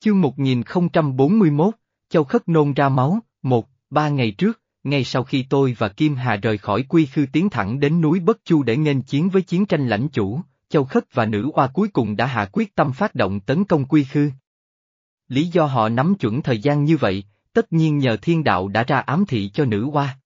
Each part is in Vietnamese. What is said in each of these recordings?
Chương 1041, Châu Khất nôn ra máu, một, ba ngày trước, ngay sau khi tôi và Kim Hà rời khỏi Quy Khư tiến thẳng đến núi Bất Chu để nghênh chiến với chiến tranh lãnh chủ, Châu Khất và nữ oa cuối cùng đã hạ quyết tâm phát động tấn công Quy Khư. Lý do họ nắm chuẩn thời gian như vậy, tất nhiên nhờ thiên đạo đã ra ám thị cho nữ oa.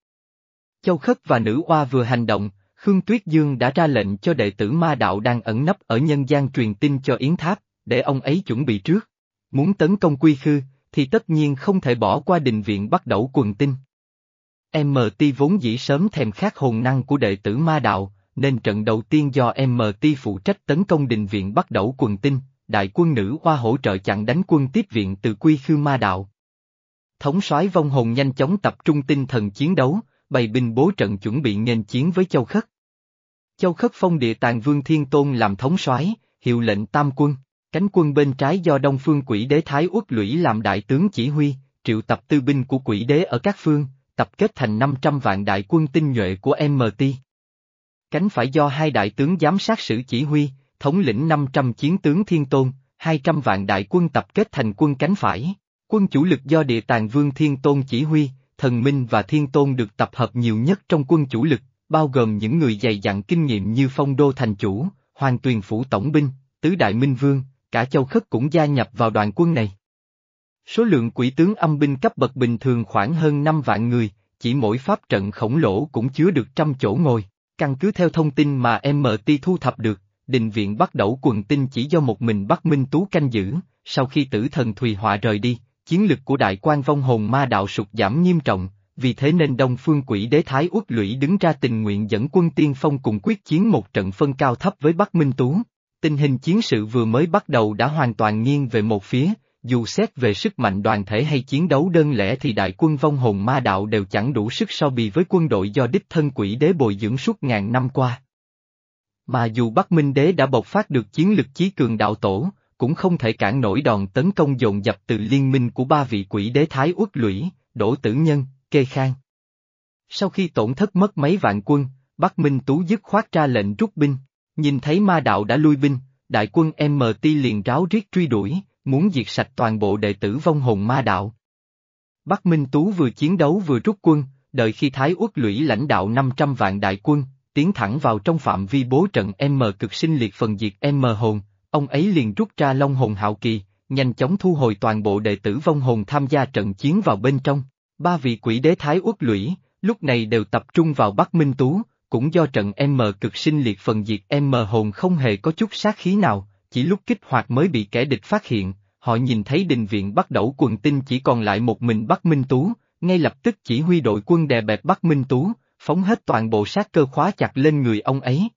Châu Khất và nữ oa vừa hành động, Khương Tuyết Dương đã ra lệnh cho đệ tử ma đạo đang ẩn nấp ở nhân gian truyền tin cho Yến Tháp, để ông ấy chuẩn bị trước. Muốn tấn công Quy Khư, thì tất nhiên không thể bỏ qua đình viện bắt đầu quần tinh. MT vốn dĩ sớm thèm khát hồn năng của đệ tử ma đạo, nên trận đầu tiên do MT phụ trách tấn công đình viện bắt đầu quần tinh, đại quân nữ hoa hỗ trợ chặn đánh quân tiếp viện từ quy khư ma đạo. Thống soái vong hồn nhanh chóng tập trung tinh thần chiến đấu, bày binh bố trận chuẩn bị nghênh chiến với châu khất. Châu khất phong địa tàng vương thiên tôn làm thống soái, hiệu lệnh tam quân, cánh quân bên trái do đông phương quỷ đế Thái Uất Lũy làm đại tướng chỉ huy, triệu tập tư binh của quỷ đế ở các phương, tập kết thành 500 vạn đại quân tinh nhuệ của MT. Cánh phải do hai đại tướng giám sát sử chỉ huy, thống lĩnh 500 chiến tướng thiên tôn, 200 vạn đại quân tập kết thành quân cánh phải. Quân chủ lực do địa tàng vương thiên tôn chỉ huy, thần minh và thiên tôn được tập hợp nhiều nhất trong quân chủ lực, bao gồm những người dày dặn kinh nghiệm như phong đô thành chủ, hoàng tuyền phủ tổng binh, tứ đại minh vương, cả châu khất cũng gia nhập vào đoàn quân này. Số lượng quỷ tướng âm binh cấp bậc bình thường khoảng hơn 5 vạn người, chỉ mỗi pháp trận khổng lồ cũng chứa được trăm chỗ ngồi. Căn cứ theo thông tin mà MT thu thập được, đình viện bắt đầu quần tinh chỉ do một mình Bắc Minh Tú canh giữ, sau khi tử thần Thùy Họa rời đi, chiến lực của đại quan vong hồn ma đạo sụt giảm nghiêm trọng, vì thế nên Đông Phương Quỷ Đế Thái Uất Lũy đứng ra tình nguyện dẫn quân tiên phong cùng quyết chiến một trận phân cao thấp với Bắc Minh Tú. Tình hình chiến sự vừa mới bắt đầu đã hoàn toàn nghiêng về một phía, dù xét về sức mạnh đoàn thể hay chiến đấu đơn lẻ thì đại quân vong hồn ma đạo đều chẳng đủ sức so bì với quân đội do đích thân quỷ đế bồi dưỡng suốt ngàn năm qua. Mà dù Bắc Minh Đế đã bộc phát được chiến lực chí cường đạo tổ, cũng không thể cản nổi đòn tấn công dồn dập từ liên minh của ba vị quỷ đế Thái Uất Lũy, Đỗ Tử Nhân, Kê Khang. Sau khi tổn thất mất mấy vạn quân, Bắc Minh Tú dứt khoát ra lệnh rút binh, nhìn thấy ma đạo đã lui binh, đại quân MT liền ráo riết truy đuổi, muốn diệt sạch toàn bộ đệ tử vong hồn ma đạo. Bắc Minh Tú vừa chiến đấu vừa rút quân, đợi khi Thái Uất Lũy lãnh đạo 500 vạn đại quân, tiến thẳng vào trong phạm vi bố trận M cực sinh liệt phần diệt M hồn, ông ấy liền rút ra Long hồn hạo kỳ, nhanh chóng thu hồi toàn bộ đệ tử vong hồn tham gia trận chiến vào bên trong. Ba vị quỷ đế Thái Uất Lũy, lúc này đều tập trung vào Bắc Minh Tú, cũng do trận M cực sinh liệt phần diệt M hồn không hề có chút sát khí nào, chỉ lúc kích hoạt mới bị kẻ địch phát hiện, họ nhìn thấy đình viện bắt đầu quần tinh chỉ còn lại một mình Bắc Minh Tú, ngay lập tức chỉ huy đội quân đè bẹp Bắc Minh Tú, phóng hết toàn bộ sát cơ khóa chặt lên người ông ấy.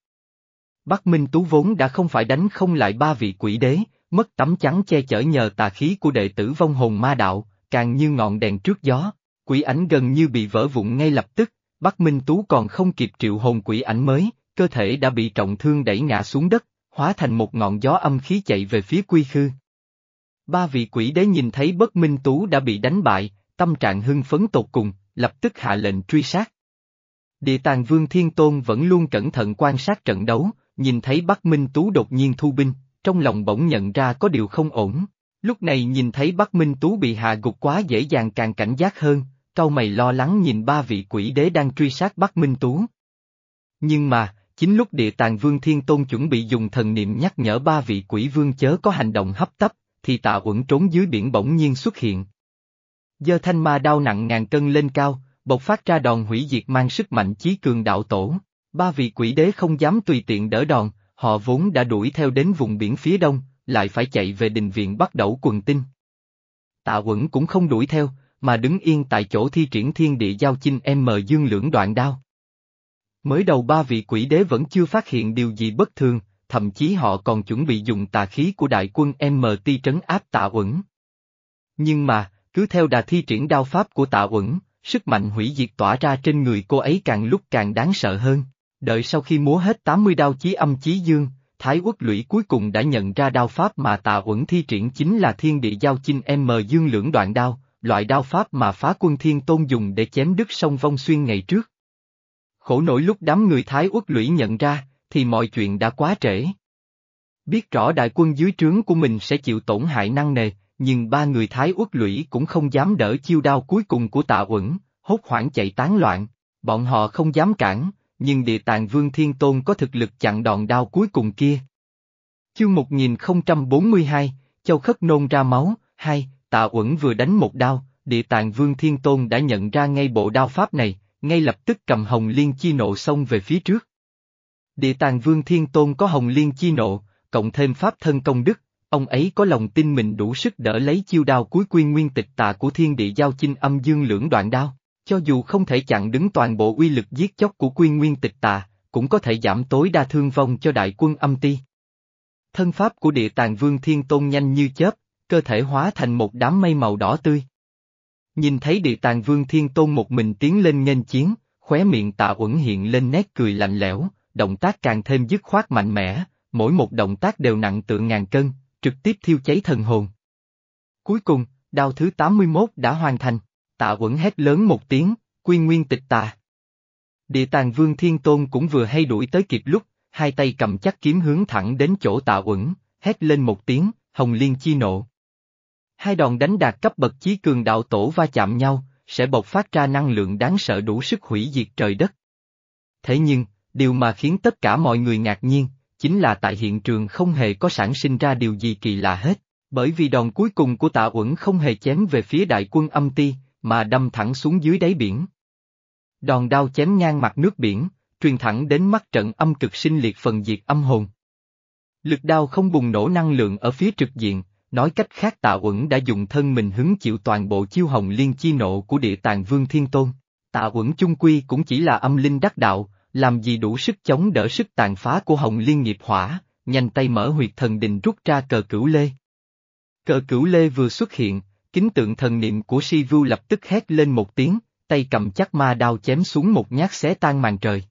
Bắc Minh Tú vốn đã không phải đánh không lại ba vị quỷ đế, mất tấm chắn che chở nhờ tà khí của đệ tử vong hồn ma đạo, càng như ngọn đèn trước gió, quỷ ảnh gần như bị vỡ vụn ngay lập tức, Bắc Minh Tú còn không kịp triệu hồn quỷ ảnh mới, cơ thể đã bị trọng thương đẩy ngã xuống đất, hóa thành một ngọn gió âm khí chạy về phía quy khư. Ba vị quỷ đế nhìn thấy bất minh tú đã bị đánh bại, tâm trạng hưng phấn tột cùng, lập tức hạ lệnh truy sát. Địa tàng vương thiên tôn vẫn luôn cẩn thận quan sát trận đấu, nhìn thấy Bắc Minh Tú đột nhiên thu binh, trong lòng bỗng nhận ra có điều không ổn. Lúc này nhìn thấy Bắc Minh Tú bị hạ gục quá dễ dàng càng cảnh giác hơn, cau mày lo lắng nhìn ba vị quỷ đế đang truy sát Bắc Minh Tú. Nhưng mà, chính lúc địa tàng vương thiên tôn chuẩn bị dùng thần niệm nhắc nhở ba vị quỷ vương chớ có hành động hấp tấp, thì tạ uẩn trốn dưới biển bỗng nhiên xuất hiện. Giơ thanh ma đao nặng ngàn cân lên cao, bộc phát ra đòn hủy diệt mang sức mạnh chí cường đạo tổ. Ba vị quỷ đế không dám tùy tiện đỡ đòn, họ vốn đã đuổi theo đến vùng biển phía đông, lại phải chạy về đình viện bắt đầu quần tinh. Tạ Uẩn cũng không đuổi theo, mà đứng yên tại chỗ thi triển thiên địa giao chinh M dương lưỡng đoạn đao. Mới đầu ba vị quỷ đế vẫn chưa phát hiện điều gì bất thường, thậm chí họ còn chuẩn bị dùng tà khí của đại quân MT trấn áp tạ uẩn. Nhưng mà, cứ theo đà thi triển đao pháp của tạ uẩn, sức mạnh hủy diệt tỏa ra trên người cô ấy càng lúc càng đáng sợ hơn. Đợi sau khi múa hết 80 đao chí âm chí dương, Thái Quốc lũy cuối cùng đã nhận ra đao pháp mà tạ uẩn thi triển chính là thiên địa giao chinh M dương lưỡng đoạn đao, loại đao pháp mà phá quân thiên tôn dùng để chém đứt sông vong xuyên ngày trước. Khổ nổi lúc đám người Thái uất lũy nhận ra, thì mọi chuyện đã quá trễ. Biết rõ đại quân dưới trướng của mình sẽ chịu tổn hại năng nề, nhưng ba người Thái Uất Lũy cũng không dám đỡ chiêu đao cuối cùng của tạ uẩn, hốt hoảng chạy tán loạn. Bọn họ không dám cản, nhưng địa tàng vương thiên tôn có thực lực chặn đòn đao cuối cùng kia. Chương 1042, Châu Khất nôn ra máu, hai, tạ uẩn vừa đánh một đao, địa tạng vương thiên tôn đã nhận ra ngay bộ đao pháp này, ngay lập tức cầm hồng liên chi nộ xông về phía trước. Địa tàng vương thiên tôn có hồng liên chi nộ, cộng thêm pháp thân công đức, ông ấy có lòng tin mình đủ sức đỡ lấy chiêu đao cuối quyên nguyên tịch tà của thiên địa giao chinh âm dương lưỡng đoạn đao. Cho dù không thể chặn đứng toàn bộ uy lực giết chóc của quyên nguyên tịch tà, cũng có thể giảm tối đa thương vong cho đại quân âm ti. Thân pháp của địa tàng vương thiên tôn nhanh như chớp, cơ thể hóa thành một đám mây màu đỏ tươi. Nhìn thấy địa tàng vương thiên tôn một mình tiến lên nghênh chiến, khóe miệng tạ uẩn hiện lên nét cười lạnh lẽo, động tác càng thêm dứt khoát mạnh mẽ, mỗi một động tác đều nặng tượng ngàn cân, trực tiếp thiêu cháy thần hồn. Cuối cùng, đao thứ 81 đã hoàn thành, tạ uẩn hét lớn một tiếng, quy nguyên tịch tà. Địa tàng vương thiên tôn cũng vừa hay đuổi tới kịp lúc, hai tay cầm chắc kiếm hướng thẳng đến chỗ tạ uẩn, hét lên một tiếng, hồng liên chi nộ. Hai đòn đánh đạt cấp bậc chí cường đạo tổ va chạm nhau, sẽ bộc phát ra năng lượng đáng sợ đủ sức hủy diệt trời đất. Thế nhưng, điều mà khiến tất cả mọi người ngạc nhiên, chính là tại hiện trường không hề có sản sinh ra điều gì kỳ lạ hết, bởi vì đòn cuối cùng của tạ uẩn không hề chém về phía đại quân âm ti, mà đâm thẳng xuống dưới đáy biển. Đòn đao chém ngang mặt nước biển, truyền thẳng đến mắt trận âm cực sinh liệt phần diệt âm hồn. Lực đao không bùng nổ năng lượng ở phía trực diện, nói cách khác tạ uẩn đã dùng thân mình hứng chịu toàn bộ chiêu hồng liên chi nộ của địa tàng vương thiên tôn. Tạ uẩn chung quy cũng chỉ là âm linh đắc đạo, làm gì đủ sức chống đỡ sức tàn phá của hồng liên nghiệp hỏa, nhanh tay mở huyệt thần đình rút ra cờ cửu lê. Cờ cửu lê vừa xuất hiện, kính tượng thần niệm của si vu lập tức hét lên một tiếng, tay cầm chắc ma đao chém xuống một nhát xé tan màn trời.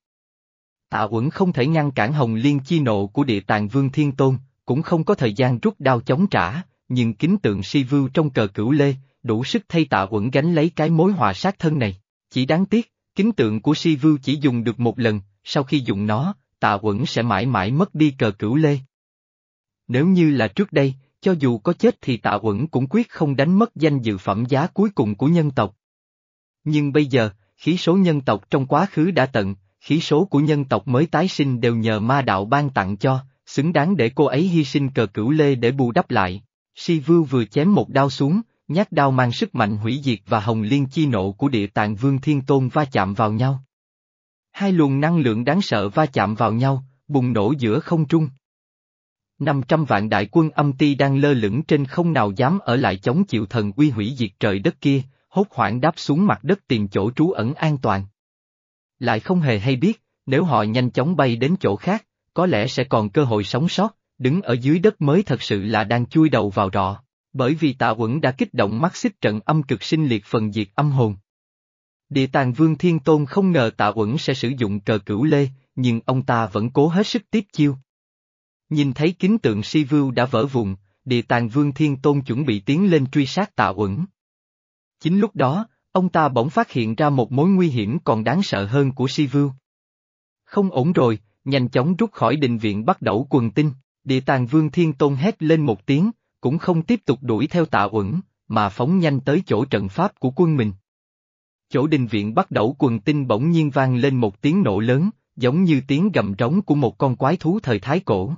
Tạ uẩn không thể ngăn cản hồng liên chi nộ của địa tàng vương thiên tôn, cũng không có thời gian rút đao chống trả, nhưng kính tượng si Vưu trong cờ cửu lê, đủ sức thay tạ uẩn gánh lấy cái mối hòa sát thân này. Chỉ đáng tiếc, kính tượng của si Vưu chỉ dùng được một lần, sau khi dùng nó, tạ uẩn sẽ mãi mãi mất đi cờ cửu lê. Nếu như là trước đây, cho dù có chết thì tạ uẩn cũng quyết không đánh mất danh dự phẩm giá cuối cùng của nhân tộc. Nhưng bây giờ, khí số nhân tộc trong quá khứ đã tận, khí số của nhân tộc mới tái sinh đều nhờ ma đạo ban tặng cho, xứng đáng để cô ấy hy sinh cờ cửu lê để bù đắp lại. Si Vưu vừa chém một đao xuống, nhát đao mang sức mạnh hủy diệt và hồng liên chi nộ của địa tạng vương thiên tôn va chạm vào nhau. Hai luồng năng lượng đáng sợ va chạm vào nhau, bùng nổ giữa không trung. 500 vạn đại quân âm ti đang lơ lửng trên không nào dám ở lại chống chịu thần uy hủy diệt trời đất kia, hốt hoảng đáp xuống mặt đất tìm chỗ trú ẩn an toàn. Lại không hề hay biết, nếu họ nhanh chóng bay đến chỗ khác, có lẽ sẽ còn cơ hội sống sót, đứng ở dưới đất mới thật sự là đang chui đầu vào rọ, bởi vì tạ quẩn đã kích động mắt xích trận âm cực sinh liệt phần diệt âm hồn. Địa tàng vương thiên tôn không ngờ tạ quẩn sẽ sử dụng cờ cửu lê, nhưng ông ta vẫn cố hết sức tiếp chiêu. Nhìn thấy kính tượng si vưu đã vỡ vụn, địa tàng vương thiên tôn chuẩn bị tiến lên truy sát tạ quẩn. Chính lúc đó, ông ta bỗng phát hiện ra một mối nguy hiểm còn đáng sợ hơn của si vưu. Không ổn rồi, nhanh chóng rút khỏi đình viện bắt đầu quần tinh, địa tàng vương thiên tôn hét lên một tiếng, cũng không tiếp tục đuổi theo tạ uẩn, mà phóng nhanh tới chỗ trận pháp của quân mình. Chỗ đình viện bắt đầu quần tinh bỗng nhiên vang lên một tiếng nổ lớn, giống như tiếng gầm trống của một con quái thú thời Thái Cổ.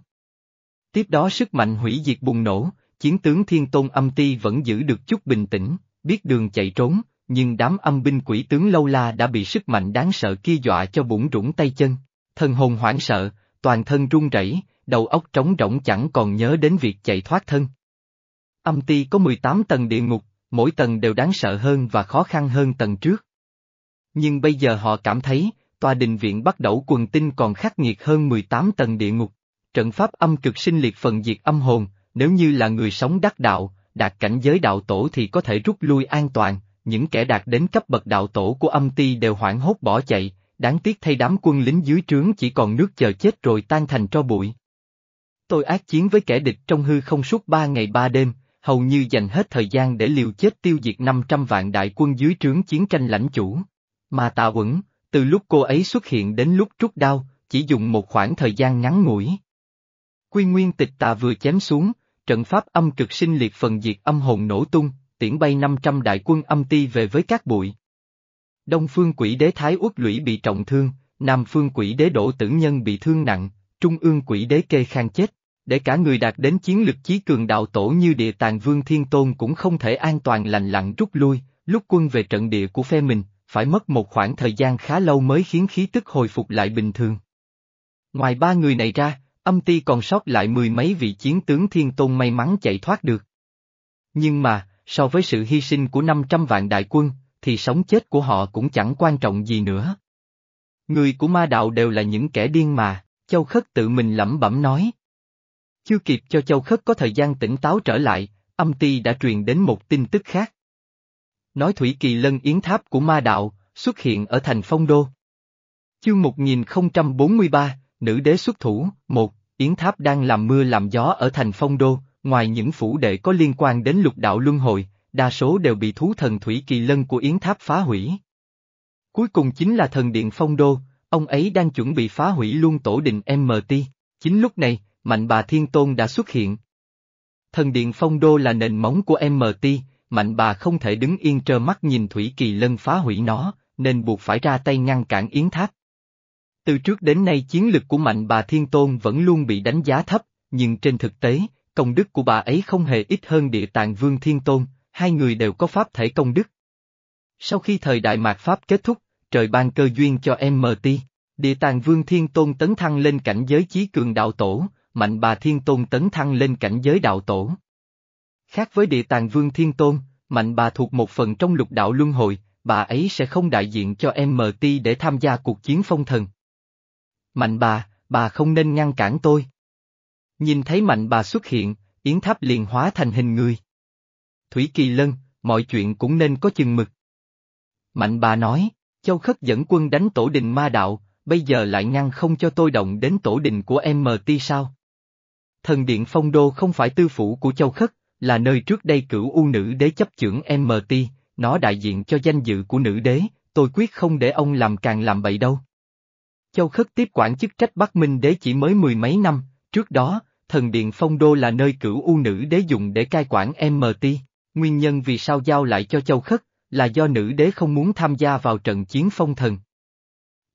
Tiếp đó sức mạnh hủy diệt bùng nổ, chiến tướng Thiên Tôn âm ti vẫn giữ được chút bình tĩnh, biết đường chạy trốn, nhưng đám âm binh quỷ tướng lâu la đã bị sức mạnh đáng sợ kia dọa cho bụng rủng tay chân. Thần hồn hoảng sợ, toàn thân run rẩy, đầu óc trống rỗng chẳng còn nhớ đến việc chạy thoát thân. Âm ti có 18 tầng địa ngục, mỗi tầng đều đáng sợ hơn và khó khăn hơn tầng trước. Nhưng bây giờ họ cảm thấy, tòa đình viện bắt đầu quần tinh còn khắc nghiệt hơn 18 tầng địa ngục. Trận pháp âm cực sinh liệt phần diệt âm hồn, nếu như là người sống đắc đạo, đạt cảnh giới đạo tổ thì có thể rút lui an toàn, những kẻ đạt đến cấp bậc đạo tổ của âm ti đều hoảng hốt bỏ chạy, đáng tiếc thay đám quân lính dưới trướng chỉ còn nước chờ chết rồi tan thành tro bụi. Tôi ác chiến với kẻ địch trong hư không suốt ba ngày ba đêm, hầu như dành hết thời gian để liều chết tiêu diệt 500 vạn đại quân dưới trướng chiến tranh lãnh chủ. Mà tạ quẩn, từ lúc cô ấy xuất hiện đến lúc trút đao, chỉ dùng một khoảng thời gian ngắn ngủi. Quy nguyên tịch tà vừa chém xuống, trận pháp âm cực sinh liệt phần diệt âm hồn nổ tung, tiễn bay 500 đại quân âm ti về với các bụi. Đông phương quỷ đế Thái Uất Lũy bị trọng thương, Nam phương quỷ đế Đỗ Tử Nhân bị thương nặng, Trung ương quỷ đế Kê Khang chết. Để cả người đạt đến chiến lực chí cường đạo tổ như địa tàng vương thiên tôn cũng không thể an toàn lành lặn rút lui, lúc quân về trận địa của phe mình, phải mất một khoảng thời gian khá lâu mới khiến khí tức hồi phục lại bình thường. Ngoài ba người này ra, âm ti còn sót lại mười mấy vị chiến tướng thiên tôn may mắn chạy thoát được. Nhưng mà, so với sự hy sinh của 500 vạn đại quân, thì sống chết của họ cũng chẳng quan trọng gì nữa. Người của ma đạo đều là những kẻ điên mà, Châu Khất tự mình lẩm bẩm nói. Chưa kịp cho Châu Khất có thời gian tỉnh táo trở lại, âm ti đã truyền đến một tin tức khác. Nói Thủy Kỳ Lân Yến Tháp của ma đạo, xuất hiện ở thành Phong Đô. Chương 1043, Nữ đế xuất thủ, một, Yến Tháp đang làm mưa làm gió ở thành Phong Đô, ngoài những phủ đệ có liên quan đến lục đạo luân hồi, đa số đều bị thú thần Thủy Kỳ Lân của Yến Tháp phá hủy. Cuối cùng chính là thần điện Phong Đô, ông ấy đang chuẩn bị phá hủy luôn tổ đình MT. Chính lúc này, Mạnh bà Thiên Tôn đã xuất hiện. Thần điện Phong Đô là nền móng của MT, Mạnh bà không thể đứng yên trơ mắt nhìn Thủy Kỳ Lân phá hủy nó, nên buộc phải ra tay ngăn cản Yến Tháp. Từ trước đến nay chiến lực của Mạnh bà Thiên Tôn vẫn luôn bị đánh giá thấp, nhưng trên thực tế, công đức của bà ấy không hề ít hơn địa tạng Vương Thiên Tôn, hai người đều có pháp thể công đức. Sau khi thời đại mạt Pháp kết thúc, trời ban cơ duyên cho MT, địa tàng Vương Thiên Tôn tấn thăng lên cảnh giới chí cường đạo tổ, mạnh bà Thiên Tôn tấn thăng lên cảnh giới đạo tổ. Khác với địa tàng Vương Thiên Tôn, mạnh bà thuộc một phần trong lục đạo luân hồi, bà ấy sẽ không đại diện cho MT để tham gia cuộc chiến phong thần. Mạnh bà, bà không nên ngăn cản tôi. Nhìn thấy mạnh bà xuất hiện, Yến Tháp liền hóa thành hình người. Thủy Kỳ Lân, mọi chuyện cũng nên có chừng mực. Mạnh bà nói, Châu Khất dẫn quân đánh tổ đình ma đạo, bây giờ lại ngăn không cho tôi động đến tổ đình của MT sao? Thần điện phong đô không phải tư phủ của Châu Khất, là nơi trước đây cửu u nữ đế chấp chưởng MT, nó đại diện cho danh dự của nữ đế, tôi quyết không để ông làm càng làm bậy đâu. Châu Khất tiếp quản chức trách Bắc Minh đế chỉ mới mười mấy năm, trước đó, thần điện phong đô là nơi cửu u nữ đế dùng để cai quản MT, nguyên nhân vì sao giao lại cho Châu Khất, là do nữ đế không muốn tham gia vào trận chiến phong thần.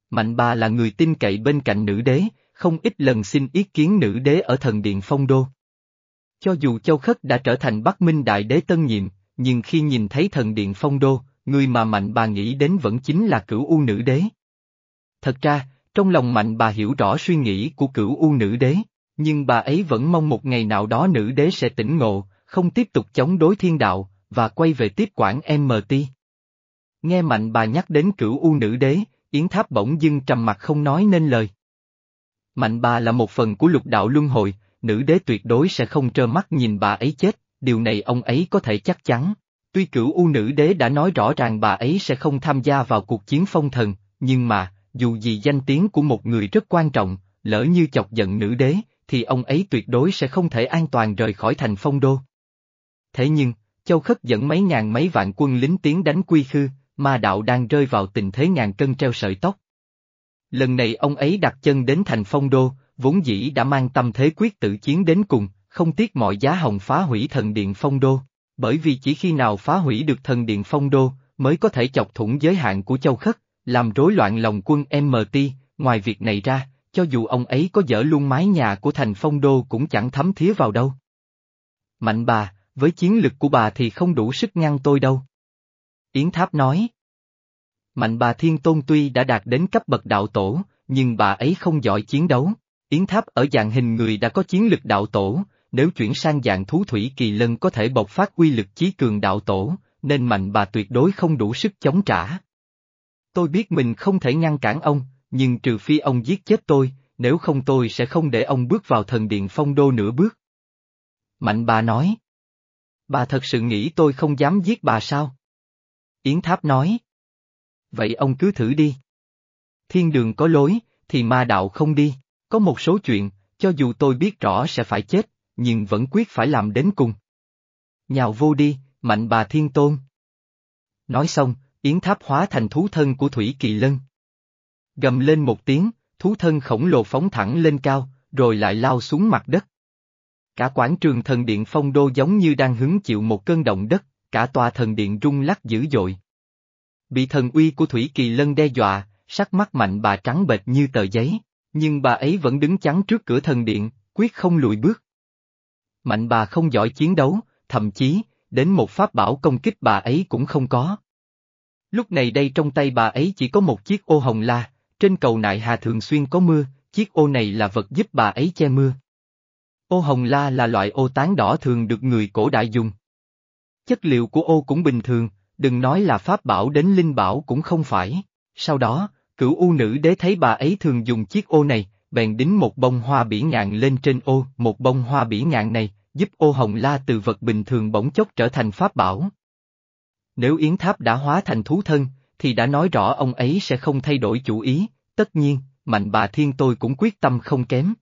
Mạnh bà là người tin cậy bên cạnh nữ đế, không ít lần xin ý kiến nữ đế ở thần điện phong đô. Cho dù Châu Khất đã trở thành Bắc Minh Đại Đế tân nhiệm, nhưng khi nhìn thấy thần điện phong đô, người mà mạnh bà nghĩ đến vẫn chính là cửu u nữ đế. Thật ra, trong lòng mạnh bà hiểu rõ suy nghĩ của cửu u nữ đế, nhưng bà ấy vẫn mong một ngày nào đó nữ đế sẽ tỉnh ngộ, không tiếp tục chống đối thiên đạo, và quay về tiếp quản MT. Nghe mạnh bà nhắc đến cửu u nữ đế, Yến Tháp bỗng dưng trầm mặt không nói nên lời. Mạnh bà là một phần của lục đạo luân hồi, nữ đế tuyệt đối sẽ không trơ mắt nhìn bà ấy chết, điều này ông ấy có thể chắc chắn. Tuy cửu u nữ đế đã nói rõ ràng bà ấy sẽ không tham gia vào cuộc chiến phong thần, nhưng mà, dù gì danh tiếng của một người rất quan trọng, lỡ như chọc giận nữ đế, thì ông ấy tuyệt đối sẽ không thể an toàn rời khỏi thành phong đô. Thế nhưng, Châu Khất dẫn mấy ngàn mấy vạn quân lính tiến đánh quy khư, ma đạo đang rơi vào tình thế ngàn cân treo sợi tóc. Lần này ông ấy đặt chân đến thành phong đô, vốn dĩ đã mang tâm thế quyết tự chiến đến cùng, không tiếc mọi giá hồng phá hủy thần điện phong đô, bởi vì chỉ khi nào phá hủy được thần điện phong đô, mới có thể chọc thủng giới hạn của châu khất, làm rối loạn lòng quân MT, ngoài việc này ra, cho dù ông ấy có dỡ luôn mái nhà của thành phong đô cũng chẳng thấm thía vào đâu. Mạnh bà, với chiến lực của bà thì không đủ sức ngăn tôi đâu. Yến Tháp nói. Mạnh bà Thiên Tôn tuy đã đạt đến cấp bậc đạo tổ, nhưng bà ấy không giỏi chiến đấu. Yến Tháp ở dạng hình người đã có chiến lực đạo tổ, nếu chuyển sang dạng thú thủy kỳ lân có thể bộc phát quy lực chí cường đạo tổ, nên mạnh bà tuyệt đối không đủ sức chống trả. Tôi biết mình không thể ngăn cản ông, nhưng trừ phi ông giết chết tôi, nếu không tôi sẽ không để ông bước vào thần điện phong đô nửa bước. Mạnh bà nói. Bà thật sự nghĩ tôi không dám giết bà sao? Yến Tháp nói. Vậy ông cứ thử đi. Thiên đường có lối, thì ma đạo không đi, có một số chuyện, cho dù tôi biết rõ sẽ phải chết, nhưng vẫn quyết phải làm đến cùng. Nhào vô đi, mạnh bà thiên tôn. Nói xong, Yến Tháp hóa thành thú thân của Thủy Kỳ Lân. Gầm lên một tiếng, thú thân khổng lồ phóng thẳng lên cao, rồi lại lao xuống mặt đất cả quảng trường thần điện phong đô giống như đang hứng chịu một cơn động đất, cả tòa thần điện rung lắc dữ dội. Bị thần uy của Thủy Kỳ Lân đe dọa, sắc mắt mạnh bà trắng bệch như tờ giấy, nhưng bà ấy vẫn đứng chắn trước cửa thần điện, quyết không lùi bước. Mạnh bà không giỏi chiến đấu, thậm chí, đến một pháp bảo công kích bà ấy cũng không có. Lúc này đây trong tay bà ấy chỉ có một chiếc ô hồng la, trên cầu nại hà thường xuyên có mưa, chiếc ô này là vật giúp bà ấy che mưa. Ô hồng la là loại ô tán đỏ thường được người cổ đại dùng. Chất liệu của ô cũng bình thường, đừng nói là pháp bảo đến linh bảo cũng không phải. Sau đó, cửu u nữ đế thấy bà ấy thường dùng chiếc ô này, bèn đính một bông hoa bỉ ngạn lên trên ô, một bông hoa bỉ ngạn này, giúp ô hồng la từ vật bình thường bỗng chốc trở thành pháp bảo. Nếu Yến Tháp đã hóa thành thú thân, thì đã nói rõ ông ấy sẽ không thay đổi chủ ý, tất nhiên, mạnh bà thiên tôi cũng quyết tâm không kém.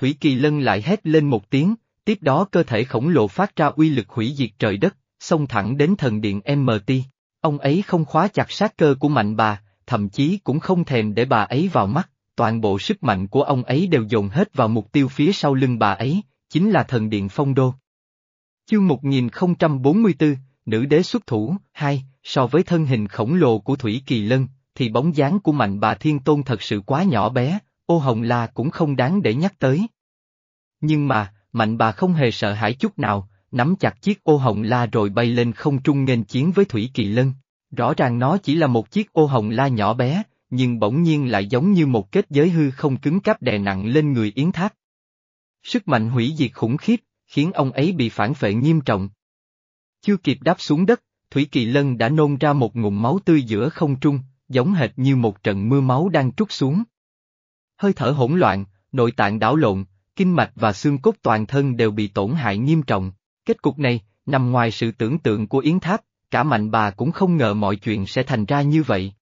Thủy Kỳ Lân lại hét lên một tiếng, tiếp đó cơ thể khổng lồ phát ra uy lực hủy diệt trời đất, xông thẳng đến thần điện MT. Ông ấy không khóa chặt sát cơ của mạnh bà, thậm chí cũng không thèm để bà ấy vào mắt, toàn bộ sức mạnh của ông ấy đều dồn hết vào mục tiêu phía sau lưng bà ấy, chính là thần điện phong đô. Chương 1044, Nữ đế xuất thủ, 2. so với thân hình khổng lồ của Thủy Kỳ Lân, thì bóng dáng của mạnh bà Thiên Tôn thật sự quá nhỏ bé, ô hồng la cũng không đáng để nhắc tới. Nhưng mà, mạnh bà không hề sợ hãi chút nào, nắm chặt chiếc ô hồng la rồi bay lên không trung nghênh chiến với Thủy Kỳ Lân. Rõ ràng nó chỉ là một chiếc ô hồng la nhỏ bé, nhưng bỗng nhiên lại giống như một kết giới hư không cứng cáp đè nặng lên người Yến Tháp. Sức mạnh hủy diệt khủng khiếp, khiến ông ấy bị phản phệ nghiêm trọng. Chưa kịp đáp xuống đất, Thủy Kỳ Lân đã nôn ra một ngụm máu tươi giữa không trung, giống hệt như một trận mưa máu đang trút xuống. Hơi thở hỗn loạn, nội tạng đảo lộn, kinh mạch và xương cốt toàn thân đều bị tổn hại nghiêm trọng. Kết cục này, nằm ngoài sự tưởng tượng của Yến Tháp, cả Mạnh bà cũng không ngờ mọi chuyện sẽ thành ra như vậy.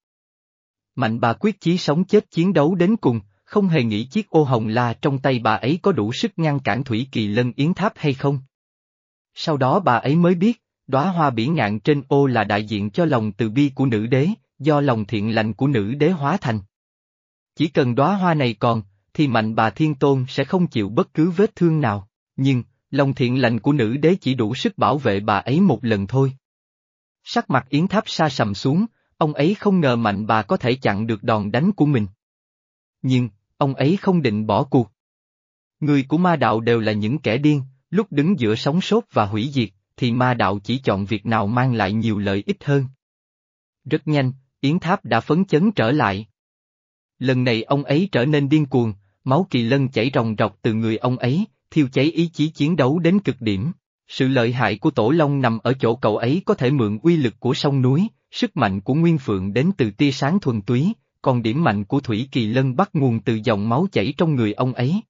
Mạnh bà quyết chí sống chết chiến đấu đến cùng, không hề nghĩ chiếc ô hồng la trong tay bà ấy có đủ sức ngăn cản Thủy Kỳ Lân Yến Tháp hay không. Sau đó bà ấy mới biết, đóa hoa bỉ ngạn trên ô là đại diện cho lòng từ bi của nữ đế, do lòng thiện lành của nữ đế hóa thành. Chỉ cần đóa hoa này còn, thì mạnh bà thiên tôn sẽ không chịu bất cứ vết thương nào, nhưng, lòng thiện lành của nữ đế chỉ đủ sức bảo vệ bà ấy một lần thôi. Sắc mặt Yến Tháp sa sầm xuống, ông ấy không ngờ mạnh bà có thể chặn được đòn đánh của mình. Nhưng, ông ấy không định bỏ cuộc. Người của ma đạo đều là những kẻ điên, lúc đứng giữa sóng sốt và hủy diệt, thì ma đạo chỉ chọn việc nào mang lại nhiều lợi ích hơn. Rất nhanh, Yến Tháp đã phấn chấn trở lại. Lần này ông ấy trở nên điên cuồng, máu kỳ lân chảy ròng rọc từ người ông ấy, thiêu cháy ý chí chiến đấu đến cực điểm. Sự lợi hại của Tổ Long nằm ở chỗ cậu ấy có thể mượn uy lực của sông núi, sức mạnh của Nguyên Phượng đến từ tia sáng thuần túy, còn điểm mạnh của Thủy Kỳ Lân bắt nguồn từ dòng máu chảy trong người ông ấy.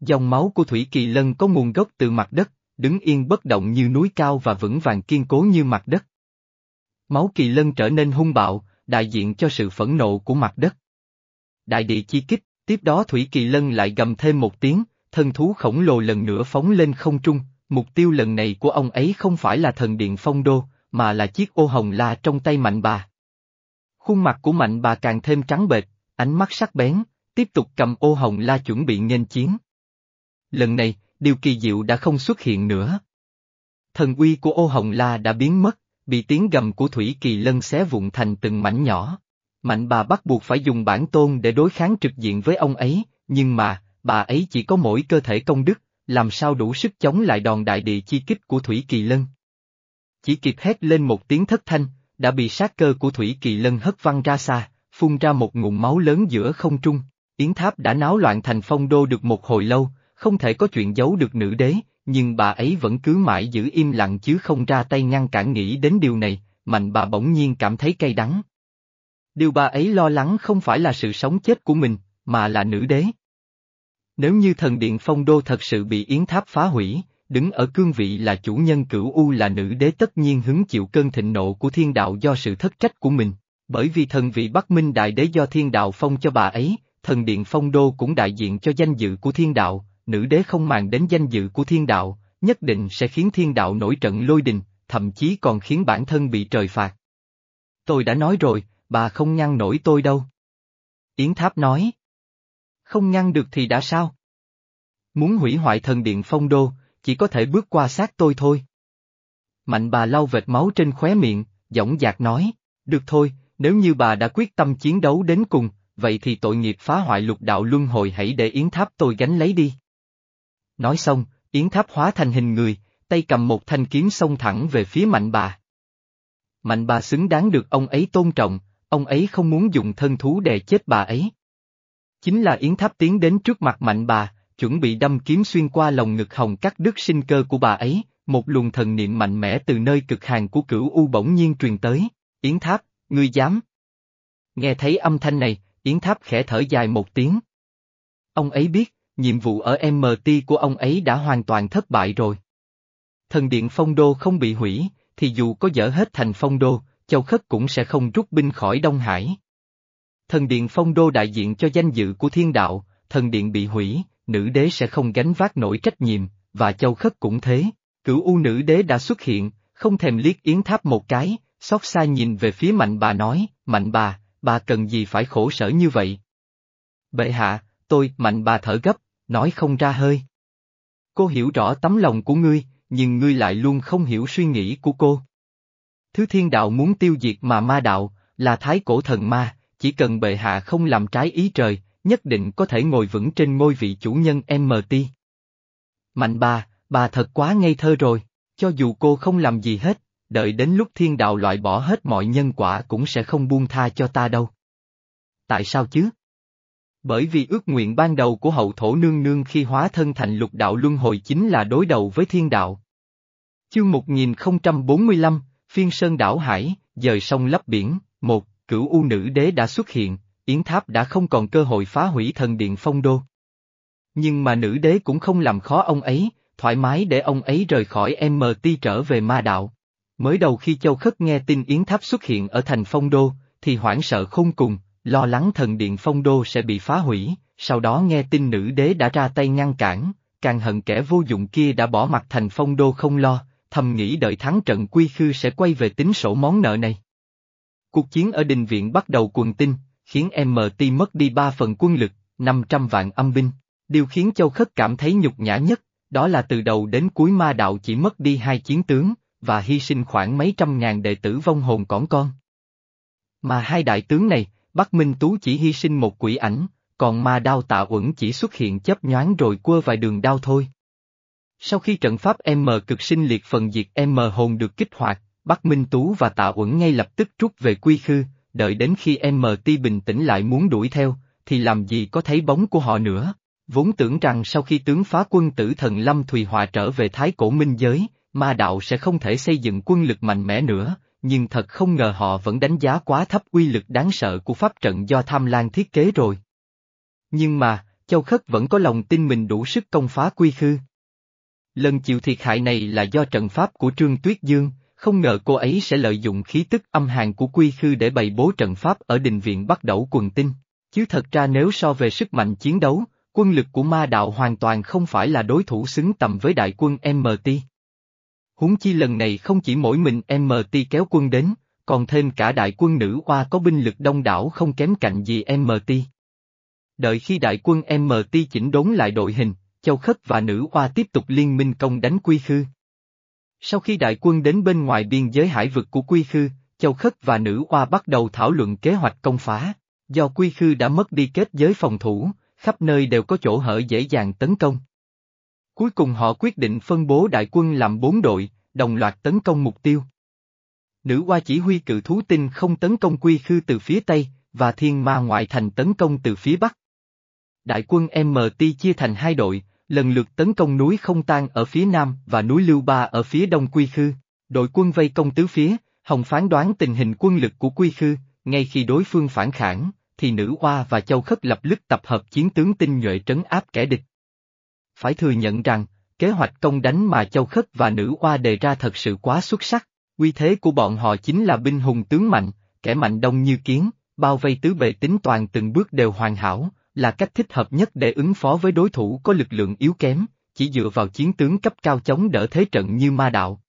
Dòng máu của Thủy Kỳ Lân có nguồn gốc từ mặt đất, đứng yên bất động như núi cao và vững vàng kiên cố như mặt đất. Máu Kỳ Lân trở nên hung bạo, đại diện cho sự phẫn nộ của mặt đất. Đại địa chi kích, tiếp đó Thủy Kỳ Lân lại gầm thêm một tiếng, thân thú khổng lồ lần nữa phóng lên không trung, mục tiêu lần này của ông ấy không phải là thần điện phong đô, mà là chiếc ô hồng la trong tay mạnh bà. Khuôn mặt của mạnh bà càng thêm trắng bệch, ánh mắt sắc bén, tiếp tục cầm ô hồng la chuẩn bị nghênh chiến. Lần này, điều kỳ diệu đã không xuất hiện nữa. Thần uy của ô hồng la đã biến mất, bị tiếng gầm của Thủy Kỳ Lân xé vụn thành từng mảnh nhỏ. Mạnh bà bắt buộc phải dùng bản tôn để đối kháng trực diện với ông ấy, nhưng mà, bà ấy chỉ có mỗi cơ thể công đức, làm sao đủ sức chống lại đòn đại địa chi kích của Thủy Kỳ Lân. Chỉ kịp hét lên một tiếng thất thanh, đã bị sát cơ của Thủy Kỳ Lân hất văng ra xa, phun ra một ngụm máu lớn giữa không trung. Yến Tháp đã náo loạn thành phong đô được một hồi lâu, không thể có chuyện giấu được nữ đế, nhưng bà ấy vẫn cứ mãi giữ im lặng chứ không ra tay ngăn cản nghĩ đến điều này, mạnh bà bỗng nhiên cảm thấy cay đắng. Điều bà ấy lo lắng không phải là sự sống chết của mình, mà là nữ đế. Nếu như thần điện phong đô thật sự bị yến tháp phá hủy, đứng ở cương vị là chủ nhân cửu U là nữ đế tất nhiên hứng chịu cơn thịnh nộ của thiên đạo do sự thất trách của mình, bởi vì thần vị Bắc Minh Đại Đế do thiên đạo phong cho bà ấy, thần điện phong đô cũng đại diện cho danh dự của thiên đạo, nữ đế không màng đến danh dự của thiên đạo, nhất định sẽ khiến thiên đạo nổi trận lôi đình, thậm chí còn khiến bản thân bị trời phạt. Tôi đã nói rồi, bà không ngăn nổi tôi đâu. Yến Tháp nói. Không ngăn được thì đã sao? Muốn hủy hoại thần điện phong đô, chỉ có thể bước qua xác tôi thôi. Mạnh bà lau vệt máu trên khóe miệng, dõng dạc nói, được thôi, nếu như bà đã quyết tâm chiến đấu đến cùng, vậy thì tội nghiệp phá hoại lục đạo luân hồi hãy để Yến Tháp tôi gánh lấy đi. Nói xong, Yến Tháp hóa thành hình người, tay cầm một thanh kiếm xông thẳng về phía mạnh bà. Mạnh bà xứng đáng được ông ấy tôn trọng, ông ấy không muốn dùng thân thú đè chết bà ấy. Chính là Yến Tháp tiến đến trước mặt mạnh bà, chuẩn bị đâm kiếm xuyên qua lồng ngực hồng cắt đứt sinh cơ của bà ấy, một luồng thần niệm mạnh mẽ từ nơi cực hàng của cửu U bỗng nhiên truyền tới, Yến Tháp, ngươi dám. Nghe thấy âm thanh này, Yến Tháp khẽ thở dài một tiếng. Ông ấy biết, nhiệm vụ ở MT của ông ấy đã hoàn toàn thất bại rồi. Thần điện phong đô không bị hủy, thì dù có dỡ hết thành phong đô, Châu Khất cũng sẽ không rút binh khỏi Đông Hải. Thần điện phong đô đại diện cho danh dự của thiên đạo, thần điện bị hủy, nữ đế sẽ không gánh vác nổi trách nhiệm, và Châu Khất cũng thế. Cửu U nữ đế đã xuất hiện, không thèm liếc Yến Tháp một cái, xót xa nhìn về phía mạnh bà nói, mạnh bà, bà cần gì phải khổ sở như vậy? Bệ hạ, tôi, mạnh bà thở gấp, nói không ra hơi. Cô hiểu rõ tấm lòng của ngươi, nhưng ngươi lại luôn không hiểu suy nghĩ của cô. Thứ thiên đạo muốn tiêu diệt mà ma đạo, là thái cổ thần ma, chỉ cần bệ hạ không làm trái ý trời, nhất định có thể ngồi vững trên ngôi vị chủ nhân MT. Mạnh bà, bà thật quá ngây thơ rồi, cho dù cô không làm gì hết, đợi đến lúc thiên đạo loại bỏ hết mọi nhân quả cũng sẽ không buông tha cho ta đâu. Tại sao chứ? Bởi vì ước nguyện ban đầu của hậu thổ nương nương khi hóa thân thành lục đạo luân hồi chính là đối đầu với thiên đạo. Chương 1045, Phiên Sơn đảo Hải, dời sông lấp biển, một, cửu u nữ đế đã xuất hiện, Yến Tháp đã không còn cơ hội phá hủy thần điện phong đô. Nhưng mà nữ đế cũng không làm khó ông ấy, thoải mái để ông ấy rời khỏi MT trở về ma đạo. Mới đầu khi Châu Khất nghe tin Yến Tháp xuất hiện ở thành phong đô, thì hoảng sợ không cùng, lo lắng thần điện phong đô sẽ bị phá hủy, sau đó nghe tin nữ đế đã ra tay ngăn cản, càng hận kẻ vô dụng kia đã bỏ mặt thành phong đô không lo, thầm nghĩ đợi thắng trận quy khư sẽ quay về tính sổ món nợ này. Cuộc chiến ở đình viện bắt đầu quần tinh, khiến MT mất đi 3 phần quân lực, 500 vạn âm binh. Điều khiến Châu Khất cảm thấy nhục nhã nhất, đó là từ đầu đến cuối ma đạo chỉ mất đi hai chiến tướng, và hy sinh khoảng mấy trăm ngàn đệ tử vong hồn cỏn con. Mà hai đại tướng này, Bắc Minh Tú chỉ hy sinh một quỷ ảnh, còn ma đao tạ uẩn chỉ xuất hiện chấp nhoáng rồi quơ vài đường đao thôi. Sau khi trận pháp M cực sinh liệt phần diệt M hồn được kích hoạt, Bắc Minh Tú và tạ uẩn ngay lập tức rút về quy khư, đợi đến khi MT bình tĩnh lại muốn đuổi theo, thì làm gì có thấy bóng của họ nữa. Vốn tưởng rằng sau khi tướng phá quân tử thần Lâm Thùy Hòa trở về Thái Cổ Minh Giới, ma đạo sẽ không thể xây dựng quân lực mạnh mẽ nữa, nhưng thật không ngờ họ vẫn đánh giá quá thấp uy lực đáng sợ của pháp trận do Tham Lan thiết kế rồi. Nhưng mà, Châu Khất vẫn có lòng tin mình đủ sức công phá quy khư. Lần chịu thiệt hại này là do trận pháp của Trương Tuyết Dương, không ngờ cô ấy sẽ lợi dụng khí tức âm hàn của quy khư để bày bố trận pháp ở đình viện bắt đầu quần tinh. Chứ thật ra nếu so về sức mạnh chiến đấu, quân lực của ma đạo hoàn toàn không phải là đối thủ xứng tầm với đại quân MT. Huống chi lần này không chỉ mỗi mình MT kéo quân đến, còn thêm cả đại quân nữ hoa có binh lực đông đảo không kém cạnh gì MT. Đợi khi đại quân MT chỉnh đốn lại đội hình, Châu Khất và nữ hoa tiếp tục liên minh công đánh Quy Khư. Sau khi đại quân đến bên ngoài biên giới hải vực của Quy Khư, Châu Khất và nữ hoa bắt đầu thảo luận kế hoạch công phá. Do Quy Khư đã mất đi kết giới phòng thủ, khắp nơi đều có chỗ hở dễ dàng tấn công. Cuối cùng họ quyết định phân bố đại quân làm bốn đội, đồng loạt tấn công mục tiêu. Nữ hoa chỉ huy cự thú tinh không tấn công quy khư từ phía Tây, và thiên ma ngoại thành tấn công từ phía Bắc. Đại quân MT chia thành hai đội, lần lượt tấn công núi không tan ở phía Nam và núi Lưu Ba ở phía Đông Quy Khư. Đội quân vây công tứ phía, Hồng phán đoán tình hình quân lực của Quy Khư, ngay khi đối phương phản kháng, thì nữ hoa và châu khất lập tức tập hợp chiến tướng tinh nhuệ trấn áp kẻ địch. Phải thừa nhận rằng, kế hoạch công đánh mà châu khất và nữ hoa đề ra thật sự quá xuất sắc, uy thế của bọn họ chính là binh hùng tướng mạnh, kẻ mạnh đông như kiến, bao vây tứ bề tính toàn từng bước đều hoàn hảo, là cách thích hợp nhất để ứng phó với đối thủ có lực lượng yếu kém, chỉ dựa vào chiến tướng cấp cao chống đỡ thế trận như ma đạo.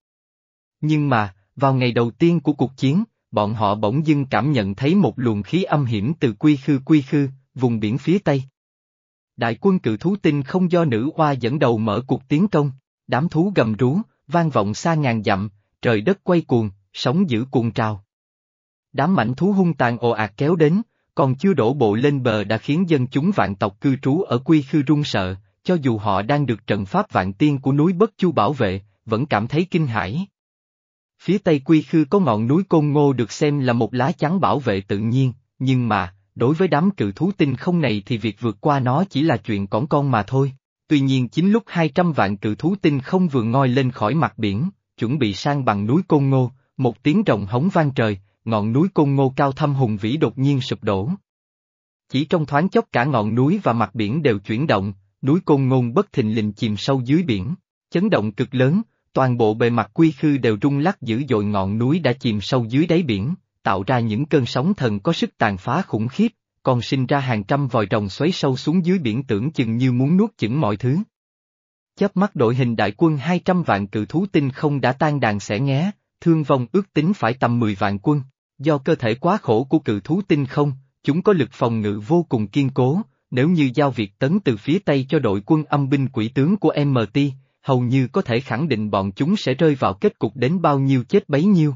Nhưng mà, vào ngày đầu tiên của cuộc chiến, bọn họ bỗng dưng cảm nhận thấy một luồng khí âm hiểm từ quy khư quy khư, vùng biển phía tây. Đại quân cự thú tinh không do nữ hoa dẫn đầu mở cuộc tiến công, đám thú gầm rú, vang vọng xa ngàn dặm, trời đất quay cuồng, sóng dữ cuồng trào. Đám mảnh thú hung tàn ồ ạt kéo đến, còn chưa đổ bộ lên bờ đã khiến dân chúng vạn tộc cư trú ở quy khư run sợ, cho dù họ đang được trận pháp vạn tiên của núi Bất Chu bảo vệ, vẫn cảm thấy kinh hãi. Phía tây quy khư có ngọn núi Côn Ngô được xem là một lá chắn bảo vệ tự nhiên, nhưng mà, đối với đám cự thú tinh không này thì việc vượt qua nó chỉ là chuyện cỏn con mà thôi. Tuy nhiên chính lúc 200 vạn cự thú tinh không vừa ngoi lên khỏi mặt biển, chuẩn bị sang bằng núi Côn Ngô, một tiếng rồng hống vang trời, ngọn núi Côn Ngô cao thâm hùng vĩ đột nhiên sụp đổ. Chỉ trong thoáng chốc cả ngọn núi và mặt biển đều chuyển động, núi Côn Ngôn bất thình lình chìm sâu dưới biển, chấn động cực lớn, toàn bộ bề mặt quy khư đều rung lắc dữ dội ngọn núi đã chìm sâu dưới đáy biển, tạo ra những cơn sóng thần có sức tàn phá khủng khiếp, còn sinh ra hàng trăm vòi rồng xoáy sâu xuống dưới biển tưởng chừng như muốn nuốt chửng mọi thứ. Chớp mắt đội hình đại quân 200 vạn cự thú tinh không đã tan đàn xẻ nghé, thương vong ước tính phải tầm 10 vạn quân, do cơ thể quá khổ của cự thú tinh không, chúng có lực phòng ngự vô cùng kiên cố, nếu như giao việc tấn từ phía Tây cho đội quân âm binh quỷ tướng của MT, hầu như có thể khẳng định bọn chúng sẽ rơi vào kết cục đến bao nhiêu chết bấy nhiêu.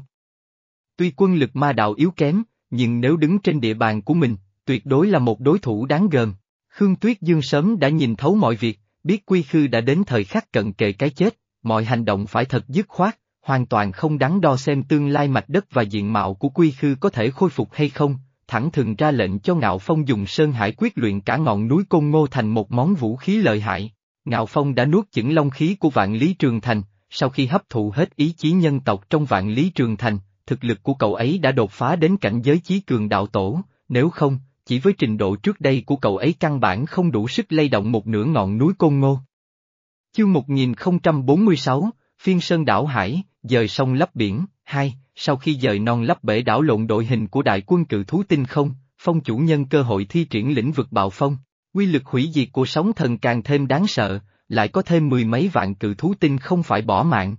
Tuy quân lực ma đạo yếu kém, nhưng nếu đứng trên địa bàn của mình, tuyệt đối là một đối thủ đáng gờm. Khương Tuyết Dương sớm đã nhìn thấu mọi việc, biết Quy Khư đã đến thời khắc cận kề cái chết, mọi hành động phải thật dứt khoát, hoàn toàn không đắn đo xem tương lai mạch đất và diện mạo của Quy Khư có thể khôi phục hay không, thẳng thừng ra lệnh cho Ngạo Phong dùng Sơn Hải quyết luyện cả ngọn núi Côn Ngô thành một món vũ khí lợi hại. Ngạo Phong đã nuốt chửng long khí của vạn lý trường thành, sau khi hấp thụ hết ý chí nhân tộc trong vạn lý trường thành, thực lực của cậu ấy đã đột phá đến cảnh giới chí cường đạo tổ, nếu không, chỉ với trình độ trước đây của cậu ấy căn bản không đủ sức lay động một nửa ngọn núi Côn Ngô. Chương 1046, Phiên Sơn Đảo Hải, dời sông lấp biển, 2, sau khi dời non lấp bể đảo lộn đội hình của đại quân cự thú tinh không, phong chủ nhân cơ hội thi triển lĩnh vực bạo phong, quy lực hủy diệt của sóng thần càng thêm đáng sợ, lại có thêm mười mấy vạn cự thú tinh không phải bỏ mạng.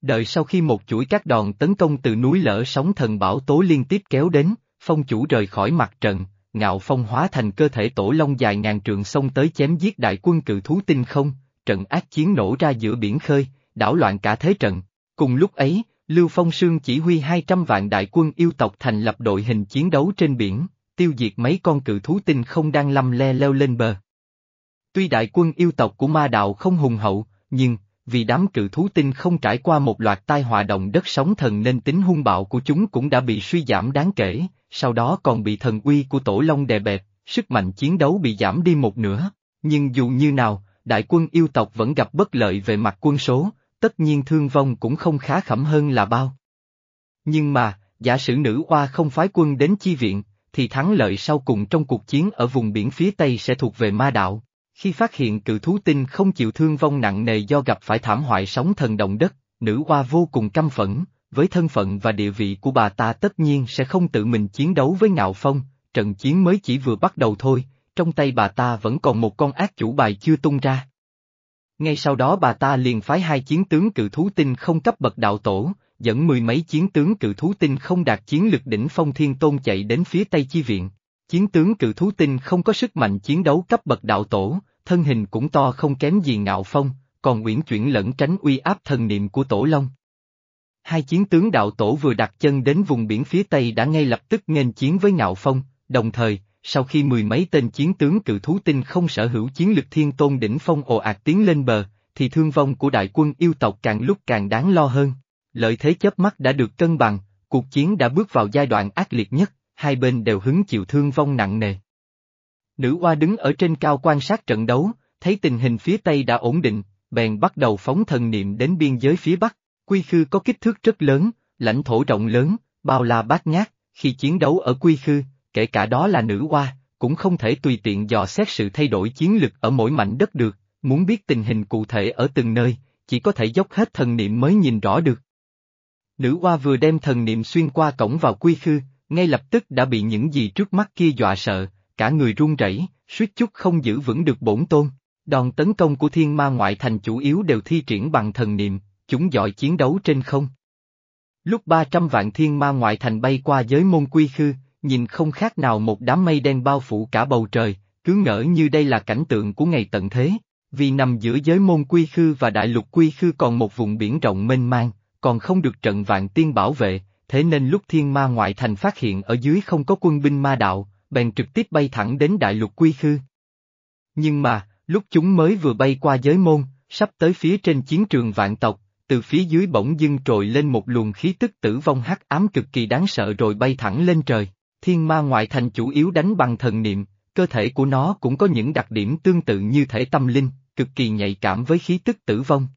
Đợi sau khi một chuỗi các đòn tấn công từ núi lở sóng thần bảo tố liên tiếp kéo đến, phong chủ rời khỏi mặt trận, ngạo phong hóa thành cơ thể tổ long dài ngàn trượng xông tới chém giết đại quân cự thú tinh không, trận ác chiến nổ ra giữa biển khơi, đảo loạn cả thế trận. Cùng lúc ấy, Lưu Phong Sương chỉ huy 200 vạn đại quân yêu tộc thành lập đội hình chiến đấu trên biển, tiêu diệt mấy con cự thú tinh không đang lăm le leo lên bờ. Tuy đại quân yêu tộc của ma đạo không hùng hậu, nhưng, vì đám cự thú tinh không trải qua một loạt tai họa động đất sóng thần nên tính hung bạo của chúng cũng đã bị suy giảm đáng kể, sau đó còn bị thần uy của tổ long đè bẹp, sức mạnh chiến đấu bị giảm đi một nửa. Nhưng dù như nào, đại quân yêu tộc vẫn gặp bất lợi về mặt quân số, tất nhiên thương vong cũng không khá khẩm hơn là bao. Nhưng mà, giả sử nữ oa không phái quân đến chi viện, thì thắng lợi sau cùng trong cuộc chiến ở vùng biển phía Tây sẽ thuộc về ma đạo. Khi phát hiện cự thú tinh không chịu thương vong nặng nề do gặp phải thảm hoại sóng thần động đất, nữ oa vô cùng căm phẫn, với thân phận và địa vị của bà ta tất nhiên sẽ không tự mình chiến đấu với ngạo phong, trận chiến mới chỉ vừa bắt đầu thôi, trong tay bà ta vẫn còn một con ác chủ bài chưa tung ra. Ngay sau đó bà ta liền phái hai chiến tướng cự thú tinh không cấp bậc đạo tổ, dẫn mười mấy chiến tướng cự thú tinh không đạt chiến lực đỉnh phong thiên tôn chạy đến phía Tây Chi Viện. Chiến tướng cự thú tinh không có sức mạnh chiến đấu cấp bậc đạo tổ, thân hình cũng to không kém gì ngạo phong, còn uyển chuyển lẫn tránh uy áp thần niệm của tổ long. Hai chiến tướng đạo tổ vừa đặt chân đến vùng biển phía Tây đã ngay lập tức nghênh chiến với ngạo phong, đồng thời, sau khi mười mấy tên chiến tướng cự thú tinh không sở hữu chiến lực thiên tôn đỉnh phong ồ ạt tiến lên bờ, thì thương vong của đại quân yêu tộc càng lúc càng đáng lo hơn. Lợi thế chớp mắt đã được cân bằng, cuộc chiến đã bước vào giai đoạn ác liệt nhất, hai bên đều hứng chịu thương vong nặng nề. Nữ oa đứng ở trên cao quan sát trận đấu, thấy tình hình phía Tây đã ổn định, bèn bắt đầu phóng thần niệm đến biên giới phía Bắc. Quy Khư có kích thước rất lớn, lãnh thổ rộng lớn, bao la bát ngát, khi chiến đấu ở Quy Khư, kể cả đó là nữ hoa cũng không thể tùy tiện dò xét sự thay đổi chiến lực ở mỗi mảnh đất được, muốn biết tình hình cụ thể ở từng nơi, chỉ có thể dốc hết thần niệm mới nhìn rõ được. Nữ hoa vừa đem thần niệm xuyên qua cổng vào quy khư, ngay lập tức đã bị những gì trước mắt kia dọa sợ, cả người run rẩy, suýt chút không giữ vững được bổn tôn. Đòn tấn công của thiên ma ngoại thành chủ yếu đều thi triển bằng thần niệm, chúng giỏi chiến đấu trên không. Lúc 300 vạn thiên ma ngoại thành bay qua giới môn quy khư, nhìn không khác nào một đám mây đen bao phủ cả bầu trời, cứ ngỡ như đây là cảnh tượng của ngày tận thế, vì nằm giữa giới môn quy khư và đại lục quy khư còn một vùng biển rộng mênh mang, còn không được trận vạn tiên bảo vệ, thế nên lúc thiên ma ngoại thành phát hiện ở dưới không có quân binh ma đạo, bèn trực tiếp bay thẳng đến đại lục quy khư. Nhưng mà, lúc chúng mới vừa bay qua giới môn, sắp tới phía trên chiến trường vạn tộc, từ phía dưới bỗng dưng trồi lên một luồng khí tức tử vong hắc ám cực kỳ đáng sợ rồi bay thẳng lên trời. Thiên ma ngoại thành chủ yếu đánh bằng thần niệm, cơ thể của nó cũng có những đặc điểm tương tự như thể tâm linh, cực kỳ nhạy cảm với khí tức tử vong.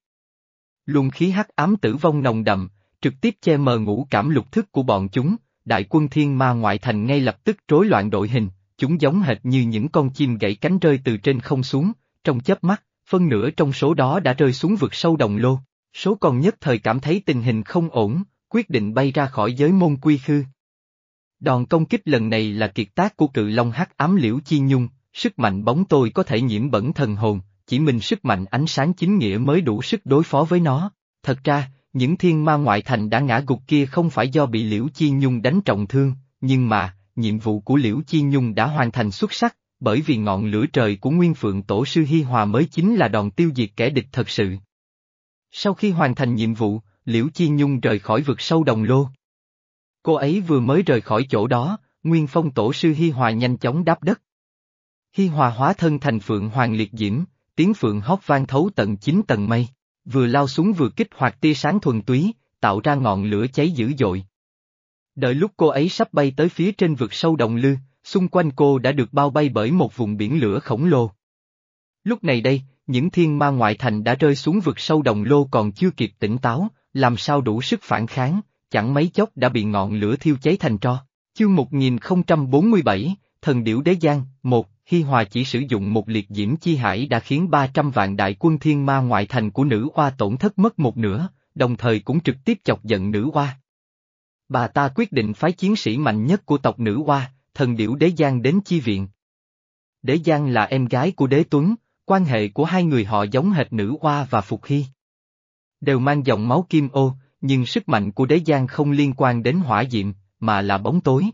Luồng khí hắc ám tử vong nồng đậm, trực tiếp che mờ ngũ cảm lục thức của bọn chúng, đại quân thiên ma ngoại thành ngay lập tức rối loạn đội hình, chúng giống hệt như những con chim gãy cánh rơi từ trên không xuống, trong chớp mắt, phân nửa trong số đó đã rơi xuống vực sâu đồng lô, số còn nhất thời cảm thấy tình hình không ổn, quyết định bay ra khỏi giới môn quy khư. Đòn công kích lần này là kiệt tác của cự long hắc ám liễu chi nhung, sức mạnh bóng tôi có thể nhiễm bẩn thần hồn, chỉ mình sức mạnh ánh sáng chính nghĩa mới đủ sức đối phó với nó. Thật ra, những thiên ma ngoại thành đã ngã gục kia không phải do bị Liễu Chi Nhung đánh trọng thương, nhưng mà, nhiệm vụ của Liễu Chi Nhung đã hoàn thành xuất sắc, bởi vì ngọn lửa trời của Nguyên Phượng Tổ sư Hi Hòa mới chính là đòn tiêu diệt kẻ địch thật sự. Sau khi hoàn thành nhiệm vụ, Liễu Chi Nhung rời khỏi vực sâu đồng lô. Cô ấy vừa mới rời khỏi chỗ đó, Nguyên Phong Tổ sư Hi Hòa nhanh chóng đáp đất. Hi Hòa hóa thân thành Phượng Hoàng Liệt Diễm, tiếng Phượng hót vang thấu tận chín tầng mây vừa lao xuống vừa kích hoạt tia sáng thuần túy, tạo ra ngọn lửa cháy dữ dội. Đợi lúc cô ấy sắp bay tới phía trên vực sâu đồng lư, xung quanh cô đã được bao bay bởi một vùng biển lửa khổng lồ. Lúc này đây, những thiên ma ngoại thành đã rơi xuống vực sâu đồng lô còn chưa kịp tỉnh táo, làm sao đủ sức phản kháng, chẳng mấy chốc đã bị ngọn lửa thiêu cháy thành tro. Chương 1047, Thần Điểu Đế Giang, 1 Hi Hòa chỉ sử dụng một liệt diễm chi hải đã khiến 300 vạn đại quân thiên ma ngoại thành của nữ hoa tổn thất mất một nửa, đồng thời cũng trực tiếp chọc giận nữ hoa. Bà ta quyết định phái chiến sĩ mạnh nhất của tộc nữ hoa, thần điểu đế giang đến chi viện. Đế giang là em gái của đế tuấn, quan hệ của hai người họ giống hệt nữ hoa và Phục Hy. Đều mang dòng máu kim ô, nhưng sức mạnh của đế giang không liên quan đến hỏa diệm, mà là bóng tối.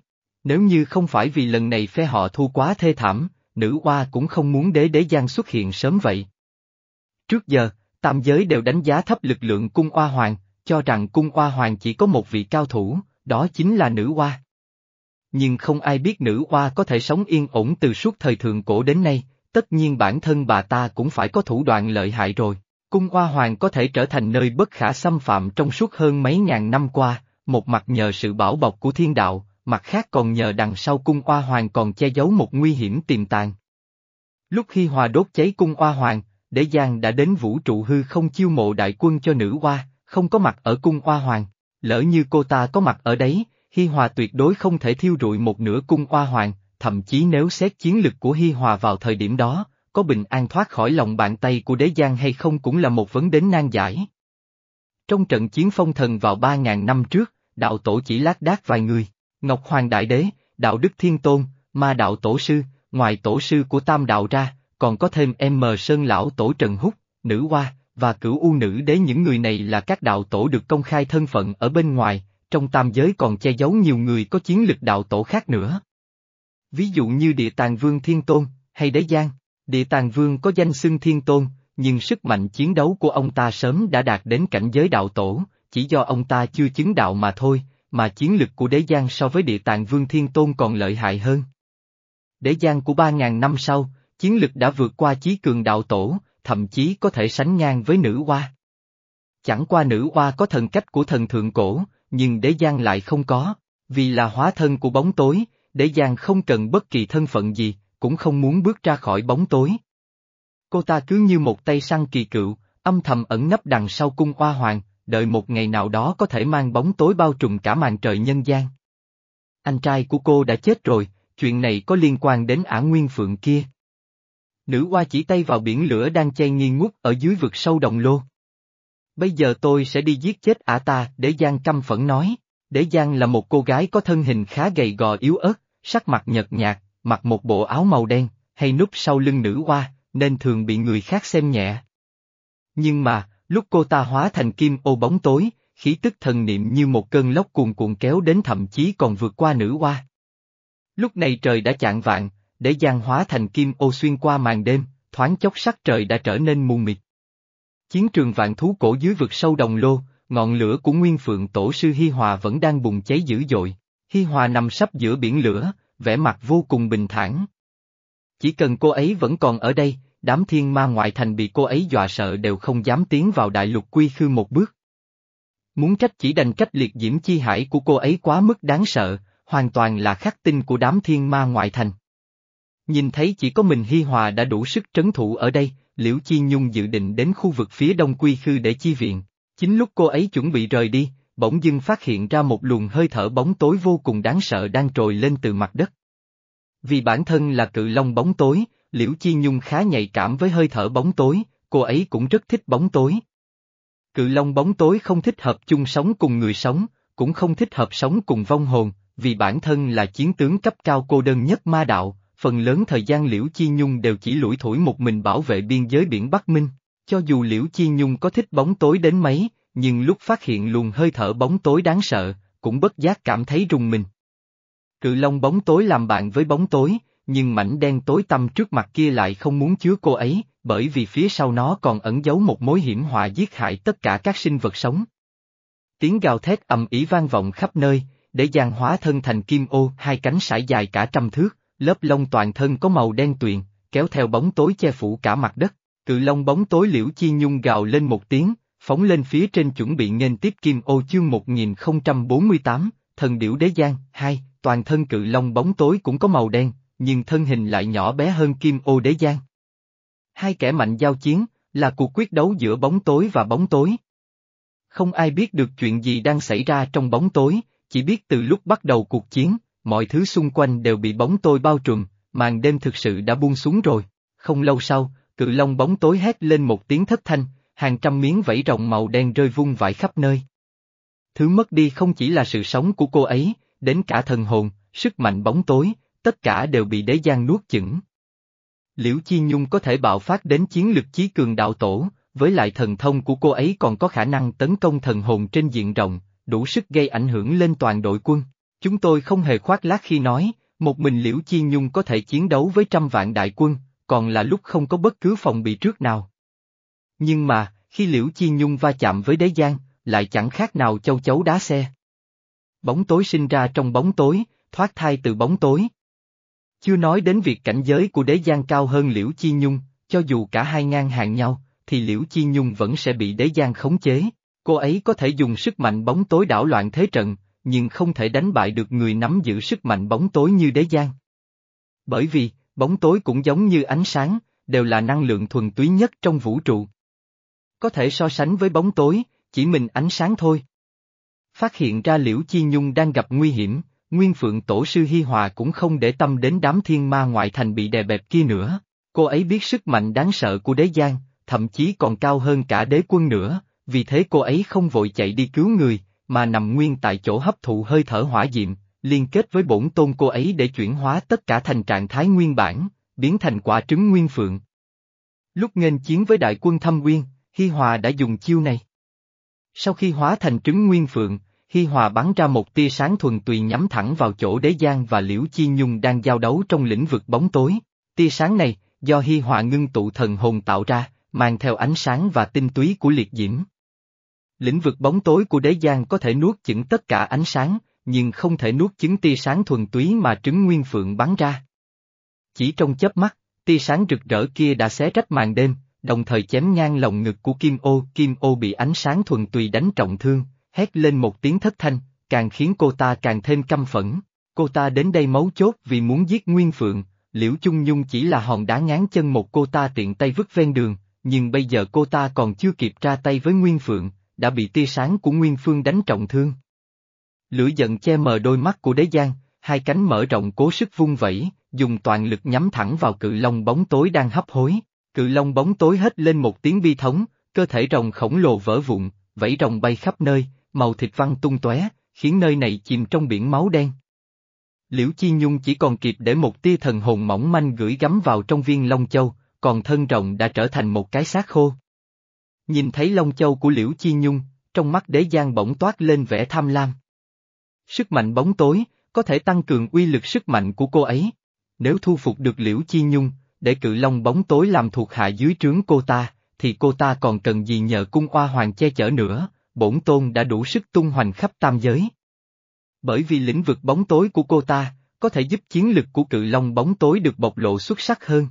Nếu như không phải vì lần này phe họ thu quá thê thảm, nữ oa cũng không muốn đế đế giang xuất hiện sớm vậy. Trước giờ, tam giới đều đánh giá thấp lực lượng cung oa hoàng, cho rằng cung oa hoàng chỉ có một vị cao thủ, đó chính là nữ oa. Nhưng không ai biết nữ oa có thể sống yên ổn từ suốt thời thượng cổ đến nay, tất nhiên bản thân bà ta cũng phải có thủ đoạn lợi hại rồi. Cung oa hoàng có thể trở thành nơi bất khả xâm phạm trong suốt hơn mấy ngàn năm qua, một mặt nhờ sự bảo bọc của thiên đạo, mặt khác còn nhờ đằng sau cung oa hoàng còn che giấu một nguy hiểm tiềm tàng. Lúc khi hòa đốt cháy cung oa hoàng, đế giang đã đến vũ trụ hư không chiêu mộ đại quân cho nữ oa, không có mặt ở cung oa hoàng, lỡ như cô ta có mặt ở đấy, Hi Hòa tuyệt đối không thể thiêu rụi một nửa cung oa hoàng, thậm chí nếu xét chiến lực của Hi Hòa vào thời điểm đó, có bình an thoát khỏi lòng bàn tay của đế giang hay không cũng là một vấn đến nan giải. Trong trận chiến phong thần vào 3.000 năm trước, đạo tổ chỉ lát đác vài người. Ngọc Hoàng Đại Đế, Đạo Đức Thiên Tôn, Ma Đạo Tổ Sư, ngoài Tổ Sư của Tam Đạo ra, còn có thêm M Sơn Lão Tổ Trần Húc, Nữ Hoa, và Cửu U Nữ Đế những người này là các đạo tổ được công khai thân phận ở bên ngoài, trong tam giới còn che giấu nhiều người có chiến lực đạo tổ khác nữa. Ví dụ như Địa Tàng Vương Thiên Tôn, hay Đế Giang, Địa Tàng Vương có danh xưng Thiên Tôn, nhưng sức mạnh chiến đấu của ông ta sớm đã đạt đến cảnh giới đạo tổ, chỉ do ông ta chưa chứng đạo mà thôi, mà chiến lực của đế giang so với địa tạng vương thiên tôn còn lợi hại hơn. Đế giang của 3.000 năm sau, chiến lực đã vượt qua chí cường đạo tổ, thậm chí có thể sánh ngang với nữ hoa. Chẳng qua nữ hoa có thần cách của thần thượng cổ, nhưng đế giang lại không có, vì là hóa thân của bóng tối, đế giang không cần bất kỳ thân phận gì, cũng không muốn bước ra khỏi bóng tối. Cô ta cứ như một tay săn kỳ cựu, âm thầm ẩn nấp đằng sau cung hoa hoàng, đợi một ngày nào đó có thể mang bóng tối bao trùm cả màn trời nhân gian. Anh trai của cô đã chết rồi, chuyện này có liên quan đến ả nguyên phượng kia. Nữ hoa chỉ tay vào biển lửa đang chay nghi ngút ở dưới vực sâu đồng lô. Bây giờ tôi sẽ đi giết chết ả ta, để Giang căm phẫn nói. Để Giang là một cô gái có thân hình khá gầy gò yếu ớt, sắc mặt nhợt nhạt, mặc một bộ áo màu đen, hay núp sau lưng nữ hoa, nên thường bị người khác xem nhẹ. Nhưng mà, Lúc cô ta hóa thành kim ô bóng tối, khí tức thần niệm như một cơn lốc cuồn cuộn kéo đến thậm chí còn vượt qua nữ hoa. Lúc này trời đã chạng vạn, để giang hóa thành kim ô xuyên qua màn đêm, thoáng chốc sắc trời đã trở nên mù mịt. Chiến trường vạn thú cổ dưới vực sâu đồng lô, ngọn lửa của Nguyên Phượng Tổ sư Hi Hòa vẫn đang bùng cháy dữ dội. Hi Hòa nằm sắp giữa biển lửa, vẻ mặt vô cùng bình thản. Chỉ cần cô ấy vẫn còn ở đây, đám thiên ma ngoại thành bị cô ấy dọa sợ đều không dám tiến vào đại lục quy khư một bước. Muốn trách chỉ đành cách liệt diễm chi hải của cô ấy quá mức đáng sợ, hoàn toàn là khắc tinh của đám thiên ma ngoại thành. Nhìn thấy chỉ có mình Hi Hòa đã đủ sức trấn thủ ở đây, Liễu Chi Nhung dự định đến khu vực phía đông quy khư để chi viện. Chính lúc cô ấy chuẩn bị rời đi, bỗng dưng phát hiện ra một luồng hơi thở bóng tối vô cùng đáng sợ đang trồi lên từ mặt đất. Vì bản thân là cự long bóng tối, Liễu Chi Nhung khá nhạy cảm với hơi thở bóng tối, cô ấy cũng rất thích bóng tối. Cự long bóng tối không thích hợp chung sống cùng người sống, cũng không thích hợp sống cùng vong hồn, vì bản thân là chiến tướng cấp cao cô đơn nhất ma đạo, phần lớn thời gian Liễu Chi Nhung đều chỉ lủi thủi một mình bảo vệ biên giới biển Bắc Minh. Cho dù Liễu Chi Nhung có thích bóng tối đến mấy, nhưng lúc phát hiện luồng hơi thở bóng tối đáng sợ, cũng bất giác cảm thấy rùng mình. Cự long bóng tối làm bạn với bóng tối, nhưng mảnh đen tối tăm trước mặt kia lại không muốn chứa cô ấy, bởi vì phía sau nó còn ẩn giấu một mối hiểm họa giết hại tất cả các sinh vật sống. Tiếng gào thét ầm ĩ vang vọng khắp nơi, để giang hóa thân thành kim ô, hai cánh sải dài cả trăm thước, lớp lông toàn thân có màu đen tuyền, kéo theo bóng tối che phủ cả mặt đất. Cự long bóng tối liễu chi nhung gào lên một tiếng, phóng lên phía trên chuẩn bị nghênh tiếp kim ô chương 1048, thần điểu đế giang, hai, toàn thân cự long bóng tối cũng có màu đen, nhưng thân hình lại nhỏ bé hơn kim ô đế giang. Hai kẻ mạnh giao chiến, là cuộc quyết đấu giữa bóng tối và bóng tối. Không ai biết được chuyện gì đang xảy ra trong bóng tối, chỉ biết từ lúc bắt đầu cuộc chiến, mọi thứ xung quanh đều bị bóng tối bao trùm, màn đêm thực sự đã buông xuống rồi. Không lâu sau, cự long bóng tối hét lên một tiếng thất thanh, hàng trăm miếng vẫy rồng màu đen rơi vung vãi khắp nơi. Thứ mất đi không chỉ là sự sống của cô ấy, đến cả thần hồn, sức mạnh bóng tối, tất cả đều bị đế giang nuốt chửng. Liễu Chi Nhung có thể bạo phát đến chiến lực chí cường đạo tổ, với lại thần thông của cô ấy còn có khả năng tấn công thần hồn trên diện rộng, đủ sức gây ảnh hưởng lên toàn đội quân. Chúng tôi không hề khoác lác khi nói, một mình Liễu Chi Nhung có thể chiến đấu với trăm vạn đại quân, còn là lúc không có bất cứ phòng bị trước nào. Nhưng mà, khi Liễu Chi Nhung va chạm với đế giang, lại chẳng khác nào châu chấu đá xe. Bóng tối sinh ra trong bóng tối, thoát thai từ bóng tối. Chưa nói đến việc cảnh giới của đế giang cao hơn Liễu Chi Nhung, cho dù cả hai ngang hàng nhau, thì Liễu Chi Nhung vẫn sẽ bị đế giang khống chế. Cô ấy có thể dùng sức mạnh bóng tối đảo loạn thế trận, nhưng không thể đánh bại được người nắm giữ sức mạnh bóng tối như đế giang. Bởi vì, bóng tối cũng giống như ánh sáng, đều là năng lượng thuần túy nhất trong vũ trụ. Có thể so sánh với bóng tối, chỉ mình ánh sáng thôi. Phát hiện ra Liễu Chi Nhung đang gặp nguy hiểm, Nguyên Phượng Tổ sư Hi Hòa cũng không để tâm đến đám thiên ma ngoại thành bị đè bẹp kia nữa. Cô ấy biết sức mạnh đáng sợ của đế giang, thậm chí còn cao hơn cả đế quân nữa, vì thế cô ấy không vội chạy đi cứu người, mà nằm nguyên tại chỗ hấp thụ hơi thở hỏa diệm, liên kết với bổn tôn cô ấy để chuyển hóa tất cả thành trạng thái nguyên bản, biến thành quả trứng nguyên phượng. Lúc nghênh chiến với đại quân thâm nguyên, Hi Hòa đã dùng chiêu này. Sau khi hóa thành trứng nguyên phượng, Hi Hòa bắn ra một tia sáng thuần tùy nhắm thẳng vào chỗ đế giang và Liễu Chi Nhung đang giao đấu trong lĩnh vực bóng tối. Tia sáng này, do Hi Hòa ngưng tụ thần hồn tạo ra, mang theo ánh sáng và tinh túy của liệt diễm. Lĩnh vực bóng tối của đế giang có thể nuốt chửng tất cả ánh sáng, nhưng không thể nuốt chửng tia sáng thuần túy mà trứng nguyên phượng bắn ra. Chỉ trong chớp mắt, tia sáng rực rỡ kia đã xé rách màn đêm, đồng thời chém ngang lồng ngực của Kim Ô. Kim Ô bị ánh sáng thuần tùy đánh trọng thương, hét lên một tiếng thất thanh, càng khiến cô ta càng thêm căm phẫn. Cô ta đến đây mấu chốt vì muốn giết Nguyên Phượng, Liễu Chung Nhung chỉ là hòn đá ngán chân một cô ta tiện tay vứt ven đường, nhưng bây giờ cô ta còn chưa kịp ra tay với Nguyên Phượng, đã bị tia sáng của Nguyên Phương đánh trọng thương. Lửa giận che mờ đôi mắt của đế giang, hai cánh mở rộng cố sức vung vẩy, dùng toàn lực nhắm thẳng vào cự long bóng tối đang hấp hối. Cự long bóng tối hết lên một tiếng bi thống, cơ thể rồng khổng lồ vỡ vụn, vẫy rồng bay khắp nơi, màu thịt văng tung tóe, khiến nơi này chìm trong biển máu đen. Liễu Chi Nhung chỉ còn kịp để một tia thần hồn mỏng manh gửi gắm vào trong viên Long Châu, còn thân rồng đã trở thành một cái xác khô. Nhìn thấy Long Châu của Liễu Chi Nhung, trong mắt đế giang bỗng toát lên vẻ tham lam. Sức mạnh bóng tối, có thể tăng cường uy lực sức mạnh của cô ấy. Nếu thu phục được Liễu Chi Nhung, để cự long bóng tối làm thuộc hạ dưới trướng cô ta, thì cô ta còn cần gì nhờ cung oa hoàng che chở nữa, bổn tôn đã đủ sức tung hoành khắp tam giới. Bởi vì lĩnh vực bóng tối của cô ta, có thể giúp chiến lực của cự long bóng tối được bộc lộ xuất sắc hơn.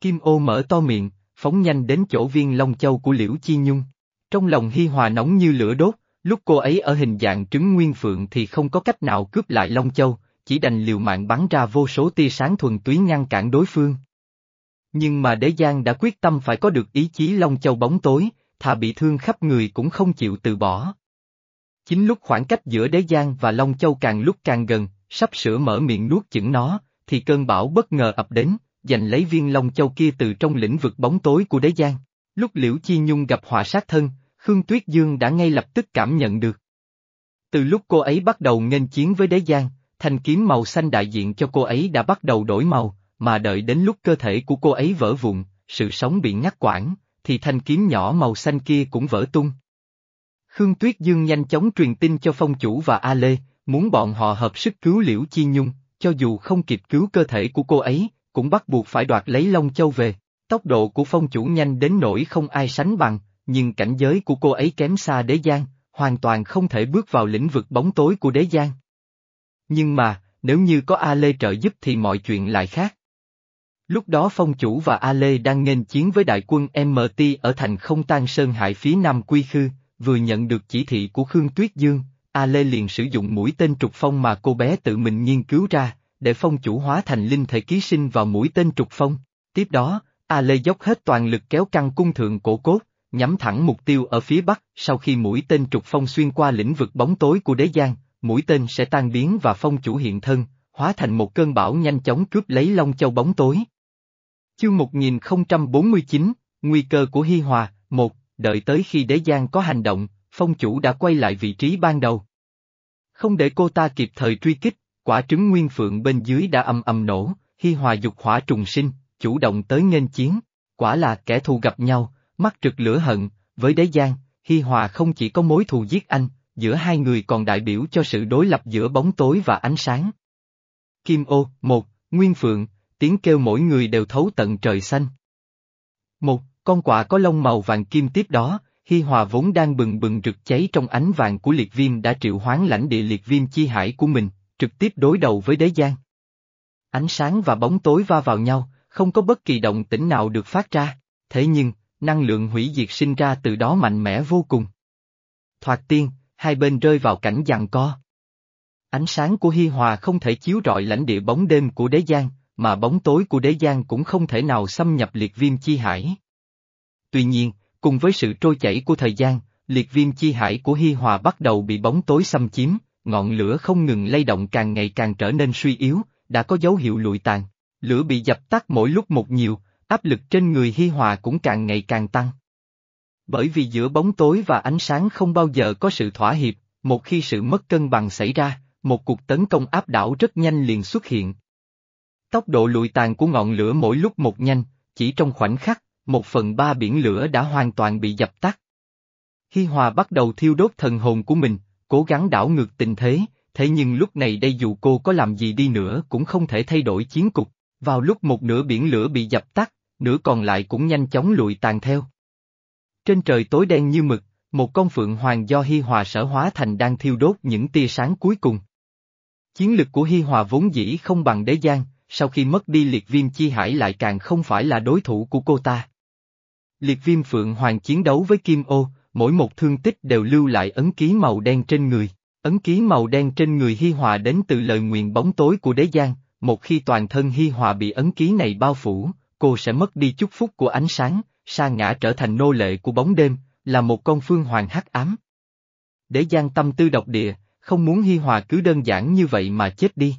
Kim ô mở to miệng, phóng nhanh đến chỗ viên long châu của Liễu Chi Nhung. Trong lòng Hi Hòa nóng như lửa đốt, lúc cô ấy ở hình dạng trứng nguyên phượng thì không có cách nào cướp lại long châu, chỉ đành liều mạng bắn ra vô số tia sáng thuần túy ngăn cản đối phương. Nhưng mà đế giang đã quyết tâm phải có được ý chí long châu bóng tối, thà bị thương khắp người cũng không chịu từ bỏ. Chính lúc khoảng cách giữa đế giang và long châu càng lúc càng gần, sắp sửa mở miệng nuốt chửng nó, thì cơn bão bất ngờ ập đến, giành lấy viên long châu kia từ trong lĩnh vực bóng tối của đế giang. Lúc Liễu Chi Nhung gặp họa sát thân, Khương Tuyết Dương đã ngay lập tức cảm nhận được. Từ lúc cô ấy bắt đầu nghênh chiến với đế giang, thanh kiếm màu xanh đại diện cho cô ấy đã bắt đầu đổi màu, mà đợi đến lúc cơ thể của cô ấy vỡ vụn, sự sống bị ngắt quãng, thì thanh kiếm nhỏ màu xanh kia cũng vỡ tung. Khương Tuyết Dương nhanh chóng truyền tin cho phong chủ và A Lê, muốn bọn họ hợp sức cứu Liễu Chi Nhung, cho dù không kịp cứu cơ thể của cô ấy, cũng bắt buộc phải đoạt lấy Long Châu về. Tốc độ của phong chủ nhanh đến nỗi không ai sánh bằng, nhưng cảnh giới của cô ấy kém xa đế giang, hoàn toàn không thể bước vào lĩnh vực bóng tối của đế giang. Nhưng mà, nếu như có A Lê trợ giúp thì mọi chuyện lại khác. Lúc đó phong chủ và A Lê đang nghênh chiến với đại quân MT ở thành không tan sơn hại phía nam Quy Khư, vừa nhận được chỉ thị của Khương Tuyết Dương, A Lê liền sử dụng mũi tên trục phong mà cô bé tự mình nghiên cứu ra, để phong chủ hóa thành linh thể ký sinh vào mũi tên trục phong. Tiếp đó, A Lê dốc hết toàn lực kéo căng cung thượng cổ cốt, nhắm thẳng mục tiêu ở phía bắc, sau khi mũi tên trục phong xuyên qua lĩnh vực bóng tối của đế giang, mũi tên sẽ tan biến và phong chủ hiện thân, hóa thành một cơn bão nhanh chóng cướp lấy Long Châu bóng tối. Chương 1049, Nguy cơ của Hi Hòa, một, đợi tới khi đế giang có hành động, phong chủ đã quay lại vị trí ban đầu. Không để cô ta kịp thời truy kích, quả trứng nguyên phượng bên dưới đã âm âm nổ, Hi Hòa dục hỏa trùng sinh, chủ động tới nghênh chiến, quả là kẻ thù gặp nhau, mắt trực lửa hận, với đế giang, Hi Hòa không chỉ có mối thù giết anh, giữa hai người còn đại biểu cho sự đối lập giữa bóng tối và ánh sáng. Kim ô, một, Nguyên Phượng, tiếng kêu mỗi người đều thấu tận trời xanh. Một, con quạ có lông màu vàng kim tiếp đó, Hi Hòa vốn đang bừng bừng rực cháy trong ánh vàng của liệt viêm đã triệu hoán lãnh địa liệt viêm chi hải của mình, trực tiếp đối đầu với đế giang. Ánh sáng và bóng tối va vào nhau, không có bất kỳ động tĩnh nào được phát ra, thế nhưng, năng lượng hủy diệt sinh ra từ đó mạnh mẽ vô cùng. Thoạt tiên, hai bên rơi vào cảnh giằng co. Ánh sáng của Hi Hòa không thể chiếu rọi lãnh địa bóng đêm của đế giang, mà bóng tối của đế giang cũng không thể nào xâm nhập liệt viêm chi hải. Tuy nhiên, cùng với sự trôi chảy của thời gian, liệt viêm chi hải của Hi Hòa bắt đầu bị bóng tối xâm chiếm, ngọn lửa không ngừng lay động càng ngày càng trở nên suy yếu, đã có dấu hiệu lụi tàn. Lửa bị dập tắt mỗi lúc một nhiều, áp lực trên người Hi Hòa cũng càng ngày càng tăng. Bởi vì giữa bóng tối và ánh sáng không bao giờ có sự thỏa hiệp, một khi sự mất cân bằng xảy ra, một cuộc tấn công áp đảo rất nhanh liền xuất hiện. Tốc độ lụi tàn của ngọn lửa mỗi lúc một nhanh, chỉ trong khoảnh khắc, một phần ba biển lửa đã hoàn toàn bị dập tắt. Hi Hòa bắt đầu thiêu đốt thần hồn của mình, cố gắng đảo ngược tình thế, thế nhưng lúc này đây dù cô có làm gì đi nữa cũng không thể thay đổi chiến cục, vào lúc một nửa biển lửa bị dập tắt, nửa còn lại cũng nhanh chóng lụi tàn theo. Trên trời tối đen như mực, một con phượng hoàng do Hi Hòa sở hóa thành đang thiêu đốt những tia sáng cuối cùng. Chiến lực của Hi Hòa vốn dĩ không bằng đế giang, sau khi mất đi liệt viêm chi hải lại càng không phải là đối thủ của cô ta. Liệt viêm phượng hoàng chiến đấu với Kim ô, mỗi một thương tích đều lưu lại ấn ký màu đen trên người. Ấn ký màu đen trên người Hi Hòa đến từ lời nguyện bóng tối của đế giang, một khi toàn thân Hi Hòa bị ấn ký này bao phủ, cô sẽ mất đi chúc phúc của ánh sáng, sa ngã trở thành nô lệ của bóng đêm, là một con phương hoàng hắc ám. Đế giang tâm tư độc địa, không muốn Hi Hòa cứ đơn giản như vậy mà chết đi.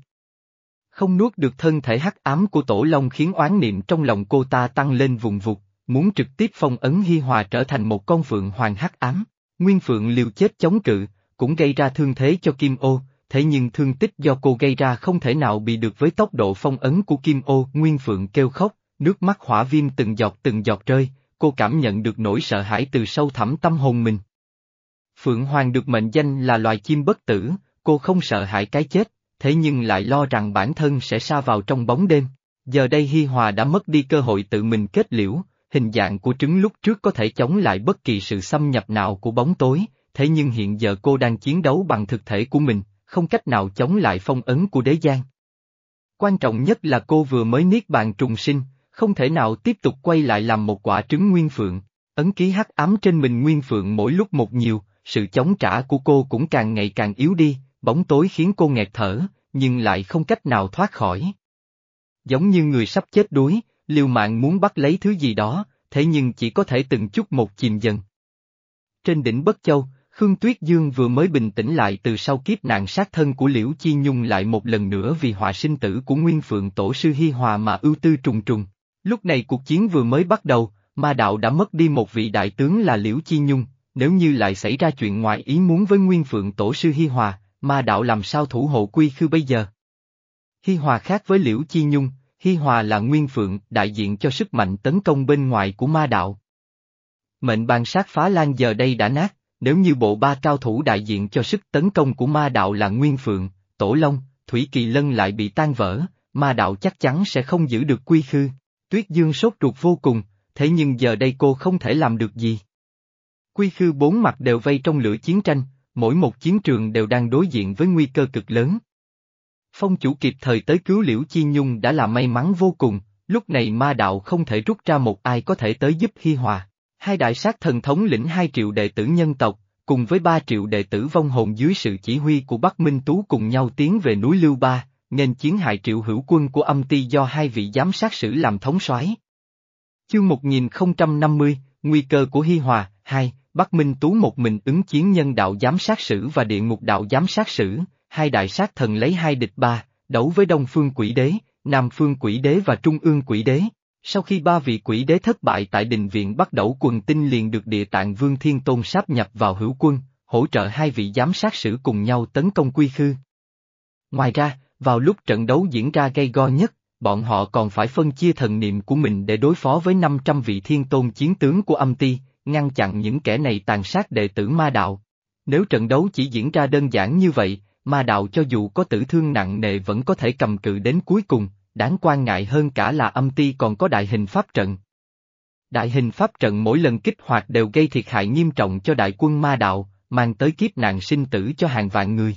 Không nuốt được thân thể hắc ám của tổ long khiến oán niệm trong lòng cô ta tăng lên vùng vụt, muốn trực tiếp phong ấn Hi Hòa trở thành một con phượng hoàng hắc ám. Nguyên phượng liều chết chống cự, cũng gây ra thương thế cho Kim Ô, thế nhưng thương tích do cô gây ra không thể nào bị được với tốc độ phong ấn của Kim Ô. Nguyên phượng kêu khóc, nước mắt hỏa viêm từng giọt từng giọt rơi, cô cảm nhận được nỗi sợ hãi từ sâu thẳm tâm hồn mình. Phượng Hoàng được mệnh danh là loài chim bất tử, cô không sợ hãi cái chết, thế nhưng lại lo rằng bản thân sẽ sa vào trong bóng đêm. Giờ đây Hi Hòa đã mất đi cơ hội tự mình kết liễu, hình dạng của trứng lúc trước có thể chống lại bất kỳ sự xâm nhập nào của bóng tối, thế nhưng hiện giờ cô đang chiến đấu bằng thực thể của mình, không cách nào chống lại phong ấn của đế giang. Quan trọng nhất là cô vừa mới niết bàn trùng sinh, không thể nào tiếp tục quay lại làm một quả trứng nguyên phượng. Ấn ký hắc ám trên mình nguyên phượng mỗi lúc một nhiều, sự chống trả của cô cũng càng ngày càng yếu đi, bóng tối khiến cô nghẹt thở, nhưng lại không cách nào thoát khỏi. Giống như người sắp chết đuối, liều mạng muốn bắt lấy thứ gì đó, thế nhưng chỉ có thể từng chút một chìm dần. Trên đỉnh Bất Châu, Khương Tuyết Dương vừa mới bình tĩnh lại từ sau kiếp nạn sát thân của Liễu Chi Nhung lại một lần nữa vì họa sinh tử của Nguyên Phượng Tổ sư Hi Hòa mà ưu tư trùng trùng. Lúc này cuộc chiến vừa mới bắt đầu, ma đạo đã mất đi một vị đại tướng là Liễu Chi Nhung, nếu như lại xảy ra chuyện ngoại ý muốn với Nguyên Phượng Tổ sư Hi Hòa, ma đạo làm sao thủ hộ quy khư bây giờ? Hi Hòa khác với Liễu Chi Nhung, Hi Hòa là Nguyên Phượng, đại diện cho sức mạnh tấn công bên ngoài của ma đạo. Mệnh bàn sát phá lan giờ đây đã nát, nếu như bộ ba cao thủ đại diện cho sức tấn công của ma đạo là Nguyên Phượng, Tổ Long, Thủy Kỳ Lân lại bị tan vỡ, ma đạo chắc chắn sẽ không giữ được quy khư. Tuyết Dương sốt ruột vô cùng, thế nhưng giờ đây cô không thể làm được gì. Quy khư bốn mặt đều vây trong lửa chiến tranh, mỗi một chiến trường đều đang đối diện với nguy cơ cực lớn. Phong chủ kịp thời tới cứu Liễu Chi Nhung đã là may mắn vô cùng, lúc này ma đạo không thể rút ra một ai có thể tới giúp Hi Hòa. Hai đại sát thần thống lĩnh hai triệu đệ tử nhân tộc, cùng với ba triệu đệ tử vong hồn dưới sự chỉ huy của Bắc Minh Tú cùng nhau tiến về núi Lưu Ba, nên chiến hại triệu hữu quân của âm ty do hai vị giám sát sử làm thống soái. Chương 1050, Nguy cơ của Hi Hòa, 2, Bắc Minh Tú một mình ứng chiến nhân đạo giám sát sử và địa ngục đạo giám sát sử, hai đại sát thần lấy hai địch ba, đấu với Đông Phương Quỷ Đế, Nam Phương Quỷ Đế và Trung ương Quỷ Đế. Sau khi ba vị quỷ đế thất bại tại đình viện bắt đầu quần tinh liền được địa tạng Vương Thiên Tôn sáp nhập vào hữu quân, hỗ trợ hai vị giám sát sử cùng nhau tấn công quy khư. Ngoài ra, vào lúc trận đấu diễn ra gây go nhất, bọn họ còn phải phân chia thần niệm của mình để đối phó với 500 vị thiên tôn chiến tướng của âm ti, ngăn chặn những kẻ này tàn sát đệ tử ma đạo. Nếu trận đấu chỉ diễn ra đơn giản như vậy, ma đạo cho dù có tử thương nặng nề vẫn có thể cầm cự đến cuối cùng, đáng quan ngại hơn cả là âm ti còn có đại hình pháp trận. Đại hình pháp trận mỗi lần kích hoạt đều gây thiệt hại nghiêm trọng cho đại quân ma đạo, mang tới kiếp nạn sinh tử cho hàng vạn người.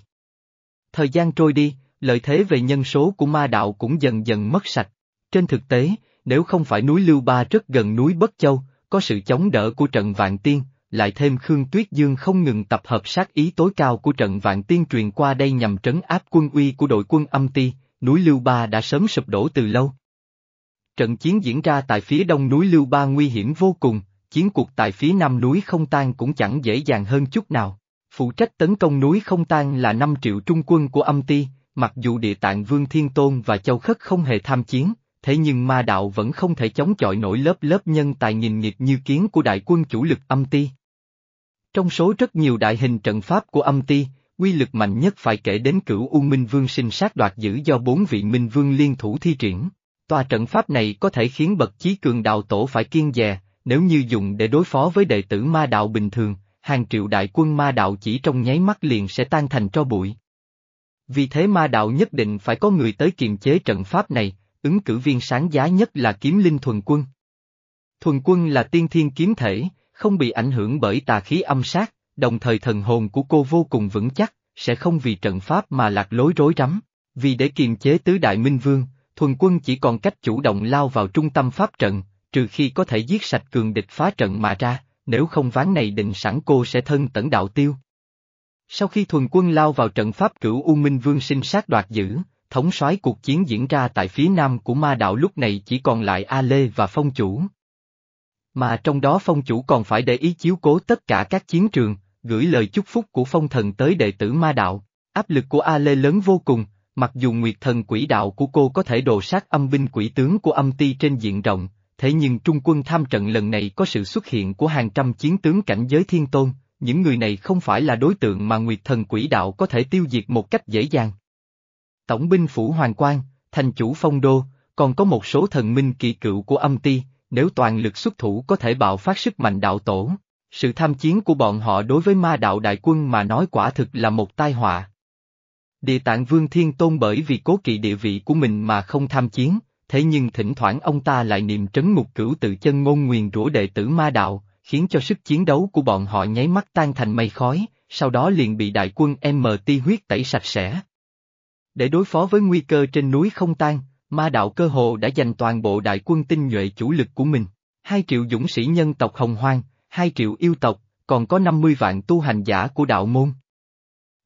Thời gian trôi đi, lợi thế về nhân số của ma đạo cũng dần dần mất sạch. Trên thực tế, nếu không phải núi Lưu Ba rất gần núi Bất Châu, có sự chống đỡ của trận Vạn Tiên, lại thêm Khương Tuyết Dương không ngừng tập hợp sát ý tối cao của trận Vạn Tiên truyền qua đây nhằm trấn áp quân uy của đội quân âm ti, núi Lưu Ba đã sớm sụp đổ từ lâu. Trận chiến diễn ra tại phía đông núi Lưu Ba nguy hiểm vô cùng, chiến cuộc tại phía nam núi không tan cũng chẳng dễ dàng hơn chút nào. Phụ trách tấn công núi không tan là 5 triệu trung quân của âm ti, mặc dù địa tạng Vương Thiên Tôn và Châu Khất không hề tham chiến, thế nhưng ma đạo vẫn không thể chống chọi nổi lớp lớp nhân tài nghìn nghiệp như kiến của đại quân chủ lực âm ti. Trong số rất nhiều đại hình trận pháp của âm ti, quy lực mạnh nhất phải kể đến cửu U Minh Vương sinh sát đoạt giữ do bốn vị Minh Vương liên thủ thi triển. Tòa trận pháp này có thể khiến bậc chí cường đạo tổ phải kiên dè, nếu như dùng để đối phó với đệ tử ma đạo bình thường, hàng triệu đại quân ma đạo chỉ trong nháy mắt liền sẽ tan thành tro bụi. Vì thế ma đạo nhất định phải có người tới kiềm chế trận pháp này, ứng cử viên sáng giá nhất là kiếm linh thuần quân. Thuần quân là tiên thiên kiếm thể, không bị ảnh hưởng bởi tà khí âm sát, đồng thời thần hồn của cô vô cùng vững chắc, sẽ không vì trận pháp mà lạc lối rối rắm. Vì để kiềm chế tứ đại minh vương, thuần quân chỉ còn cách chủ động lao vào trung tâm pháp trận, trừ khi có thể giết sạch cường địch phá trận mà ra, nếu không ván này định sẵn cô sẽ thân tẩn đạo tiêu. Sau khi thuần quân lao vào trận pháp cửu U Minh Vương sinh sát đoạt giữ, thống soái cuộc chiến diễn ra tại phía nam của ma đạo lúc này chỉ còn lại A Lê và Phong Chủ. Mà trong đó Phong Chủ còn phải để ý chiếu cố tất cả các chiến trường, gửi lời chúc phúc của Phong Thần tới đệ tử ma đạo. Áp lực của A Lê lớn vô cùng, mặc dù Nguyệt Thần quỷ đạo của cô có thể đồ sát âm binh quỷ tướng của âm ti trên diện rộng, thế nhưng trung quân tham trận lần này có sự xuất hiện của hàng trăm chiến tướng cảnh giới thiên tôn, những người này không phải là đối tượng mà Nguyệt Thần quỷ đạo có thể tiêu diệt một cách dễ dàng. Tổng binh phủ Hoàng Quan, thành chủ phong đô, còn có một số thần minh kỳ cựu của âm ti, nếu toàn lực xuất thủ có thể bạo phát sức mạnh đạo tổ. Sự tham chiến của bọn họ đối với ma đạo đại quân mà nói quả thực là một tai họa. Địa tạng vương thiên tôn bởi vì cố kỵ địa vị của mình mà không tham chiến, thế nhưng thỉnh thoảng ông ta lại niệm trấn ngục cửu tự chân ngôn nguyền rủa đệ tử ma đạo, khiến cho sức chiến đấu của bọn họ nháy mắt tan thành mây khói, sau đó liền bị đại quân MT huyết tẩy sạch sẽ. Để đối phó với nguy cơ trên núi không tan, ma đạo cơ hồ đã dành toàn bộ đại quân tinh nhuệ chủ lực của mình. Hai triệu dũng sĩ nhân tộc Hồng Hoang, hai triệu yêu tộc, còn có 50 vạn tu hành giả của đạo môn.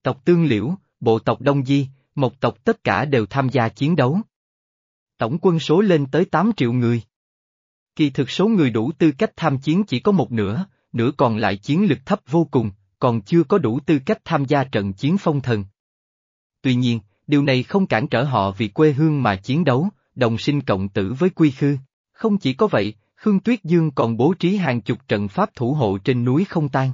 Tộc Tương Liễu, bộ tộc Đông Di, một tộc tất cả đều tham gia chiến đấu. Tổng quân số lên tới 8 triệu người. Kỳ thực số người đủ tư cách tham chiến chỉ có một nửa, nửa còn lại chiến lực thấp vô cùng, còn chưa có đủ tư cách tham gia trận chiến phong thần. Tuy nhiên, điều này không cản trở họ vì quê hương mà chiến đấu, đồng sinh cộng tử với quy khư. Không chỉ có vậy, Khương Tuyết Dương còn bố trí hàng chục trận pháp thủ hộ trên núi không tan.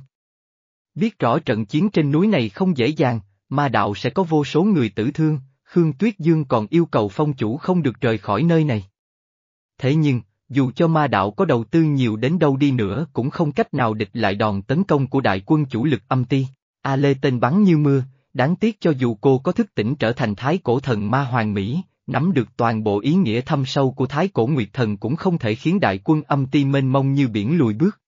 Biết rõ trận chiến trên núi này không dễ dàng, ma đạo sẽ có vô số người tử thương, Khương Tuyết Dương còn yêu cầu phong chủ không được rời khỏi nơi này. Thế nhưng, dù cho ma đạo có đầu tư nhiều đến đâu đi nữa cũng không cách nào địch lại đòn tấn công của đại quân chủ lực âm ti. A Lê tên bắn như mưa, đáng tiếc cho dù cô có thức tỉnh trở thành thái cổ thần ma hoàng mỹ, nắm được toàn bộ ý nghĩa thâm sâu của thái cổ nguyệt thần cũng không thể khiến đại quân âm ti mênh mông như biển lùi bước.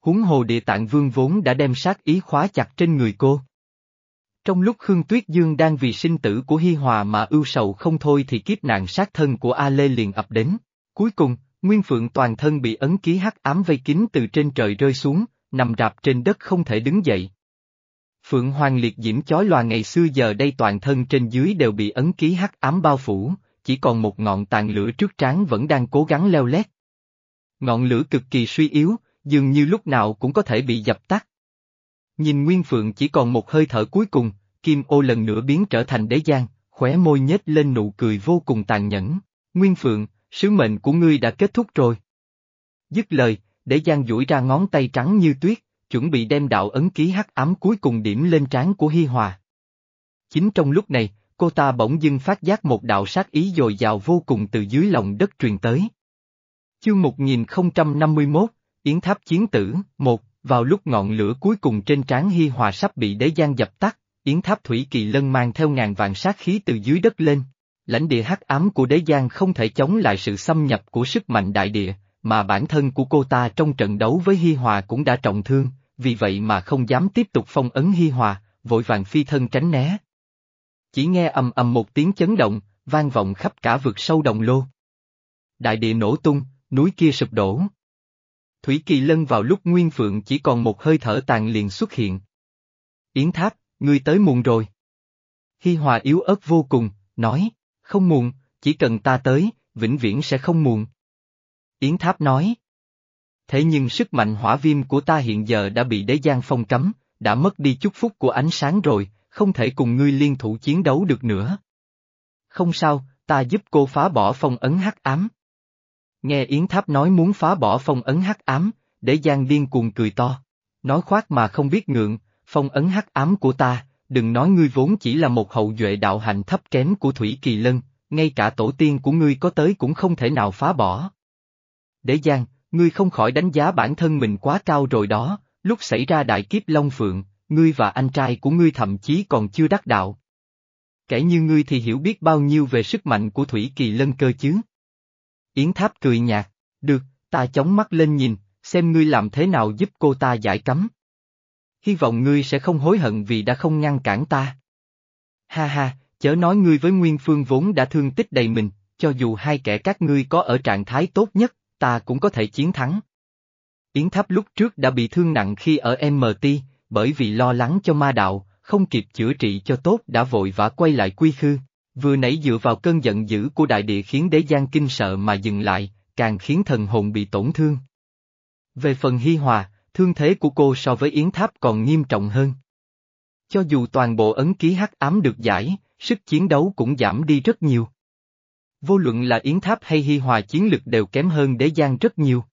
Huống hồ địa tạng vương vốn đã đem sát ý khóa chặt trên người cô. Trong lúc Khương Tuyết Dương đang vì sinh tử của Hi Hòa mà ưu sầu không thôi thì kiếp nạn sát thân của A Lê liền ập đến. Cuối cùng, Nguyên Phượng toàn thân bị ấn ký hắc ám vây kín từ trên trời rơi xuống, nằm rạp trên đất không thể đứng dậy. Phượng Hoàng liệt diễm chói lòa ngày xưa giờ đây toàn thân trên dưới đều bị ấn ký hắc ám bao phủ, chỉ còn một ngọn tàn lửa trước trán vẫn đang cố gắng leo lét. Ngọn lửa cực kỳ suy yếu, dường như lúc nào cũng có thể bị dập tắt. Nhìn Nguyên Phượng chỉ còn một hơi thở cuối cùng, Kim ô lần nữa biến trở thành đế giang, khóe môi nhếch lên nụ cười vô cùng tàn nhẫn. Nguyên Phượng, sứ mệnh của ngươi đã kết thúc rồi. Dứt lời, đế giang duỗi ra ngón tay trắng như tuyết, chuẩn bị đem đạo ấn ký hắc ám cuối cùng điểm lên trán của Hi Hòa. Chính trong lúc này, cô ta bỗng dưng phát giác một đạo sát ý dồi dào vô cùng từ dưới lòng đất truyền tới. Chương 1051, Yến Tháp Chiến Tử, một vào lúc ngọn lửa cuối cùng trên trán Hi Hòa sắp bị đế giang dập tắt, Yến Tháp Thủy Kỳ Lân mang theo ngàn vạn sát khí từ dưới đất lên. Lãnh địa hắc ám của đế giang không thể chống lại sự xâm nhập của sức mạnh đại địa, mà bản thân của cô ta trong trận đấu với Hi Hòa cũng đã trọng thương, vì vậy mà không dám tiếp tục phong ấn Hi Hòa, vội vàng phi thân tránh né. Chỉ nghe ầm ầm một tiếng chấn động, vang vọng khắp cả vực sâu đồng lô. Đại địa nổ tung, núi kia sụp đổ. Thủy Kỳ Lân vào lúc Nguyên Phượng chỉ còn một hơi thở tàn liền xuất hiện. Yến Tháp, ngươi tới muộn rồi. Hi Hòa yếu ớt vô cùng, nói, không muộn, chỉ cần ta tới, vĩnh viễn sẽ không muộn. Yến Tháp nói. Thế nhưng sức mạnh hỏa viêm của ta hiện giờ đã bị đế giang phong cấm, đã mất đi chút phút của ánh sáng rồi, không thể cùng ngươi liên thủ chiến đấu được nữa. Không sao, ta giúp cô phá bỏ phong ấn hắc ám. Nghe Yến Tháp nói muốn phá bỏ phong ấn hắc ám, Đế Giang điên cuồng cười to. Nói khoác mà không biết ngượng, phong ấn hắc ám của ta, đừng nói ngươi vốn chỉ là một hậu duệ đạo hành thấp kém của Thủy Kỳ Lân, ngay cả tổ tiên của ngươi có tới cũng không thể nào phá bỏ. Đế Giang, ngươi không khỏi đánh giá bản thân mình quá cao rồi đó, lúc xảy ra đại kiếp Long Phượng, ngươi và anh trai của ngươi thậm chí còn chưa đắc đạo. Kể như ngươi thì hiểu biết bao nhiêu về sức mạnh của Thủy Kỳ Lân cơ chứ? Yến Tháp cười nhạt, được, ta chống mắt lên nhìn, xem ngươi làm thế nào giúp cô ta giải cấm. Hy vọng ngươi sẽ không hối hận vì đã không ngăn cản ta. Ha ha, chớ nói ngươi với Nguyên Phương vốn đã thương tích đầy mình, cho dù hai kẻ các ngươi có ở trạng thái tốt nhất, ta cũng có thể chiến thắng. Yến Tháp lúc trước đã bị thương nặng khi ở MT, bởi vì lo lắng cho ma đạo, không kịp chữa trị cho tốt đã vội vã quay lại quy khư. Vừa nãy dựa vào cơn giận dữ của đại địa khiến đế giang kinh sợ mà dừng lại, càng khiến thần hồn bị tổn thương. Về phần hi hòa, thương thế của cô so với Yến Tháp còn nghiêm trọng hơn. Cho dù toàn bộ ấn ký hắc ám được giải, sức chiến đấu cũng giảm đi rất nhiều. Vô luận là Yến Tháp hay Hi Hòa chiến lực đều kém hơn Đế Giang rất nhiều.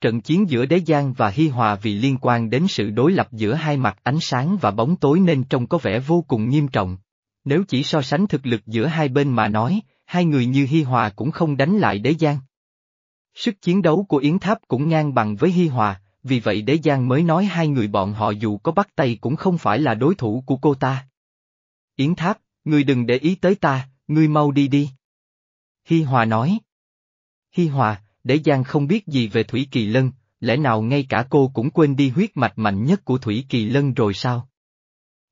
Trận chiến giữa Đế Giang và Hi Hòa vì liên quan đến sự đối lập giữa hai mặt ánh sáng và bóng tối nên trông có vẻ vô cùng nghiêm trọng. Nếu chỉ so sánh thực lực giữa hai bên mà nói, hai người như Hi Hòa cũng không đánh lại Đế Giang. Sức chiến đấu của Yến Tháp cũng ngang bằng với Hi Hòa, vì vậy Đế Giang mới nói hai người bọn họ dù có bắt tay cũng không phải là đối thủ của cô ta. Yến Tháp, ngươi đừng để ý tới ta, ngươi mau đi đi. Hi Hòa nói. Hi Hòa, để Giang không biết gì về Thủy Kỳ Lân, lẽ nào ngay cả cô cũng quên đi huyết mạch mạnh nhất của Thủy Kỳ Lân rồi sao?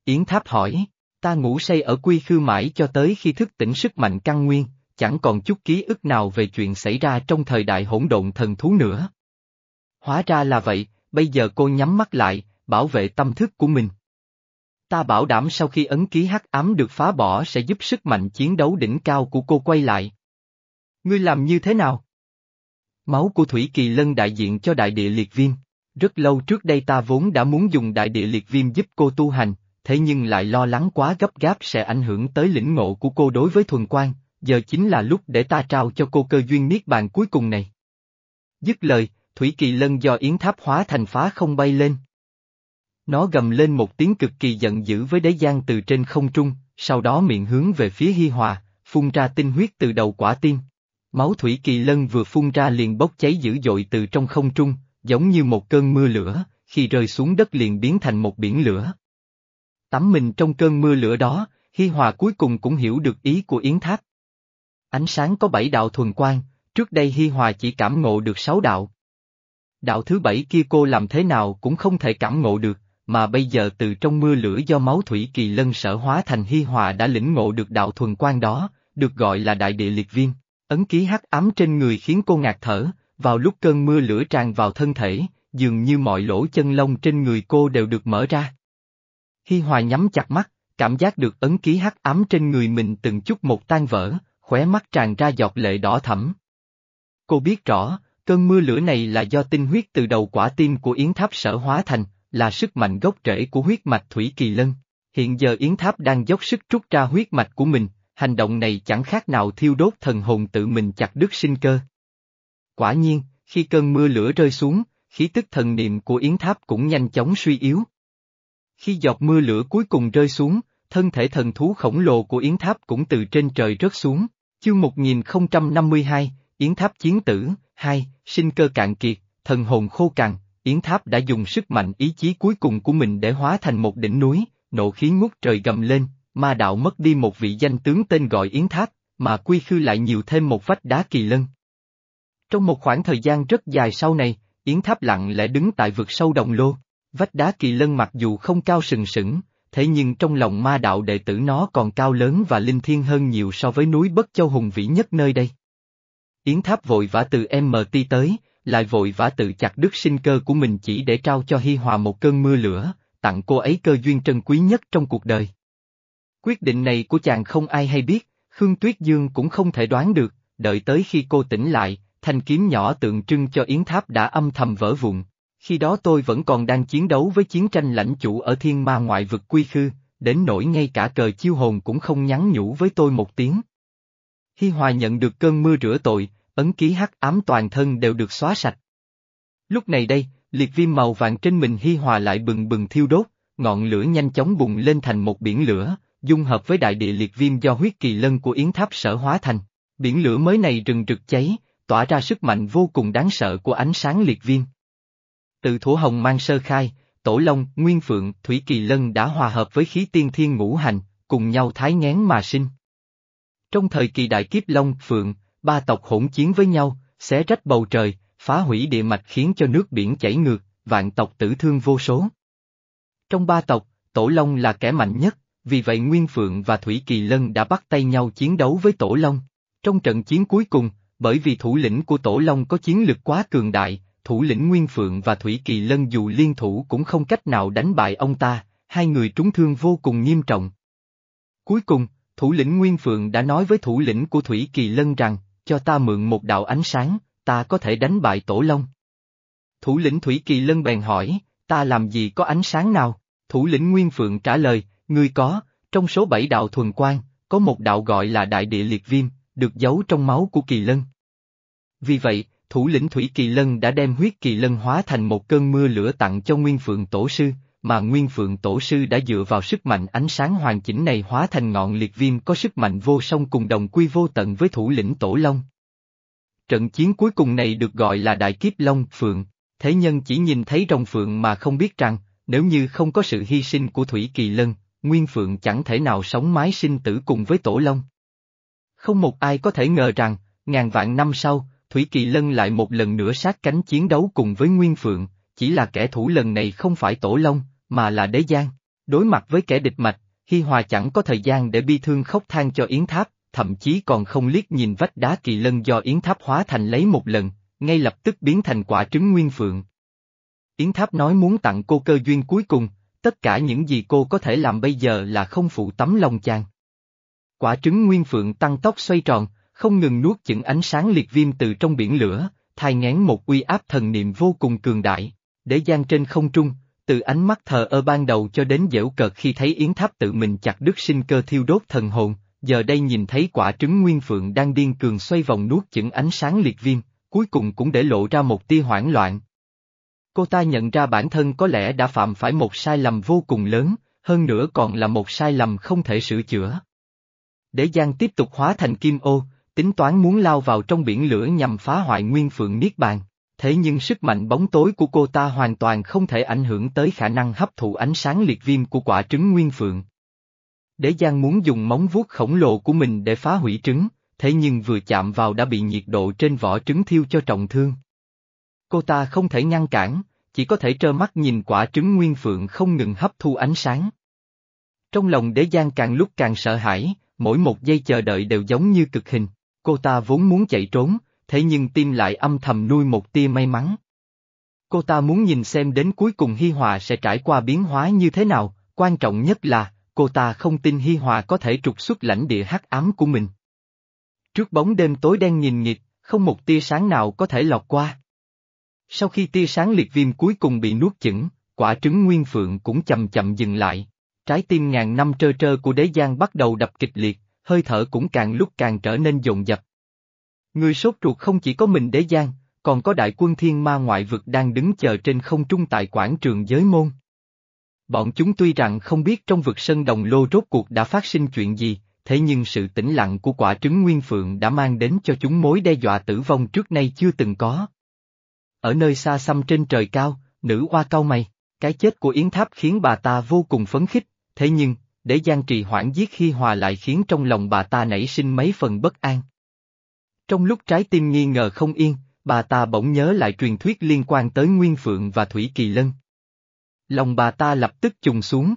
Yến Tháp hỏi, ta ngủ say ở quy khư mãi cho tới khi thức tỉnh sức mạnh căn nguyên, chẳng còn chút ký ức nào về chuyện xảy ra trong thời đại hỗn độn thần thú nữa. Hóa ra là vậy, bây giờ cô nhắm mắt lại, bảo vệ tâm thức của mình. Ta bảo đảm sau khi ấn ký hắc ám được phá bỏ sẽ giúp sức mạnh chiến đấu đỉnh cao của cô quay lại. Ngươi làm như thế nào? Máu của Thủy Kỳ Lân đại diện cho đại địa liệt viêm. Rất lâu trước đây ta vốn đã muốn dùng đại địa liệt viêm giúp cô tu hành, thế nhưng lại lo lắng quá gấp gáp sẽ ảnh hưởng tới lĩnh ngộ của cô đối với thuần quan, giờ chính là lúc để ta trao cho cô cơ duyên niết bàn cuối cùng này. Dứt lời, Thủy Kỳ Lân do Yến Tháp hóa thành phá không bay lên. Nó gầm lên một tiếng cực kỳ giận dữ với đế giang từ trên không trung, sau đó miệng hướng về phía Hi Hòa, phun ra tinh huyết từ đầu quả tim. Máu Thủy Kỳ Lân vừa phun ra liền bốc cháy dữ dội từ trong không trung, giống như một cơn mưa lửa, khi rơi xuống đất liền biến thành một biển lửa. Tắm mình trong cơn mưa lửa đó, Hi Hòa cuối cùng cũng hiểu được ý của Yến Thác. Ánh sáng có bảy đạo thuần quang, trước đây Hi Hòa chỉ cảm ngộ được sáu đạo. Đạo thứ bảy kia cô làm thế nào cũng không thể cảm ngộ được, mà bây giờ từ trong mưa lửa do máu thủy kỳ lân sở hóa thành Hi Hòa đã lĩnh ngộ được đạo thuần quang đó, được gọi là đại địa liệt viên. Ấn ký hắc ám trên người khiến cô ngạt thở, vào lúc cơn mưa lửa tràn vào thân thể, dường như mọi lỗ chân lông trên người cô đều được mở ra. Hi Hòa nhắm chặt mắt, cảm giác được ấn ký hắc ám trên người mình từng chút một tan vỡ, khóe mắt tràn ra giọt lệ đỏ thẫm. Cô biết rõ, cơn mưa lửa này là do tinh huyết từ đầu quả tim của Yến Tháp sở hóa thành, là sức mạnh gốc rễ của huyết mạch Thủy Kỳ Lân. Hiện giờ Yến Tháp đang dốc sức trút ra huyết mạch của mình, hành động này chẳng khác nào thiêu đốt thần hồn tự mình chặt đứt sinh cơ. Quả nhiên, khi cơn mưa lửa rơi xuống, khí tức thần niệm của Yến Tháp cũng nhanh chóng suy yếu. Khi giọt mưa lửa cuối cùng rơi xuống, thân thể thần thú khổng lồ của Yến Tháp cũng từ trên trời rớt xuống. Chương 1052, Yến Tháp Chiến Tử, 2, sinh cơ cạn kiệt, thần hồn khô cằn, Yến Tháp đã dùng sức mạnh ý chí cuối cùng của mình để hóa thành một đỉnh núi, nộ khí ngút trời gầm lên, ma đạo mất đi một vị danh tướng tên gọi Yến Tháp, mà quy khư lại nhiều thêm một vách đá kỳ lân. Trong một khoảng thời gian rất dài sau này, Yến Tháp lặng lẽ đứng tại vực sâu đồng lô, vách đá kỳ lân mặc dù không cao sừng sững, thế nhưng trong lòng ma đạo đệ tử nó còn cao lớn và linh thiêng hơn nhiều so với núi Bất Châu hùng vĩ nhất nơi đây. Yến Tháp vội vã từ MT tới, lại vội vã tự chặt đứt sinh cơ của mình chỉ để trao cho Hi Hòa một cơn mưa lửa, tặng cô ấy cơ duyên trân quý nhất trong cuộc đời. Quyết định này của chàng không ai hay biết, Khương Tuyết Dương cũng không thể đoán được, đợi tới khi cô tỉnh lại, thanh kiếm nhỏ tượng trưng cho Yến Tháp đã âm thầm vỡ vụn. Khi đó tôi vẫn còn đang chiến đấu với chiến tranh lãnh chủ ở thiên ma ngoại vực quy khư, đến nỗi ngay cả cờ chiêu hồn cũng không nhắn nhủ với tôi một tiếng. Hi Hòa nhận được cơn mưa rửa tội, ấn ký hắc ám toàn thân đều được xóa sạch. Lúc này đây, liệt viêm màu vàng trên mình Hi Hòa lại bừng bừng thiêu đốt, ngọn lửa nhanh chóng bùng lên thành một biển lửa, dung hợp với đại địa liệt viêm do huyết kỳ lân của Yến Tháp sở hóa thành. Biển lửa mới này rừng rực cháy, tỏa ra sức mạnh vô cùng đáng sợ của ánh sáng liệt viêm. Từ thủ hồng mang sơ khai, Tổ Long, Nguyên Phượng, Thủy Kỳ Lân đã hòa hợp với khí tiên thiên ngũ hành, cùng nhau thái ngén mà sinh. Trong thời kỳ đại kiếp Long, Phượng, ba tộc hỗn chiến với nhau, xé rách bầu trời, phá hủy địa mạch khiến cho nước biển chảy ngược, vạn tộc tử thương vô số. Trong ba tộc, Tổ Long là kẻ mạnh nhất, vì vậy Nguyên Phượng và Thủy Kỳ Lân đã bắt tay nhau chiến đấu với Tổ Long. Trong trận chiến cuối cùng, bởi vì thủ lĩnh của Tổ Long có chiến lực quá cường đại, thủ lĩnh Nguyên Phượng và Thủy Kỳ Lân dù liên thủ cũng không cách nào đánh bại ông ta, hai người trúng thương vô cùng nghiêm trọng. Cuối cùng, thủ lĩnh Nguyên Phượng đã nói với thủ lĩnh của Thủy Kỳ Lân rằng, cho ta mượn một đạo ánh sáng, ta có thể đánh bại Tổ Long. Thủ lĩnh Thủy Kỳ Lân bèn hỏi, ta làm gì có ánh sáng nào? Thủ lĩnh Nguyên Phượng trả lời, ngươi có, trong số bảy đạo thuần quang, có một đạo gọi là đại địa liệt viêm, được giấu trong máu của Kỳ Lân. Vì vậy, thủ lĩnh Thủy Kỳ Lân đã đem huyết Kỳ Lân hóa thành một cơn mưa lửa tặng cho Nguyên Phượng Tổ Sư, mà Nguyên Phượng Tổ Sư đã dựa vào sức mạnh ánh sáng hoàn chỉnh này hóa thành ngọn liệt viêm có sức mạnh vô song cùng đồng quy vô tận với thủ lĩnh Tổ Long. Trận chiến cuối cùng này được gọi là Đại Kiếp Long Phượng, thế nhân chỉ nhìn thấy rồng Phượng mà không biết rằng, nếu như không có sự hy sinh của Thủy Kỳ Lân, Nguyên Phượng chẳng thể nào sống mái sinh tử cùng với Tổ Long. Không một ai có thể ngờ rằng, ngàn vạn năm sau, Thủy Kỳ Lân lại một lần nữa sát cánh chiến đấu cùng với Nguyên Phượng, chỉ là kẻ thủ lần này không phải Tổ Long, mà là Đế Giang. Đối mặt với kẻ địch mạch, Hi Hòa chẳng có thời gian để bi thương khóc than cho Yến Tháp, thậm chí còn không liếc nhìn vách đá kỳ lân do Yến Tháp hóa thành lấy một lần, ngay lập tức biến thành quả trứng nguyên phượng. Yến Tháp nói muốn tặng cô cơ duyên cuối cùng, tất cả những gì cô có thể làm bây giờ là không phụ tấm lòng chàng. Quả trứng nguyên phượng tăng tốc xoay tròn, không ngừng nuốt chửng ánh sáng liệt viêm từ trong biển lửa, thai ngén một uy áp thần niệm vô cùng cường đại, để gian trên không trung, từ ánh mắt thờ ơ ban đầu cho đến dễu cợt khi thấy Yến Tháp tự mình chặt đứt sinh cơ thiêu đốt thần hồn, giờ đây nhìn thấy quả trứng nguyên phượng đang điên cường xoay vòng nuốt chửng ánh sáng liệt viêm, cuối cùng cũng để lộ ra một tia hoảng loạn. Cô ta nhận ra bản thân có lẽ đã phạm phải một sai lầm vô cùng lớn, hơn nữa còn là một sai lầm không thể sửa chữa. Để Giang tiếp tục hóa thành kim ô, tính toán muốn lao vào trong biển lửa nhằm phá hoại nguyên phượng niết bàn thế nhưng sức mạnh bóng tối của cô ta hoàn toàn không thể ảnh hưởng tới khả năng hấp thụ ánh sáng liệt viêm của quả trứng nguyên phượng. Đế Giang muốn dùng móng vuốt khổng lồ của mình để phá hủy trứng, thế nhưng vừa chạm vào đã bị nhiệt độ trên vỏ trứng thiêu cho trọng thương. Cô ta không thể ngăn cản, chỉ có thể trơ mắt nhìn quả trứng nguyên phượng không ngừng hấp thu ánh sáng. Trong lòng đế giang càng lúc càng sợ hãi, mỗi một giây chờ đợi đều giống như cực hình, cô ta vốn muốn chạy trốn, thế nhưng tim lại âm thầm nuôi một tia may mắn. Cô ta muốn nhìn xem đến cuối cùng Hi Hòa sẽ trải qua biến hóa như thế nào, quan trọng nhất là, cô ta không tin Hi Hòa có thể trục xuất lãnh địa hắc ám của mình. Trước bóng đêm tối đen nhìn nghịt, không một tia sáng nào có thể lọt qua. Sau khi tia sáng liệt viêm cuối cùng bị nuốt chửng, quả trứng nguyên phượng cũng chậm chậm dừng lại. Trái tim ngàn năm trơ trơ của đế giang bắt đầu đập kịch liệt, hơi thở cũng càng lúc càng trở nên dồn dập. Người sốt ruột không chỉ có mình đế giang, còn có đại quân thiên ma ngoại vực đang đứng chờ trên không trung tại quảng trường giới môn. Bọn chúng tuy rằng không biết trong vực sân đồng lô rốt cuộc đã phát sinh chuyện gì, thế nhưng sự tĩnh lặng của quả trứng nguyên phượng đã mang đến cho chúng mối đe dọa tử vong trước nay chưa từng có. Ở nơi xa xăm trên trời cao, nữ hoa cau mày, cái chết của Yến Tháp khiến bà ta vô cùng phấn khích, thế nhưng, để gian trì hoãn giết khi hòa lại khiến trong lòng bà ta nảy sinh mấy phần bất an. Trong lúc trái tim nghi ngờ không yên, bà ta bỗng nhớ lại truyền thuyết liên quan tới Nguyên Phượng và Thủy Kỳ Lân. Lòng bà ta lập tức trùng xuống.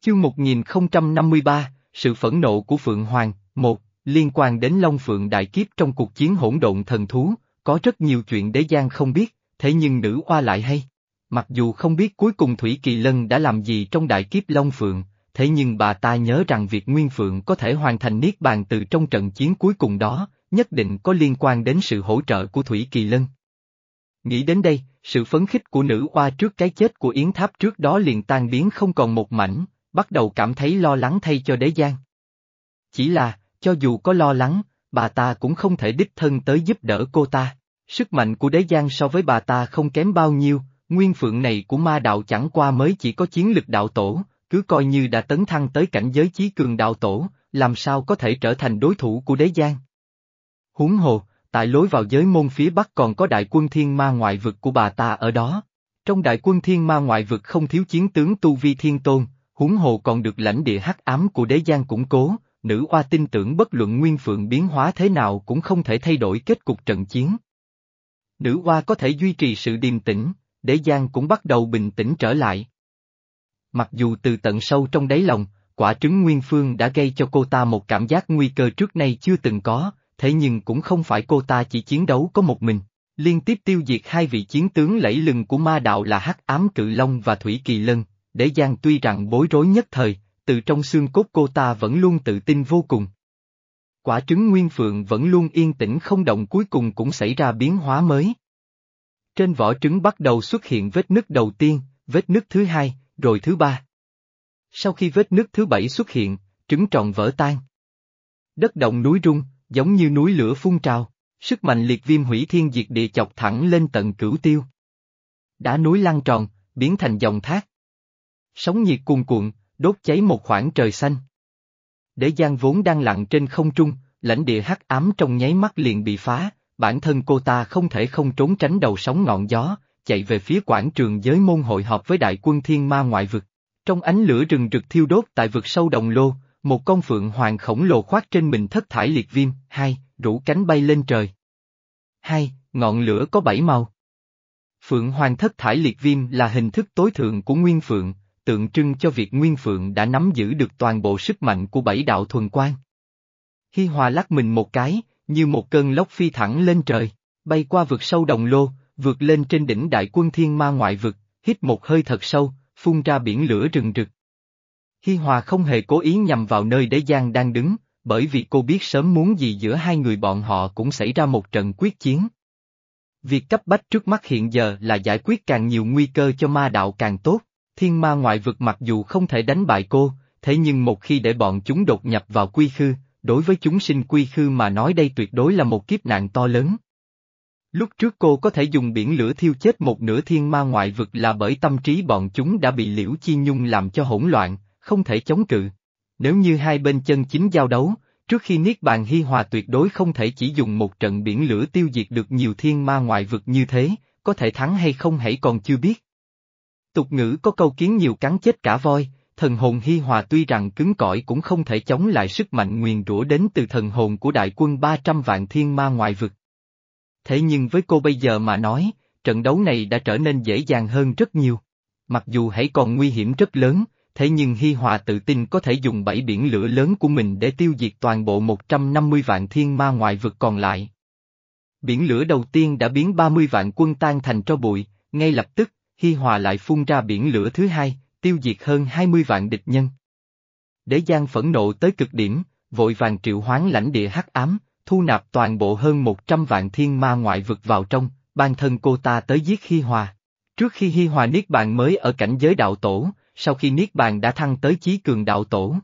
Chương 1053, Sự phẫn nộ của Phượng Hoàng, một Liên quan đến Long Phượng Đại Kiếp trong cuộc chiến hỗn độn thần thú, có rất nhiều chuyện đế gian không biết, thế nhưng nữ oa lại hay. Mặc dù không biết cuối cùng Thủy Kỳ Lân đã làm gì trong Đại Kiếp Long Phượng, thế nhưng bà ta nhớ rằng việc Nguyên Phượng có thể hoàn thành Niết Bàn từ trong trận chiến cuối cùng đó, nhất định có liên quan đến sự hỗ trợ của Thủy Kỳ Lân. Nghĩ đến đây, sự phấn khích của nữ oa trước cái chết của Yến Tháp trước đó liền tan biến không còn một mảnh, bắt đầu cảm thấy lo lắng thay cho đế giang. Chỉ là, cho dù có lo lắng, bà ta cũng không thể đích thân tới giúp đỡ cô ta. Sức mạnh của đế giang so với bà ta không kém bao nhiêu, nguyên phượng này của ma đạo chẳng qua mới chỉ có chiến lực đạo tổ, cứ coi như đã tấn thăng tới cảnh giới chí cường đạo tổ, làm sao có thể trở thành đối thủ của đế giang. Huống hồ, tại lối vào giới môn phía bắc còn có đại quân thiên ma ngoại vực của bà ta ở đó. Trong đại quân thiên ma ngoại vực không thiếu chiến tướng tu vi thiên tôn, huống hồ còn được lãnh địa hắc ám của đế giang củng cố, nữ oa tin tưởng bất luận nguyên phượng biến hóa thế nào cũng không thể thay đổi kết cục trận chiến. Nữ hoa có thể duy trì sự điềm tĩnh, đế giang cũng bắt đầu bình tĩnh trở lại. Mặc dù từ tận sâu trong đáy lòng, quả trứng nguyên phương đã gây cho cô ta một cảm giác nguy cơ trước nay chưa từng có, thế nhưng cũng không phải cô ta chỉ chiến đấu có một mình. Liên tiếp tiêu diệt hai vị chiến tướng lẫy lừng của ma đạo là Hắc Ám Cự Long và Thủy Kỳ Lân, để Giang tuy rằng bối rối nhất thời, từ trong xương cốt cô ta vẫn luôn tự tin vô cùng. Quả trứng Nguyên Phượng vẫn luôn yên tĩnh không động cuối cùng cũng xảy ra biến hóa mới. Trên vỏ trứng bắt đầu xuất hiện vết nứt đầu tiên, vết nứt thứ hai, rồi thứ ba. Sau khi vết nứt thứ bảy xuất hiện, trứng tròn vỡ tan. Đất động núi rung, giống như núi lửa phun trào, sức mạnh liệt viêm hủy thiên diệt địa chọc thẳng lên tận cửu tiêu. Đá núi lăn tròn, biến thành dòng thác. Sóng nhiệt cuồn cuộn, đốt cháy một khoảng trời xanh. Để gian vốn đang lặng trên không trung, lãnh địa hắc ám trong nháy mắt liền bị phá, bản thân cô ta không thể không trốn tránh đầu sóng ngọn gió, chạy về phía quảng trường giới môn hội họp với đại quân thiên ma ngoại vực. Trong ánh lửa rừng rực thiêu đốt tại vực sâu đồng lô, một con phượng hoàng khổng lồ khoác trên mình thất thải liệt viêm, hai, rủ cánh bay lên trời. Hai, ngọn lửa có bảy màu. Phượng hoàng thất thải liệt viêm là hình thức tối thượng của Nguyên Phượng, tượng trưng cho việc Nguyên Phượng đã nắm giữ được toàn bộ sức mạnh của bảy đạo thuần quan. Hi Hòa lắc mình một cái, như một cơn lốc phi thẳng lên trời, bay qua vực sâu đồng lô, vượt lên trên đỉnh đại quân thiên ma ngoại vực, hít một hơi thật sâu, phun ra biển lửa rừng rực. Hi Hòa không hề cố ý nhằm vào nơi đế giang đang đứng, bởi vì cô biết sớm muốn gì giữa hai người bọn họ cũng xảy ra một trận quyết chiến. Việc cấp bách trước mắt hiện giờ là giải quyết càng nhiều nguy cơ cho ma đạo càng tốt, thiên ma ngoại vực mặc dù không thể đánh bại cô, thế nhưng một khi để bọn chúng đột nhập vào quy khư, đối với chúng sinh quy khư mà nói đây tuyệt đối là một kiếp nạn to lớn. Lúc trước cô có thể dùng biển lửa thiêu chết một nửa thiên ma ngoại vực là bởi tâm trí bọn chúng đã bị liễu chi nhung làm cho hỗn loạn, không thể chống cự. Nếu như hai bên chân chính giao đấu, trước khi Niết Bàn hy Hòa tuyệt đối không thể chỉ dùng một trận biển lửa tiêu diệt được nhiều thiên ma ngoại vực như thế, có thể thắng hay không hãy còn chưa biết. Tục ngữ có câu kiến nhiều cắn chết cả voi, thần hồn Hi Hòa tuy rằng cứng cỏi cũng không thể chống lại sức mạnh nguyền rủa đến từ thần hồn của đại quân 300 vạn thiên ma ngoại vực. Thế nhưng với cô bây giờ mà nói, trận đấu này đã trở nên dễ dàng hơn rất nhiều. Mặc dù hãy còn nguy hiểm rất lớn, thế nhưng Hi Hòa tự tin có thể dùng bảy biển lửa lớn của mình để tiêu diệt toàn bộ 150 vạn thiên ma ngoại vực còn lại. Biển lửa đầu tiên đã biến 30 vạn quân tan thành tro bụi, ngay lập tức, Hi Hòa lại phun ra biển lửa thứ hai, tiêu diệt hơn 20 vạn địch nhân. Đế Giang phẫn nộ tới cực điểm, vội vàng triệu hoán lãnh địa hắc ám, thu nạp toàn bộ hơn 100 vạn thiên ma ngoại vực vào trong, ban thân cô ta tới giết Hi Hòa. Trước khi Hi Hòa Niết Bàn mới ở cảnh giới đạo tổ, sau khi Niết Bàn đã thăng tới chí cường đạo tổ.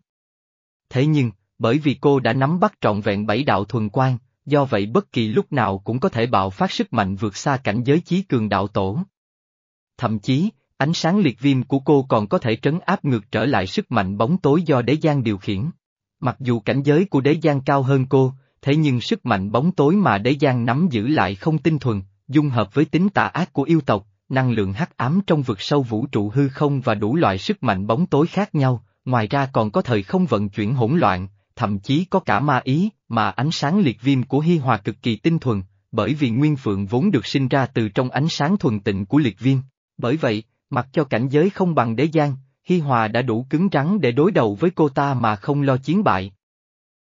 Thế nhưng, bởi vì cô đã nắm bắt trọn vẹn bảy đạo thuần quan, do vậy bất kỳ lúc nào cũng có thể bạo phát sức mạnh vượt xa cảnh giới chí cường đạo tổ. Thậm chí, ánh sáng liệt viêm của cô còn có thể trấn áp ngược trở lại sức mạnh bóng tối do đế giang điều khiển. Mặc dù cảnh giới của đế giang cao hơn cô, thế nhưng sức mạnh bóng tối mà đế giang nắm giữ lại không tinh thuần, dung hợp với tính tà ác của yêu tộc, năng lượng hắc ám trong vực sâu vũ trụ hư không và đủ loại sức mạnh bóng tối khác nhau, ngoài ra còn có thời không vận chuyển hỗn loạn, thậm chí có cả ma ý, mà ánh sáng liệt viêm của Hi Hòa cực kỳ tinh thuần, bởi vì Nguyên Phượng vốn được sinh ra từ trong ánh sáng thuần tịnh của liệt viêm. Bởi vậy, mặc cho cảnh giới không bằng đế giang, Hi Hòa đã đủ cứng rắn để đối đầu với cô ta mà không lo chiến bại.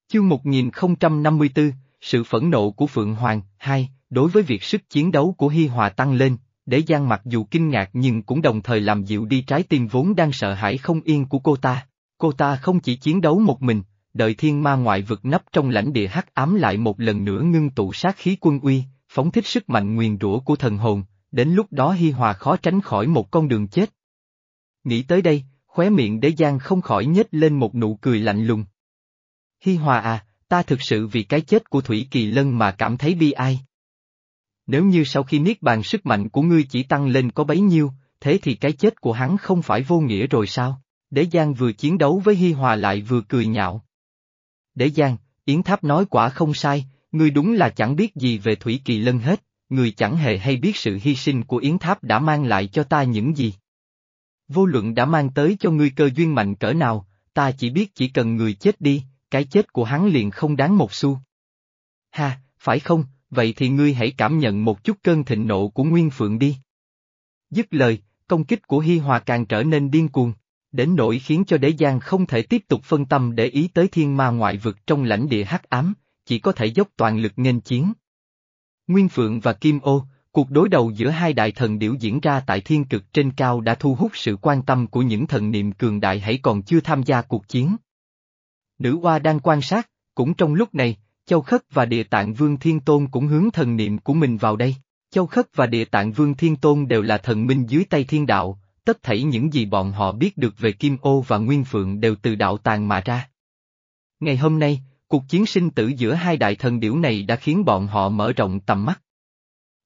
Chương 1054, Sự phẫn nộ của Phượng Hoàng, 2, đối với việc sức chiến đấu của Hi Hòa tăng lên, Đế Giang mặc dù kinh ngạc nhưng cũng đồng thời làm dịu đi trái tim vốn đang sợ hãi không yên của cô ta. Cô ta không chỉ chiến đấu một mình, đợi thiên ma ngoại vực nấp trong lãnh địa hắc ám lại một lần nữa ngưng tụ sát khí quân uy, phóng thích sức mạnh nguyền rủa của thần hồn, đến lúc đó Hi Hòa khó tránh khỏi một con đường chết. Nghĩ tới đây, khóe miệng đế giang không khỏi nhếch lên một nụ cười lạnh lùng. Hi Hòa à, ta thực sự vì cái chết của Thủy Kỳ Lân mà cảm thấy bi ai. Nếu như sau khi niết bàn sức mạnh của ngươi chỉ tăng lên có bấy nhiêu, thế thì cái chết của hắn không phải vô nghĩa rồi sao? Đế Giang vừa chiến đấu với Hi Hòa lại vừa cười nhạo. Đế Giang, Yến Tháp nói quả không sai, ngươi đúng là chẳng biết gì về Thủy Kỳ Lân hết, người chẳng hề hay biết sự hy sinh của Yến Tháp đã mang lại cho ta những gì. Vô luận đã mang tới cho ngươi cơ duyên mạnh cỡ nào, ta chỉ biết chỉ cần người chết đi, cái chết của hắn liền không đáng một xu. Ha, phải không, vậy thì ngươi hãy cảm nhận một chút cơn thịnh nộ của Nguyên Phượng đi. Dứt lời, công kích của Hi Hòa càng trở nên điên cuồng, đến nỗi khiến cho đế giang không thể tiếp tục phân tâm để ý tới thiên ma ngoại vực trong lãnh địa hắc ám, chỉ có thể dốc toàn lực nghênh chiến. Nguyên Phượng và Kim Ô, cuộc đối đầu giữa hai đại thần điểu diễn ra tại thiên cực trên cao đã thu hút sự quan tâm của những thần niệm cường đại hãy còn chưa tham gia cuộc chiến. Nữ oa đang quan sát, cũng trong lúc này, Châu Khất và Địa Tạng Vương Thiên Tôn cũng hướng thần niệm của mình vào đây. Châu Khất và Địa Tạng Vương Thiên Tôn đều là thần minh dưới tay thiên đạo, tất thảy những gì bọn họ biết được về Kim Ô và Nguyên Phượng đều từ đạo tàng mà ra. Ngày hôm nay, cuộc chiến sinh tử giữa hai đại thần điểu này đã khiến bọn họ mở rộng tầm mắt.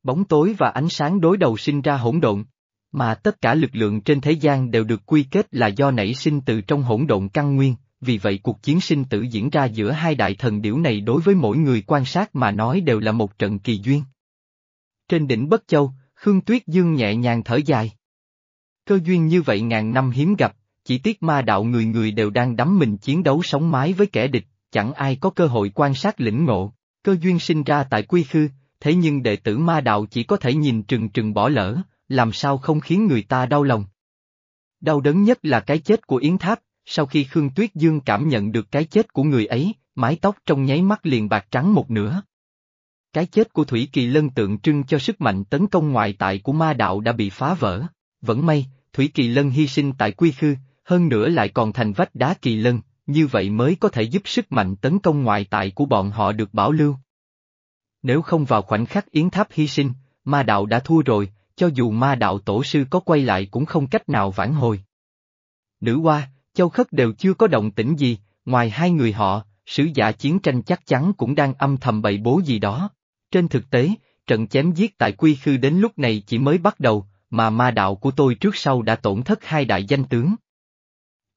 Bóng tối và ánh sáng đối đầu sinh ra hỗn độn, mà tất cả lực lượng trên thế gian đều được quy kết là do nảy sinh từ trong hỗn độn căn nguyên, vì vậy cuộc chiến sinh tử diễn ra giữa hai đại thần điểu này đối với mỗi người quan sát mà nói đều là một trận kỳ duyên. Trên đỉnh Bất Châu, Khương Tuyết Dương nhẹ nhàng thở dài. Cơ duyên như vậy ngàn năm hiếm gặp, chỉ tiếc ma đạo người người đều đang đắm mình chiến đấu sống mái với kẻ địch, chẳng ai có cơ hội quan sát lĩnh ngộ, cơ duyên sinh ra tại quy khư, thế nhưng đệ tử ma đạo chỉ có thể nhìn trừng trừng bỏ lỡ, làm sao không khiến người ta đau lòng. Đau đớn nhất là cái chết của Yến Tháp, sau khi Khương Tuyết Dương cảm nhận được cái chết của người ấy, mái tóc trong nháy mắt liền bạc trắng một nửa. Cái chết của Thủy Kỳ Lân tượng trưng cho sức mạnh tấn công ngoại tại của ma đạo đã bị phá vỡ. Vẫn may, Thủy Kỳ Lân hy sinh tại Quy Khư, hơn nữa lại còn thành vách đá Kỳ Lân, như vậy mới có thể giúp sức mạnh tấn công ngoại tại của bọn họ được bảo lưu. Nếu không vào khoảnh khắc Yến Tháp hy sinh, ma đạo đã thua rồi, cho dù ma đạo tổ sư có quay lại cũng không cách nào vãn hồi. Nữ Hoa, Châu Khất đều chưa có động tĩnh gì, ngoài hai người họ, sứ giả chiến tranh chắc chắn cũng đang âm thầm bậy bố gì đó. Trên thực tế, trận chém giết tại Quy Khư đến lúc này chỉ mới bắt đầu, mà ma đạo của tôi trước sau đã tổn thất hai đại danh tướng.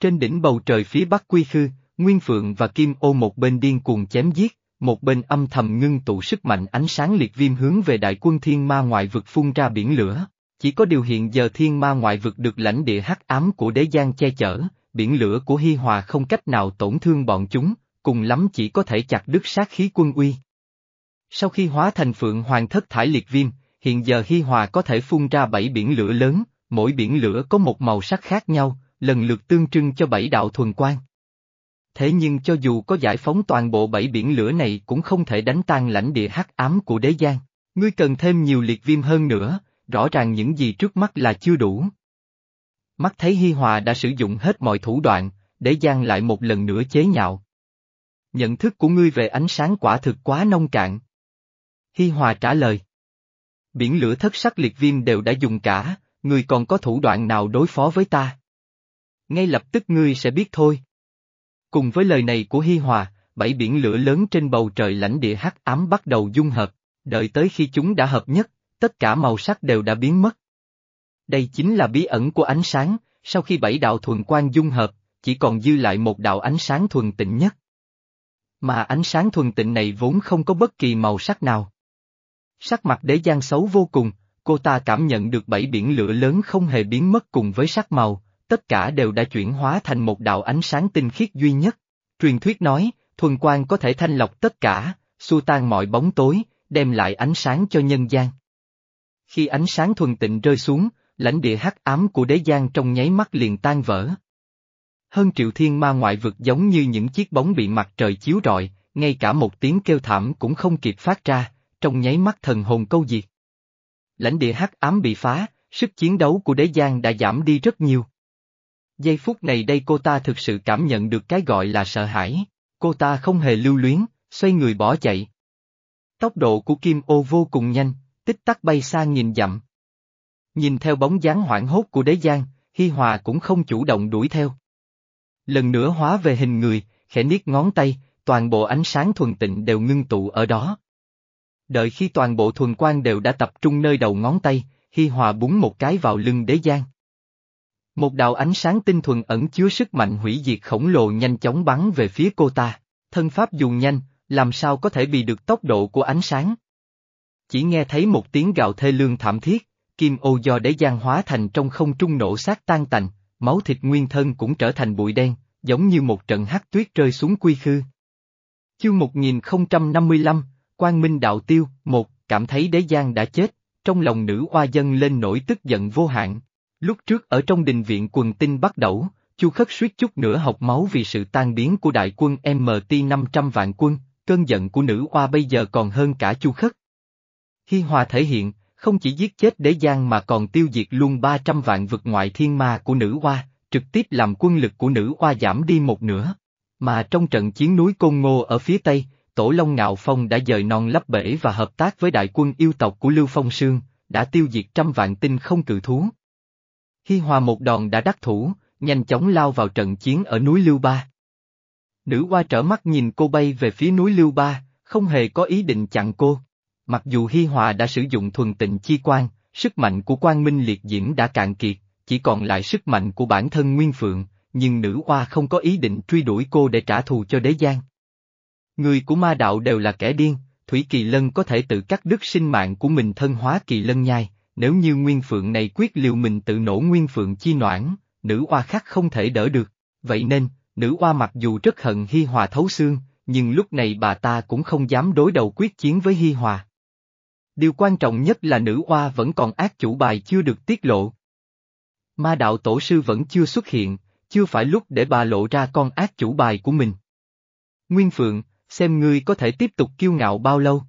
Trên đỉnh bầu trời phía bắc Quy Khư, Nguyên Phượng và Kim Ô một bên điên cuồng chém giết, một bên âm thầm ngưng tụ sức mạnh ánh sáng liệt viêm hướng về đại quân thiên ma ngoại vực phun ra biển lửa. Chỉ có điều hiện giờ thiên ma ngoại vực được lãnh địa hắc ám của đế giang che chở, biển lửa của Hi Hòa không cách nào tổn thương bọn chúng, cùng lắm chỉ có thể chặt đứt sát khí quân uy. Sau khi hóa thành phượng hoàng thất thải liệt viêm, hiện giờ Hi Hòa có thể phun ra bảy biển lửa lớn, mỗi biển lửa có một màu sắc khác nhau, lần lượt tương trưng cho bảy đạo thuần quang. Thế nhưng cho dù có giải phóng toàn bộ bảy biển lửa này cũng không thể đánh tan lãnh địa hắc ám của đế giang. Ngươi cần thêm nhiều liệt viêm hơn nữa, rõ ràng những gì trước mắt là chưa đủ. Mắt thấy Hi Hòa đã sử dụng hết mọi thủ đoạn, đế giang lại một lần nữa chế nhạo. Nhận thức của ngươi về ánh sáng quả thực quá nông cạn. Hi Hòa trả lời. Biển lửa thất sắc liệt viêm đều đã dùng cả, ngươi còn có thủ đoạn nào đối phó với ta? Ngay lập tức ngươi sẽ biết thôi. Cùng với lời này của Hi Hòa, bảy biển lửa lớn trên bầu trời lãnh địa hắc ám bắt đầu dung hợp, đợi tới khi chúng đã hợp nhất, tất cả màu sắc đều đã biến mất. Đây chính là bí ẩn của ánh sáng, sau khi bảy đạo thuần quang dung hợp, chỉ còn dư lại một đạo ánh sáng thuần tịnh nhất. Mà ánh sáng thuần tịnh này vốn không có bất kỳ màu sắc nào. Sắc mặt đế giang xấu vô cùng, cô ta cảm nhận được bảy biển lửa lớn không hề biến mất cùng với sắc màu, tất cả đều đã chuyển hóa thành một đạo ánh sáng tinh khiết duy nhất. Truyền thuyết nói, thuần quang có thể thanh lọc tất cả, xua tan mọi bóng tối, đem lại ánh sáng cho nhân gian. Khi ánh sáng thuần tịnh rơi xuống, lãnh địa hắc ám của đế giang trong nháy mắt liền tan vỡ. Hơn triệu thiên ma ngoại vực giống như những chiếc bóng bị mặt trời chiếu rọi, ngay cả một tiếng kêu thảm cũng không kịp phát ra, trong nháy mắt thần hồn câu diệt. Lãnh địa hắc ám bị phá, sức chiến đấu của đế giang đã giảm đi rất nhiều. Giây phút này đây cô ta thực sự cảm nhận được cái gọi là sợ hãi, cô ta không hề lưu luyến, xoay người bỏ chạy. Tốc độ của Kim ô vô cùng nhanh, tích tắc bay xa nghìn dặm. Nhìn theo bóng dáng hoảng hốt của đế giang, Hi Hòa cũng không chủ động đuổi theo. Lần nữa hóa về hình người, khẽ niết ngón tay, toàn bộ ánh sáng thuần tịnh đều ngưng tụ ở đó. Đợi khi toàn bộ thuần quang đều đã tập trung nơi đầu ngón tay, Hi Hòa búng một cái vào lưng đế giang. Một đạo ánh sáng tinh thuần ẩn chứa sức mạnh hủy diệt khổng lồ nhanh chóng bắn về phía cô ta, thân pháp dù nhanh, làm sao có thể bị được tốc độ của ánh sáng. Chỉ nghe thấy một tiếng gào thê lương thảm thiết, kim ô do đế giang hóa thành trong không trung nổ sát tan tành, máu thịt nguyên thân cũng trở thành bụi đen, giống như một trận hắc tuyết rơi xuống quy khư. Chương 1055, Quang Minh Đạo Tiêu, một, cảm thấy đế giang đã chết, trong lòng nữ oa dân lên nỗi tức giận vô hạn. Lúc trước ở trong đình viện quần tinh bắt đầu, Chu Khất suýt chút nữa học máu vì sự tan biến của đại quân MT 500 vạn quân, cơn giận của nữ oa bây giờ còn hơn cả Chu Khất. Hi Hòa thể hiện, không chỉ giết chết đế giang mà còn tiêu diệt luôn 300 vạn vực ngoại thiên ma của nữ oa, trực tiếp làm quân lực của nữ oa giảm đi một nửa. Mà trong trận chiến núi Côn Ngô ở phía Tây, Tổ Long Ngạo Phong đã dời non lấp bể và hợp tác với đại quân yêu tộc của Lưu Phong Sương, đã tiêu diệt trăm vạn tinh không cự thú. Hi Hòa một đòn đã đắc thủ, nhanh chóng lao vào trận chiến ở núi Lưu Ba. Nữ hoa trở mắt nhìn cô bay về phía núi Lưu Ba, không hề có ý định chặn cô. Mặc dù Hi Hòa đã sử dụng thuần tịnh chi quan, sức mạnh của quang minh liệt diễm đã cạn kiệt, chỉ còn lại sức mạnh của bản thân Nguyên Phượng, nhưng nữ hoa không có ý định truy đuổi cô để trả thù cho đế giang. Người của ma đạo đều là kẻ điên, Thủy Kỳ Lân có thể tự cắt đứt sinh mạng của mình thân hóa Kỳ Lân nhai, nếu như Nguyên Phượng này quyết liều mình tự nổ Nguyên Phượng chi noãn, nữ oa khác không thể đỡ được. Vậy nên, nữ oa mặc dù rất hận Hi Hòa thấu xương, nhưng lúc này bà ta cũng không dám đối đầu quyết chiến với Hi Hòa. Điều quan trọng nhất là nữ oa vẫn còn ác chủ bài chưa được tiết lộ. Ma đạo tổ sư vẫn chưa xuất hiện, chưa phải lúc để bà lộ ra con ác chủ bài của mình. Nguyên Phượng, xem ngươi có thể tiếp tục kiêu ngạo bao lâu.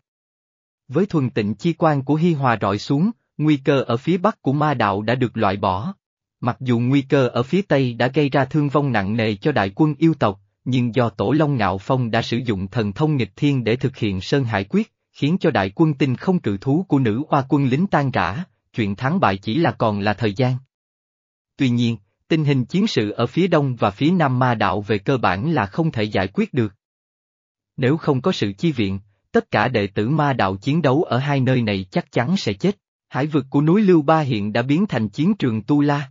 Với thuần tịnh chi quan của Hi Hòa rọi xuống, nguy cơ ở phía bắc của ma đạo đã được loại bỏ. Mặc dù nguy cơ ở phía tây đã gây ra thương vong nặng nề cho đại quân yêu tộc, nhưng do Tổ Long Ngạo Phong đã sử dụng thần thông nghịch thiên để thực hiện Sơn Hải Quyết, khiến cho đại quân tinh không cự thú của nữ oa quân lính tan rã, chuyện thắng bại chỉ là còn là thời gian. Tuy nhiên, tình hình chiến sự ở phía đông và phía nam ma đạo về cơ bản là không thể giải quyết được. Nếu không có sự chi viện, tất cả đệ tử ma đạo chiến đấu ở hai nơi này chắc chắn sẽ chết. Hải vực của núi Lưu Ba hiện đã biến thành chiến trường Tu La.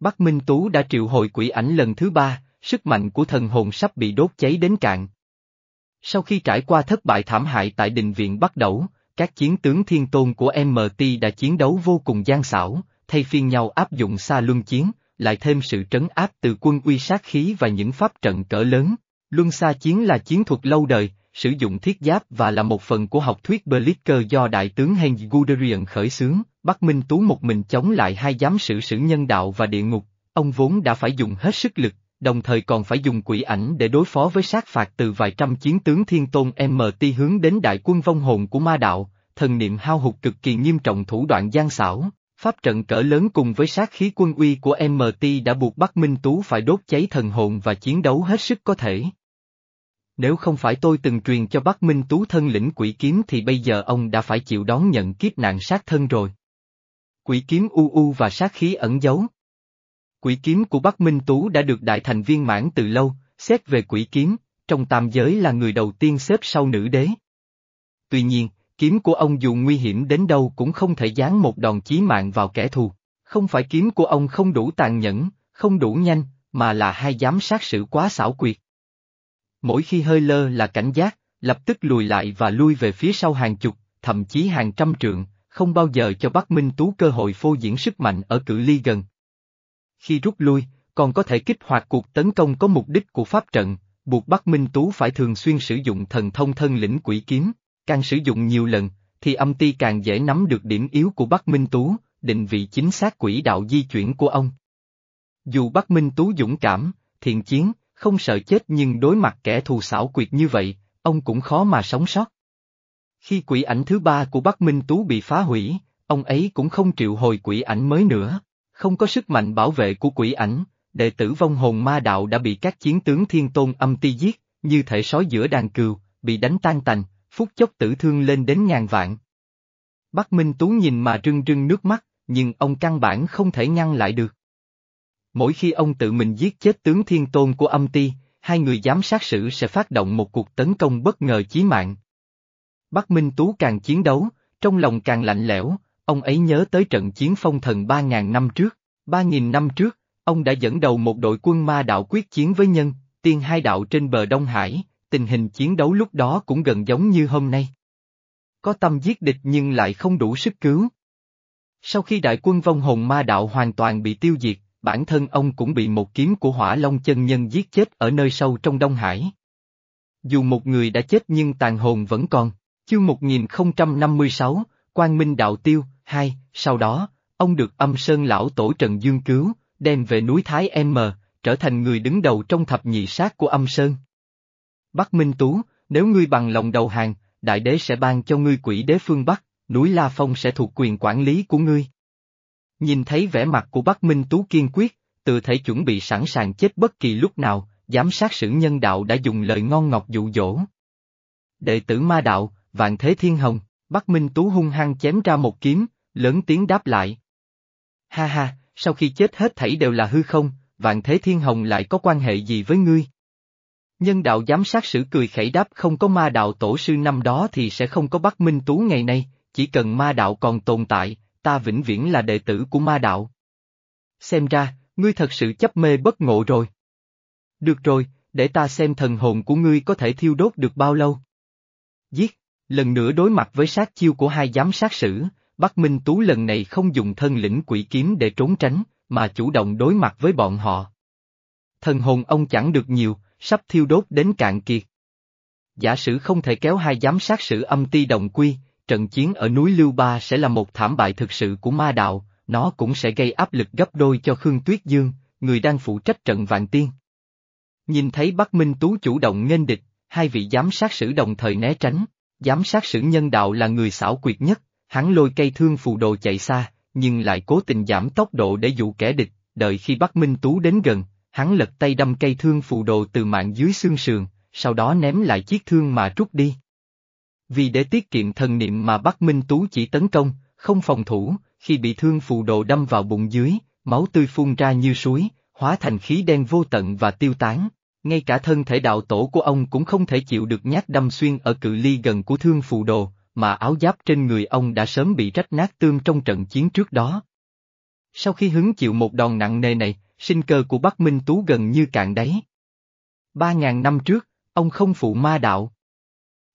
Bắc Minh Tú đã triệu hồi quỷ ảnh lần thứ ba, sức mạnh của thần hồn sắp bị đốt cháy đến cạn. Sau khi trải qua thất bại thảm hại tại đình viện Bắc Đẩu, các chiến tướng thiên tôn của MT đã chiến đấu vô cùng gian xảo, thay phiên nhau áp dụng xa luân chiến, lại thêm sự trấn áp từ quân uy sát khí và những pháp trận cỡ lớn. Luân xa chiến là chiến thuật lâu đời, sử dụng thiết giáp và là một phần của học thuyết Blitzker do đại tướng Heinz Guderian khởi xướng, Bắc Minh Tú một mình chống lại hai giám sử sử nhân đạo và địa ngục, ông vốn đã phải dùng hết sức lực, đồng thời còn phải dùng quỷ ảnh để đối phó với sát phạt từ vài trăm chiến tướng thiên tôn MT hướng đến đại quân vong hồn của ma đạo, thần niệm hao hụt cực kỳ nghiêm trọng thủ đoạn gian xảo. Pháp trận cỡ lớn cùng với sát khí quân uy của MT đã buộc Bắc Minh Tú phải đốt cháy thần hồn và chiến đấu hết sức có thể. Nếu không phải tôi từng truyền cho Bắc Minh Tú thân lĩnh quỷ kiếm thì bây giờ ông đã phải chịu đón nhận kiếp nạn sát thân rồi. Quỷ kiếm u u và sát khí ẩn giấu. Quỷ kiếm của Bắc Minh Tú đã được đại thành viên mãn từ lâu, xét về quỷ kiếm, trong tam giới là người đầu tiên xếp sau nữ đế. Tuy nhiên, kiếm của ông dù nguy hiểm đến đâu cũng không thể giáng một đòn chí mạng vào kẻ thù. Không phải kiếm của ông không đủ tàn nhẫn, không đủ nhanh, mà là hai giám sát sự quá xảo quyệt. Mỗi khi hơi lơ là cảnh giác, lập tức lùi lại và lui về phía sau hàng chục, thậm chí hàng trăm trượng, không bao giờ cho Bắc Minh Tú cơ hội phô diễn sức mạnh ở cự ly gần. Khi rút lui, còn có thể kích hoạt cuộc tấn công có mục đích của pháp trận, buộc Bắc Minh Tú phải thường xuyên sử dụng thần thông thân lĩnh quỷ kiếm, càng sử dụng nhiều lần, thì âm ti càng dễ nắm được điểm yếu của Bắc Minh Tú, định vị chính xác quỹ đạo di chuyển của ông. Dù Bắc Minh Tú dũng cảm, thiện chiến, không sợ chết nhưng đối mặt kẻ thù xảo quyệt như vậy, ông cũng khó mà sống sót. Khi quỷ ảnh thứ ba của Bắc Minh Tú bị phá hủy, ông ấy cũng không triệu hồi quỷ ảnh mới nữa. Không có sức mạnh bảo vệ của quỷ ảnh, đệ tử vong hồn ma đạo đã bị các chiến tướng thiên tôn âm ti giết, như thể sói giữa đàn cừu, bị đánh tan tành, phút chốc tử thương lên đến ngàn vạn. Bắc Minh Tú nhìn mà rưng rưng nước mắt, nhưng ông căn bản không thể ngăn lại được. Mỗi khi ông tự mình giết chết tướng thiên tôn của âm ti, hai người giám sát sử sẽ phát động một cuộc tấn công bất ngờ chí mạng. Bắc Minh Tú càng chiến đấu, trong lòng càng lạnh lẽo, ông ấy nhớ tới trận chiến phong thần 3.000 năm trước. 3.000 năm trước, ông đã dẫn đầu một đội quân ma đạo quyết chiến với nhân, tiên hai đạo trên bờ Đông Hải, tình hình chiến đấu lúc đó cũng gần giống như hôm nay. Có tâm giết địch nhưng lại không đủ sức cứu. Sau khi đại quân vong hồn ma đạo hoàn toàn bị tiêu diệt, bản thân ông cũng bị một kiếm của hỏa long chân nhân giết chết ở nơi sâu trong Đông Hải. Dù một người đã chết nhưng tàn hồn vẫn còn. Chương 1056, Quang Minh Đạo Tiêu, 2, sau đó, ông được âm sơn lão tổ Trần Dương cứu, đem về núi Thái M, trở thành người đứng đầu trong thập nhị sát của âm sơn. Bắc Minh Tú, nếu ngươi bằng lòng đầu hàng, đại đế sẽ ban cho ngươi quỷ đế phương Bắc, núi La Phong sẽ thuộc quyền quản lý của ngươi. Nhìn thấy vẻ mặt của Bắc Minh Tú kiên quyết, tự thể chuẩn bị sẵn sàng chết bất kỳ lúc nào, giám sát sử nhân đạo đã dùng lời ngon ngọt dụ dỗ. Đệ tử ma đạo, vạn thế thiên hồng, Bắc Minh Tú hung hăng chém ra một kiếm, lớn tiếng đáp lại. Ha ha, sau khi chết hết thảy đều là hư không, vạn thế thiên hồng lại có quan hệ gì với ngươi? Nhân đạo giám sát sử cười khẩy đáp không có ma đạo tổ sư năm đó thì sẽ không có Bắc Minh Tú ngày nay, chỉ cần ma đạo còn tồn tại, ta vĩnh viễn là đệ tử của ma đạo. Xem ra, ngươi thật sự chấp mê bất ngộ rồi. Được rồi, để ta xem thần hồn của ngươi có thể thiêu đốt được bao lâu. Giết, lần nữa đối mặt với sát chiêu của hai giám sát sử, Bắc Minh Tú lần này không dùng thân lĩnh quỷ kiếm để trốn tránh, mà chủ động đối mặt với bọn họ. Thần hồn ông chẳng được nhiều, sắp thiêu đốt đến cạn kiệt. Giả sử không thể kéo hai giám sát sử âm ti đồng quy, trận chiến ở núi Lưu Ba sẽ là một thảm bại thực sự của ma đạo, nó cũng sẽ gây áp lực gấp đôi cho Khương Tuyết Dương, người đang phụ trách trận vạn tiên. Nhìn thấy Bắc Minh Tú chủ động nghênh địch, hai vị giám sát sử đồng thời né tránh, giám sát sử nhân đạo là người xảo quyệt nhất, hắn lôi cây thương phù đồ chạy xa, nhưng lại cố tình giảm tốc độ để dụ kẻ địch, đợi khi Bắc Minh Tú đến gần, hắn lật tay đâm cây thương phù đồ từ mạng dưới xương sườn, sau đó ném lại chiếc thương mà rút đi. Vì để tiết kiệm thần niệm mà Bắc Minh Tú chỉ tấn công, không phòng thủ, khi bị thương phù đồ đâm vào bụng dưới, máu tươi phun ra như suối, hóa thành khí đen vô tận và tiêu tán. Ngay cả thân thể đạo tổ của ông cũng không thể chịu được nhát đâm xuyên ở cự ly gần của thương phù đồ, mà áo giáp trên người ông đã sớm bị rách nát tương trong trận chiến trước đó. Sau khi hứng chịu một đòn nặng nề này, sinh cơ của Bắc Minh Tú gần như cạn đáy. Ba ngàn năm trước, ông không phụ ma đạo.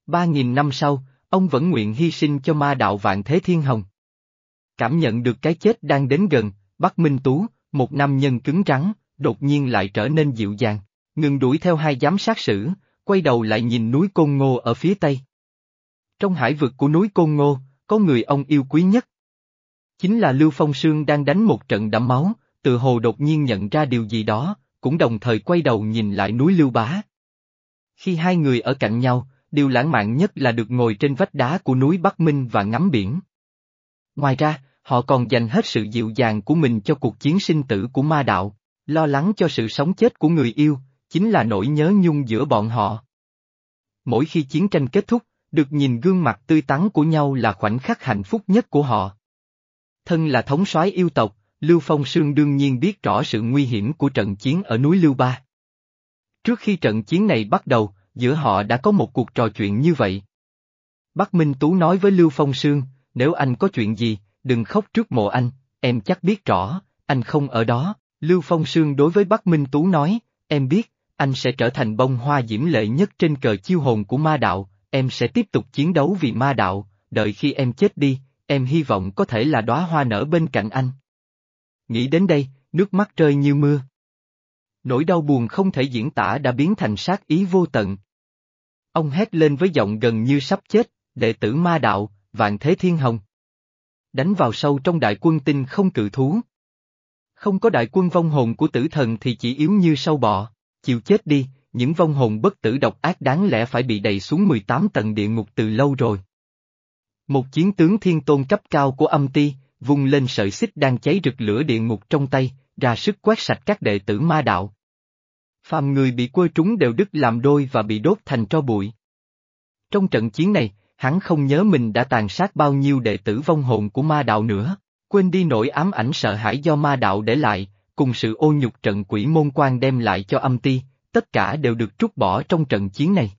Ba nghìn năm sau, ông vẫn nguyện hy sinh cho ma đạo vạn thế thiên hồng. Cảm nhận được cái chết đang đến gần, Bắc Minh Tú, một nam nhân cứng rắn, đột nhiên lại trở nên dịu dàng, ngừng đuổi theo hai giám sát sử, quay đầu lại nhìn núi Côn Ngô ở phía tây. Trong hải vực của núi Côn Ngô, có người ông yêu quý nhất. Chính là Lưu Phong Sương đang đánh một trận đẫm máu, tự hồ đột nhiên nhận ra điều gì đó, cũng đồng thời quay đầu nhìn lại núi Lưu Bá. Khi hai người ở cạnh nhau, điều lãng mạn nhất là được ngồi trên vách đá của núi Bắc Minh và ngắm biển. Ngoài ra, họ còn dành hết sự dịu dàng của mình cho cuộc chiến sinh tử của ma đạo, lo lắng cho sự sống chết của người yêu, chính là nỗi nhớ nhung giữa bọn họ. Mỗi khi chiến tranh kết thúc, được nhìn gương mặt tươi tắn của nhau là khoảnh khắc hạnh phúc nhất của họ. Thân là thống soái yêu tộc, Lưu Phong Sương đương nhiên biết rõ sự nguy hiểm của trận chiến ở núi Lưu Ba. Trước khi trận chiến này bắt đầu, giữa họ đã có một cuộc trò chuyện như vậy. Bắc Minh Tú nói với Lưu Phong Sương, nếu anh có chuyện gì, đừng khóc trước mộ anh, em chắc biết rõ, anh không ở đó. Lưu Phong Sương đối với Bắc Minh Tú nói, em biết, anh sẽ trở thành bông hoa diễm lệ nhất trên cờ chiêu hồn của ma đạo, em sẽ tiếp tục chiến đấu vì ma đạo, đợi khi em chết đi, em hy vọng có thể là đóa hoa nở bên cạnh anh. Nghĩ đến đây, nước mắt rơi như mưa. Nỗi đau buồn không thể diễn tả đã biến thành sát ý vô tận. Ông hét lên với giọng gần như sắp chết, đệ tử ma đạo, vạn thế thiên hồng. Đánh vào sâu trong đại quân tinh không cự thú. Không có đại quân vong hồn của tử thần thì chỉ yếu như sâu bọ, chịu chết đi, những vong hồn bất tử độc ác đáng lẽ phải bị đẩy xuống 18 tầng địa ngục từ lâu rồi. Một chiến tướng thiên tôn cấp cao của âm ti, vung lên sợi xích đang cháy rực lửa địa ngục trong tay, ra sức quét sạch các đệ tử ma đạo. Phàm người bị quơ trúng đều đứt làm đôi và bị đốt thành tro bụi. Trong trận chiến này, hắn không nhớ mình đã tàn sát bao nhiêu đệ tử vong hồn của ma đạo nữa, quên đi nỗi ám ảnh sợ hãi do ma đạo để lại, cùng sự ô nhục trận quỷ môn quan đem lại cho âm ti, tất cả đều được trút bỏ trong trận chiến này.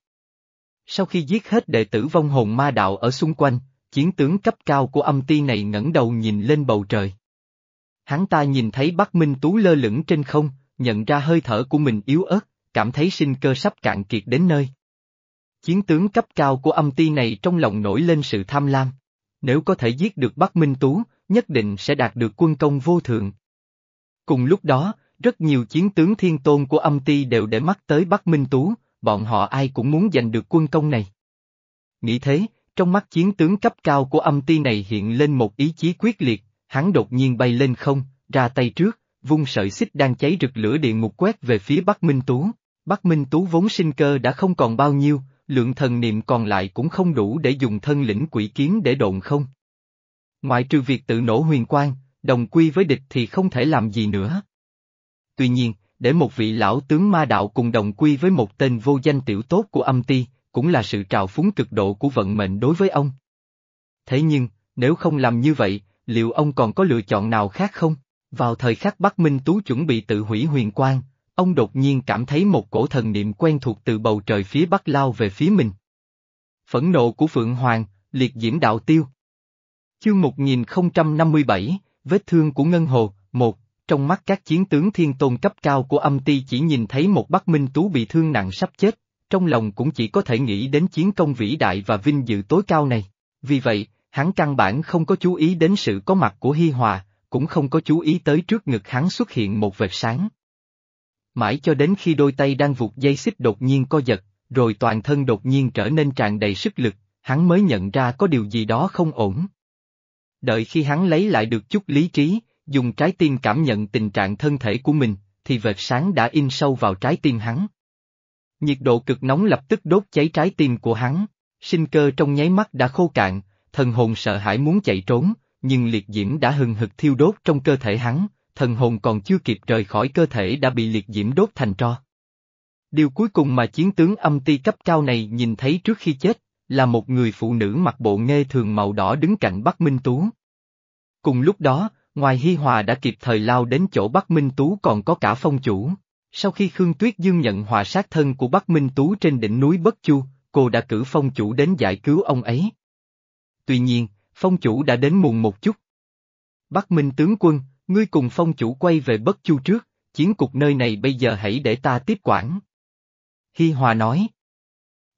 Sau khi giết hết đệ tử vong hồn ma đạo ở xung quanh, chiến tướng cấp cao của âm ti này ngẩng đầu nhìn lên bầu trời. Hắn ta nhìn thấy Bắc Minh Tú lơ lửng trên không, nhận ra hơi thở của mình yếu ớt, cảm thấy sinh cơ sắp cạn kiệt đến nơi. Chiến tướng cấp cao của âm ti này trong lòng nổi lên sự tham lam. Nếu có thể giết được Bắc Minh Tú, nhất định sẽ đạt được quân công vô thượng. Cùng lúc đó, rất nhiều chiến tướng thiên tôn của âm ti đều để mắt tới Bắc Minh Tú, bọn họ ai cũng muốn giành được quân công này. Nghĩ thế, trong mắt chiến tướng cấp cao của âm ti này hiện lên một ý chí quyết liệt, hắn đột nhiên bay lên không, ra tay trước, vung sợi xích đang cháy rực lửa địa ngục quét về phía Bắc Minh Tú. Bắc Minh Tú vốn sinh cơ đã không còn bao nhiêu, lượng thần niệm còn lại cũng không đủ để dùng thân lĩnh quỷ kiếm để độn không. Ngoại trừ việc tự nổ huyền quang, đồng quy với địch thì không thể làm gì nữa. Tuy nhiên, để một vị lão tướng ma đạo cùng đồng quy với một tên vô danh tiểu tốt của âm ti, cũng là sự trào phúng cực độ của vận mệnh đối với ông. Thế nhưng, nếu không làm như vậy, liệu ông còn có lựa chọn nào khác không? Vào thời khắc Bắc Minh Tú chuẩn bị tự hủy huyền quang, ông đột nhiên cảm thấy một cổ thần niệm quen thuộc từ bầu trời phía Bắc lao về phía mình. Phẫn nộ của Phượng Hoàng, liệt diễm đạo tiêu. Chương 1057, vết thương của Ngân Hồ, một trong mắt các chiến tướng thiên tôn cấp cao của âm ti chỉ nhìn thấy một Bắc Minh Tú bị thương nặng sắp chết, trong lòng cũng chỉ có thể nghĩ đến chiến công vĩ đại và vinh dự tối cao này. Vì vậy, hắn căn bản không có chú ý đến sự có mặt của Hi Hòa, cũng không có chú ý tới trước ngực hắn xuất hiện một vệt sáng. Mãi cho đến khi đôi tay đang vụt dây xích đột nhiên co giật, rồi toàn thân đột nhiên trở nên tràn đầy sức lực, hắn mới nhận ra có điều gì đó không ổn. Đợi khi hắn lấy lại được chút lý trí, dùng trái tim cảm nhận tình trạng thân thể của mình, thì vệt sáng đã in sâu vào trái tim hắn. Nhiệt độ cực nóng lập tức đốt cháy trái tim của hắn, sinh cơ trong nháy mắt đã khô cạn, thần hồn sợ hãi muốn chạy trốn, nhưng liệt diễm đã hừng hực thiêu đốt trong cơ thể hắn, thần hồn còn chưa kịp rời khỏi cơ thể đã bị liệt diễm đốt thành tro. Điều cuối cùng mà chiến tướng âm ti cấp cao này nhìn thấy trước khi chết, là một người phụ nữ mặc bộ nghê thường màu đỏ đứng cạnh Bắc Minh Tú. Cùng lúc đó, ngoài Hi Hòa đã kịp thời lao đến chỗ Bắc Minh Tú còn có cả phong chủ. Sau khi Khương Tuyết Dương nhận hòa sát thân của Bắc Minh Tú trên đỉnh núi Bất Chu, cô đã cử phong chủ đến giải cứu ông ấy. Tuy nhiên, phong chủ đã đến muộn một chút. Bắc Minh tướng quân, ngươi cùng phong chủ quay về Bất Chu trước, chiến cục nơi này bây giờ hãy để ta tiếp quản. Hi Hòa nói.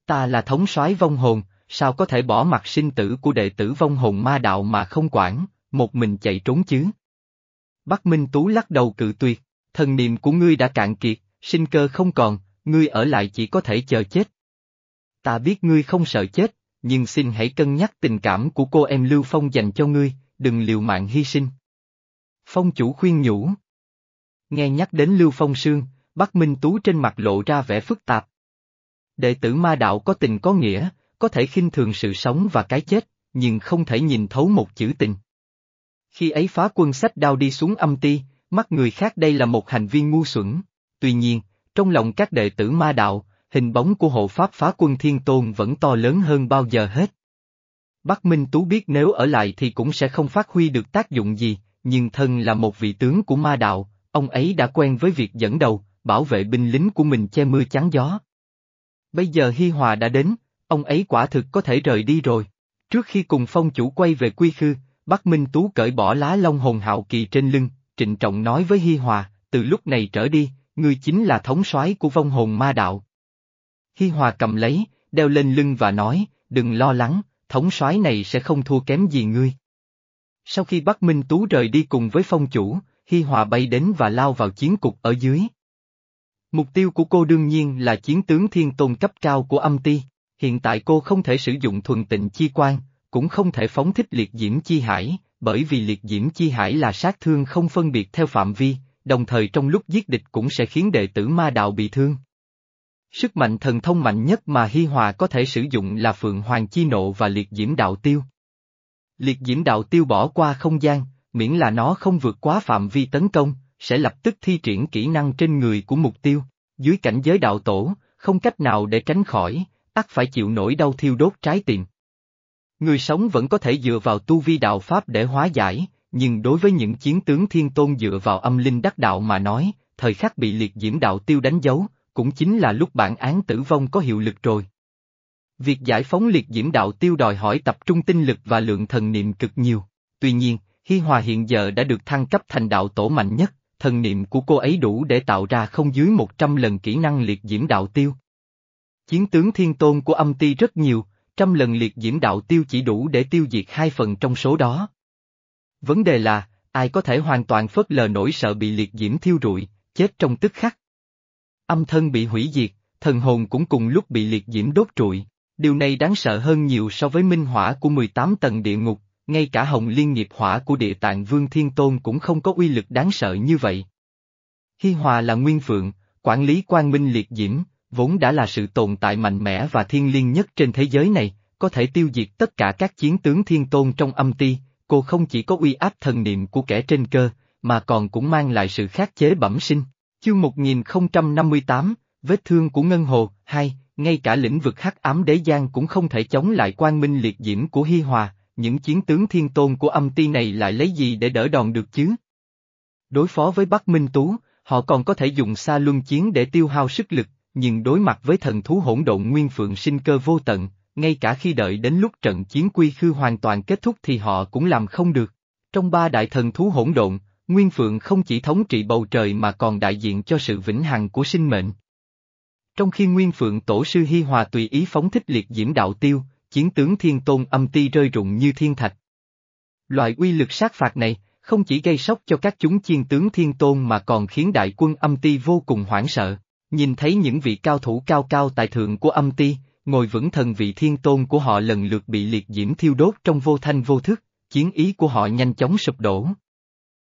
Ta là thống soái vong hồn, sao có thể bỏ mặt sinh tử của đệ tử vong hồn ma đạo mà không quản, một mình chạy trốn chứ? Bắc Minh Tú lắc đầu cự tuyệt, thần niệm của ngươi đã cạn kiệt, sinh cơ không còn, ngươi ở lại chỉ có thể chờ chết. Ta biết ngươi không sợ chết, nhưng xin hãy cân nhắc tình cảm của cô em Lưu Phong dành cho ngươi, đừng liều mạng hy sinh. Phong chủ khuyên nhủ. Nghe nhắc đến Lưu Phong Sương, Bắc Minh Tú trên mặt lộ ra vẻ phức tạp. Đệ tử ma đạo có tình có nghĩa, có thể khinh thường sự sống và cái chết, nhưng không thể nhìn thấu một chữ tình. Khi ấy phá quân sách đao đi xuống âm ti, mắt người khác đây là một hành vi ngu xuẩn. Tuy nhiên, trong lòng các đệ tử ma đạo, hình bóng của hộ pháp phá quân thiên tôn vẫn to lớn hơn bao giờ hết. Bắc Minh Tú biết nếu ở lại thì cũng sẽ không phát huy được tác dụng gì, nhưng thân là một vị tướng của ma đạo, ông ấy đã quen với việc dẫn đầu, bảo vệ binh lính của mình che mưa chắn gió. Bây giờ Hi Hòa đã đến, ông ấy quả thực có thể rời đi rồi. Trước khi cùng phong chủ quay về quy khư, Bắc Minh Tú cởi bỏ lá lông hồn hạo kỳ trên lưng, trịnh trọng nói với Hi Hòa, từ lúc này trở đi, ngươi chính là thống soái của vong hồn ma đạo. Hi Hòa cầm lấy, đeo lên lưng và nói, đừng lo lắng, thống soái này sẽ không thua kém gì ngươi. Sau khi Bắc Minh Tú rời đi cùng với phong chủ, Hi Hòa bay đến và lao vào chiến cục ở dưới. Mục tiêu của cô đương nhiên là chiến tướng thiên tôn cấp cao của âm ti, hiện tại cô không thể sử dụng thuần tịnh chi quan, cũng không thể phóng thích liệt diễm chi hải, bởi vì liệt diễm chi hải là sát thương không phân biệt theo phạm vi, đồng thời trong lúc giết địch cũng sẽ khiến đệ tử ma đạo bị thương. Sức mạnh thần thông mạnh nhất mà Hi Hòa có thể sử dụng là Phượng Hoàng Chi Nộ và Liệt Diễm Đạo Tiêu. Liệt Diễm Đạo Tiêu bỏ qua không gian, miễn là nó không vượt quá phạm vi tấn công, sẽ lập tức thi triển kỹ năng trên người của mục tiêu. Dưới cảnh giới đạo tổ, không cách nào để tránh khỏi, ắt phải chịu nổi đau thiêu đốt trái tim. Người sống vẫn có thể dựa vào tu vi đạo Pháp để hóa giải, nhưng đối với những chiến tướng thiên tôn dựa vào âm linh đắc đạo mà nói, thời khắc bị liệt diễm đạo tiêu đánh dấu, cũng chính là lúc bản án tử vong có hiệu lực rồi. Việc giải phóng liệt diễm đạo tiêu đòi hỏi tập trung tinh lực và lượng thần niệm cực nhiều, tuy nhiên, Hi Hòa hiện giờ đã được thăng cấp thành đạo tổ mạnh nhất, thần niệm của cô ấy đủ để tạo ra không dưới 100 lần kỹ năng liệt diễm đạo tiêu. Chiến tướng thiên tôn của âm ti rất nhiều, trăm lần liệt diễm đạo tiêu chỉ đủ để tiêu diệt hai phần trong số đó. Vấn đề là, ai có thể hoàn toàn phớt lờ nỗi sợ bị liệt diễm thiêu rụi, chết trong tức khắc. Âm thân bị hủy diệt, thần hồn cũng cùng lúc bị liệt diễm đốt trụi, điều này đáng sợ hơn nhiều so với minh hỏa của 18 tầng địa ngục, ngay cả hồng liên nghiệp hỏa của địa tạng vương thiên tôn cũng không có uy lực đáng sợ như vậy. Hi Hòa là nguyên phượng, quản lý quang minh liệt diễm, vốn đã là sự tồn tại mạnh mẽ và thiên liêng nhất trên thế giới này, có thể tiêu diệt tất cả các chiến tướng thiên tôn trong âm ti, cô không chỉ có uy áp thần niệm của kẻ trên cơ, mà còn cũng mang lại sự khắc chế bẩm sinh. Chương 1058, vết thương của Ngân Hồ, hai, ngay cả lĩnh vực hắc ám đế giang cũng không thể chống lại quang minh liệt diễm của Hi Hòa, những chiến tướng thiên tôn của âm ti này lại lấy gì để đỡ đòn được chứ? Đối phó với Bắc Minh Tú, họ còn có thể dùng xa luân chiến để tiêu hao sức lực, nhưng đối mặt với thần thú hỗn độn nguyên phượng sinh cơ vô tận, ngay cả khi đợi đến lúc trận chiến quy khư hoàn toàn kết thúc thì họ cũng làm không được. Trong ba đại thần thú hỗn độn, Nguyên Phượng không chỉ thống trị bầu trời mà còn đại diện cho sự vĩnh hằng của sinh mệnh. Trong khi Nguyên Phượng tổ sư Hi Hòa tùy ý phóng thích liệt diễm đạo tiêu, chiến tướng thiên tôn âm ti rơi rụng như thiên thạch. Loại uy lực sát phạt này, không chỉ gây sốc cho các chúng chiên tướng thiên tôn mà còn khiến đại quân âm ti vô cùng hoảng sợ. Nhìn thấy những vị cao thủ cao cao tại thượng của âm ti, ngồi vững thần vị thiên tôn của họ lần lượt bị liệt diễm thiêu đốt trong vô thanh vô thức, chiến ý của họ nhanh chóng sụp đổ.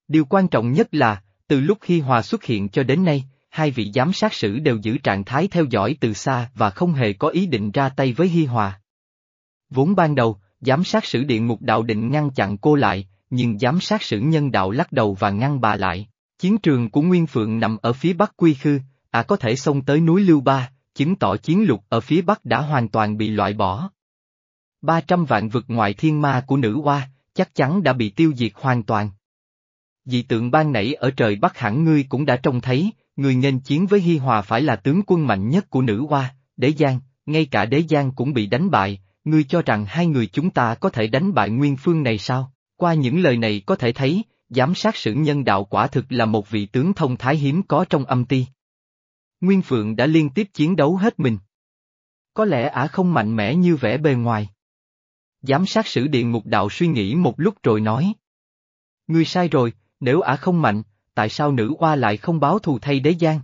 Điều quan trọng nhất là, từ lúc khi Hòa xuất hiện cho đến nay, hai vị giám sát sử đều giữ trạng thái theo dõi từ xa và không hề có ý định ra tay với Hi Hòa. Vốn ban đầu, giám sát sử điện ngục đạo định ngăn chặn cô lại, nhưng giám sát sử nhân đạo lắc đầu và ngăn bà lại. Chiến trường của Nguyên Phượng nằm ở phía bắc Quy Khư, à có thể xông tới núi Lưu Ba, chứng tỏ chiến lục ở phía bắc đã hoàn toàn bị loại bỏ. 300 vạn vực ngoại thiên ma của nữ hoa, chắc chắn đã bị tiêu diệt hoàn toàn. Dị tượng ban nãy ở trời Bắc hẳn ngươi cũng đã trông thấy, người nghênh chiến với Hi Hòa phải là tướng quân mạnh nhất của nữ hoa, đế giang, ngay cả đế giang cũng bị đánh bại, ngươi cho rằng hai người chúng ta có thể đánh bại nguyên phương này sao? Qua những lời này có thể thấy, giám sát sử nhân đạo quả thực là một vị tướng thông thái hiếm có trong âm ti. Nguyên Phượng đã liên tiếp chiến đấu hết mình. Có lẽ ả không mạnh mẽ như vẻ bề ngoài. Giám sát sử điện mục đạo suy nghĩ một lúc rồi nói. Ngươi sai rồi, nếu ả không mạnh, tại sao nữ oa lại không báo thù thay đế giang?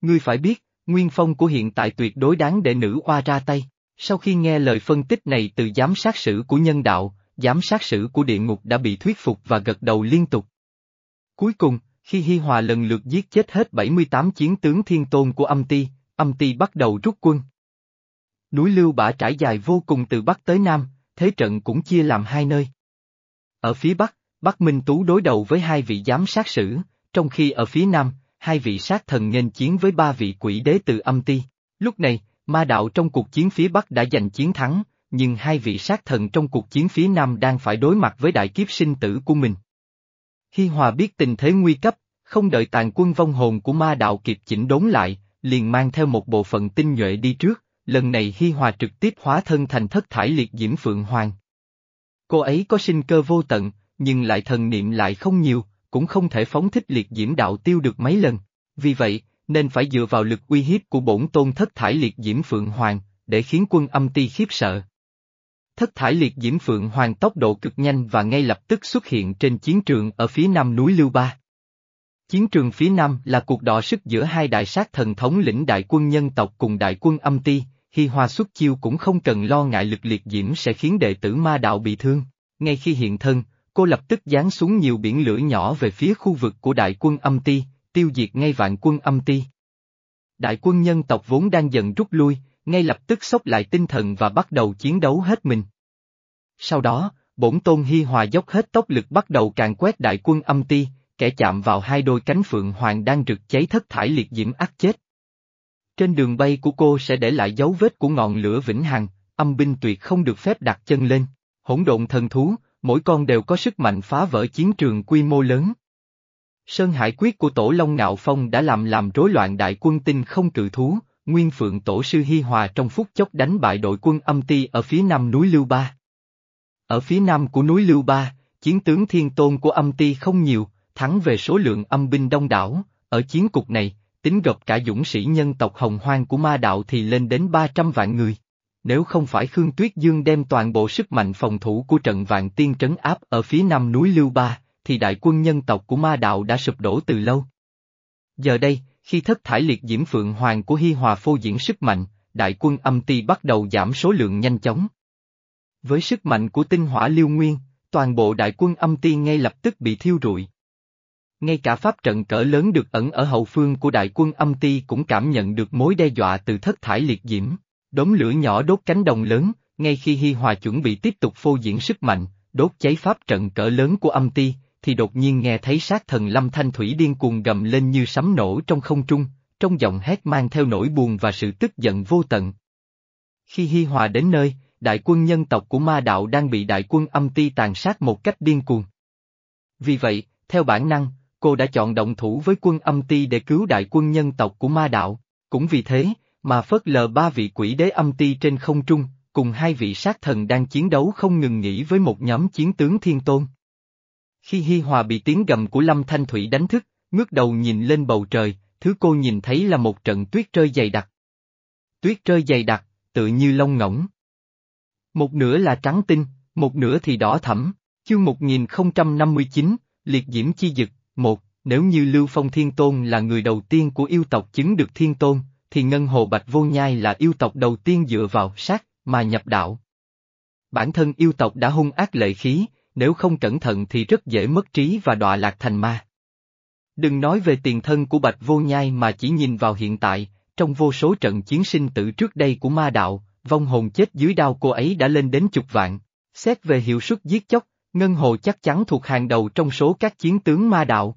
Ngươi phải biết, nguyên phong của hiện tại tuyệt đối đáng để nữ oa ra tay. Sau khi nghe lời phân tích này từ giám sát sử của nhân đạo, giám sát sử của địa ngục đã bị thuyết phục và gật đầu liên tục. Cuối cùng, khi Hi Hòa lần lượt giết chết hết 78 chiến tướng thiên tôn của âm ti, âm ti bắt đầu rút quân. Núi Lưu Bả trải dài vô cùng từ Bắc tới Nam, thế trận cũng chia làm hai nơi. Ở phía Bắc, Bắc Minh Tú đối đầu với hai vị giám sát sử, trong khi ở phía Nam, hai vị sát thần nghênh chiến với ba vị quỷ đế từ âm ti. Lúc này, ma đạo trong cuộc chiến phía Bắc đã giành chiến thắng, nhưng hai vị sát thần trong cuộc chiến phía Nam đang phải đối mặt với đại kiếp sinh tử của mình. Hi Hòa biết tình thế nguy cấp, không đợi tàn quân vong hồn của ma đạo kịp chỉnh đốn lại, liền mang theo một bộ phận tinh nhuệ đi trước, lần này Hi Hòa trực tiếp hóa thân thành thất thải liệt diễm Phượng Hoàng. Cô ấy có sinh cơ vô tận, nhưng lại thần niệm lại không nhiều, cũng không thể phóng thích liệt diễm đạo tiêu được mấy lần. Vì vậy, nên phải dựa vào lực uy hiếp của bổn tôn thất thải liệt diễm Phượng Hoàng, để khiến quân âm ti khiếp sợ. Thất thải liệt diễm Phượng Hoàng tốc độ cực nhanh và ngay lập tức xuất hiện trên chiến trường ở phía nam núi Lưu Ba. Chiến trường phía nam là cuộc đọ sức giữa hai đại sát thần thống lĩnh đại quân nhân tộc cùng đại quân âm ti, Hi Hoa xuất chiêu cũng không cần lo ngại lực liệt diễm sẽ khiến đệ tử ma đạo bị thương. Ngay khi hiện thân, cô lập tức giáng xuống nhiều biển lửa nhỏ về phía khu vực của đại quân âm ti, tiêu diệt ngay vạn quân âm ti. Đại quân nhân tộc vốn đang dần rút lui, ngay lập tức sốc lại tinh thần và bắt đầu chiến đấu hết mình. Sau đó, bổn tôn Hi Hòa dốc hết tốc lực bắt đầu càng quét đại quân âm ti, kẻ chạm vào hai đôi cánh phượng hoàng đang rực cháy thất thải liệt diễm ác chết. Trên đường bay của cô sẽ để lại dấu vết của ngọn lửa vĩnh hằng, âm binh tuyệt không được phép đặt chân lên. Hỗn độn thần thú, mỗi con đều có sức mạnh phá vỡ chiến trường quy mô lớn. Sơn Hải quyết của Tổ Long Ngạo Phong đã làm làm rối loạn đại quân tinh không cự thú, Nguyên Phượng Tổ sư Hi Hòa trong phút chốc đánh bại đội quân âm ti ở phía nam núi Lưu Ba. Ở phía nam của núi Lưu Ba, chiến tướng thiên tôn của âm ti không nhiều, thắng về số lượng âm binh đông đảo, ở chiến cục này, tính gộp cả dũng sĩ nhân tộc hồng hoang của ma đạo thì lên đến 300 vạn người. Nếu không phải Khương Tuyết Dương đem toàn bộ sức mạnh phòng thủ của trận vạn tiên trấn áp ở phía nam núi Lưu Ba, thì đại quân nhân tộc của ma đạo đã sụp đổ từ lâu. Giờ đây, khi thất thải liệt diễm phượng hoàng của Hi Hòa phô diễn sức mạnh, đại quân âm ti bắt đầu giảm số lượng nhanh chóng. Với sức mạnh của tinh hỏa liêu nguyên, toàn bộ đại quân âm ti ngay lập tức bị thiêu rụi. Ngay cả pháp trận cỡ lớn được ẩn ở hậu phương của đại quân âm ti cũng cảm nhận được mối đe dọa từ thất thải liệt diễm. Đống lửa nhỏ đốt cánh đồng lớn, ngay khi Hi Hòa chuẩn bị tiếp tục phô diễn sức mạnh, đốt cháy pháp trận cỡ lớn của âm ti, thì đột nhiên nghe thấy sát thần lâm thanh thủy điên cuồng gầm lên như sấm nổ trong không trung, trong giọng hét mang theo nỗi buồn và sự tức giận vô tận. Khi Hi Hòa đến nơi, đại quân nhân tộc của ma đạo đang bị đại quân âm ti tàn sát một cách điên cuồng. Vì vậy, theo bản năng, cô đã chọn động thủ với quân âm ti để cứu đại quân nhân tộc của ma đạo. Cũng vì thế, mà phớt lờ ba vị quỷ đế âm ti trên không trung, cùng hai vị sát thần đang chiến đấu không ngừng nghỉ với một nhóm chiến tướng thiên tôn. Khi Hi Hòa bị tiếng gầm của Lâm Thanh Thủy đánh thức, ngước đầu nhìn lên bầu trời, thứ cô nhìn thấy là một trận tuyết rơi dày đặc. Tuyết rơi dày đặc, tự như lông ngỗng. Một nửa là trắng tinh, một nửa thì đỏ thẫm, Chương 1059, Liệt Diễm Chi Dực, một Nếu như Lưu Phong Thiên Tôn là người đầu tiên của yêu tộc chứng được Thiên Tôn, thì Ngân Hồ Bạch Vô Nhai là yêu tộc đầu tiên dựa vào sát, mà nhập đạo. Bản thân yêu tộc đã hung ác lệ khí, nếu không cẩn thận thì rất dễ mất trí và đọa lạc thành ma. Đừng nói về tiền thân của Bạch Vô Nhai mà chỉ nhìn vào hiện tại, trong vô số trận chiến sinh tử trước đây của ma đạo, vong hồn chết dưới đao cô ấy đã lên đến chục vạn. Xét về hiệu suất giết chóc, Ngân Hồ chắc chắn thuộc hàng đầu trong số các chiến tướng ma đạo.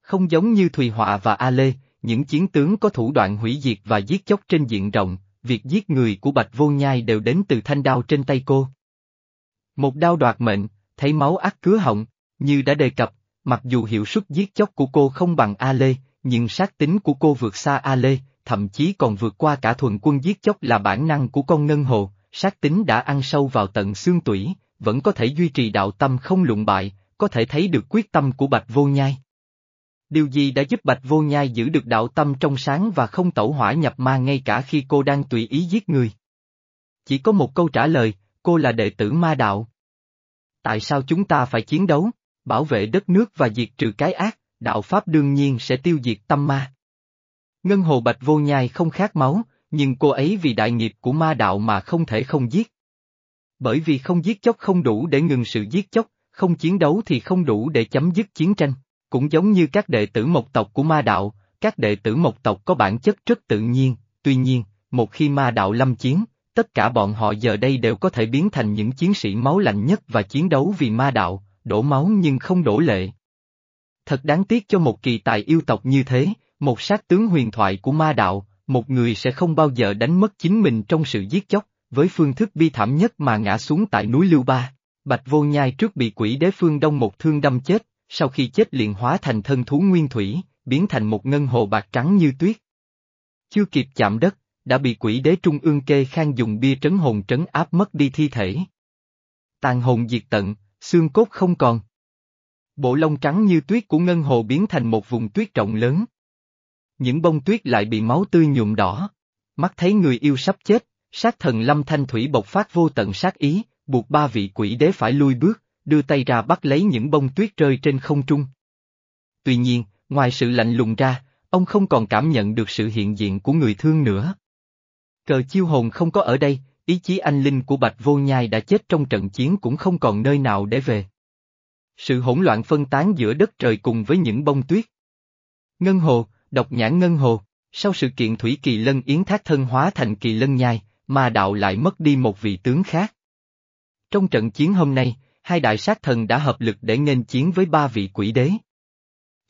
Không giống như Thùy Họa và A Lê, những chiến tướng có thủ đoạn hủy diệt và giết chóc trên diện rộng, việc giết người của Bạch Vô Nhai đều đến từ thanh đao trên tay cô. Một đao đoạt mệnh, thấy máu ác cứa họng, như đã đề cập, mặc dù hiệu suất giết chóc của cô không bằng A Lê, nhưng sát tính của cô vượt xa A Lê, thậm chí còn vượt qua cả thuần quân giết chóc là bản năng của con ngân hồ, sát tính đã ăn sâu vào tận xương tủy, vẫn có thể duy trì đạo tâm không lụng bại, có thể thấy được quyết tâm của Bạch Vô Nhai. Điều gì đã giúp Bạch Vô Nhai giữ được đạo tâm trong sáng và không tẩu hỏa nhập ma ngay cả khi cô đang tùy ý giết người? Chỉ có một câu trả lời, cô là đệ tử ma đạo. Tại sao chúng ta phải chiến đấu, bảo vệ đất nước và diệt trừ cái ác, đạo Pháp đương nhiên sẽ tiêu diệt tâm ma. Ngân hồ Bạch Vô Nhai không khát máu, nhưng cô ấy vì đại nghiệp của ma đạo mà không thể không giết. Bởi vì không giết chóc không đủ để ngừng sự giết chóc, không chiến đấu thì không đủ để chấm dứt chiến tranh. Cũng giống như các đệ tử mộc tộc của ma đạo, các đệ tử mộc tộc có bản chất rất tự nhiên, tuy nhiên, một khi ma đạo lâm chiến, tất cả bọn họ giờ đây đều có thể biến thành những chiến sĩ máu lạnh nhất và chiến đấu vì ma đạo, đổ máu nhưng không đổ lệ. Thật đáng tiếc cho một kỳ tài yêu tộc như thế, một sát tướng huyền thoại của ma đạo, một người sẽ không bao giờ đánh mất chính mình trong sự giết chóc, với phương thức bi thảm nhất mà ngã xuống tại núi Lưu Ba. Bạch vô nhai trước bị quỷ đế phương đông một thương đâm chết, sau khi chết liền hóa thành thân thú nguyên thủy, biến thành một ngân hồ bạc trắng như tuyết. Chưa kịp chạm đất, đã bị quỷ đế trung ương kê khang dùng bia trấn hồn trấn áp mất đi thi thể. Tàn hồn diệt tận, xương cốt không còn. Bộ lông trắng như tuyết của ngân hồ biến thành một vùng tuyết rộng lớn. Những bông tuyết lại bị máu tươi nhuộm đỏ. Mắt thấy người yêu sắp chết, sát thần lâm thanh thủy bộc phát vô tận sát ý, buộc ba vị quỷ đế phải lui bước, đưa tay ra bắt lấy những bông tuyết rơi trên không trung. Tuy nhiên, ngoài sự lạnh lùng ra, ông không còn cảm nhận được sự hiện diện của người thương nữa. Cờ chiêu hồn không có ở đây, ý chí anh linh của Bạch Vô Nhai đã chết trong trận chiến cũng không còn nơi nào để về. Sự hỗn loạn phân tán giữa đất trời cùng với những bông tuyết. Ngân hồ, độc nhãn ngân hồ, sau sự kiện Thủy Kỳ Lân Yến Thác thân hóa thành Kỳ Lân Nhai, mà đạo lại mất đi một vị tướng khác. Trong trận chiến hôm nay, hai đại sát thần đã hợp lực để nghênh chiến với ba vị quỷ đế.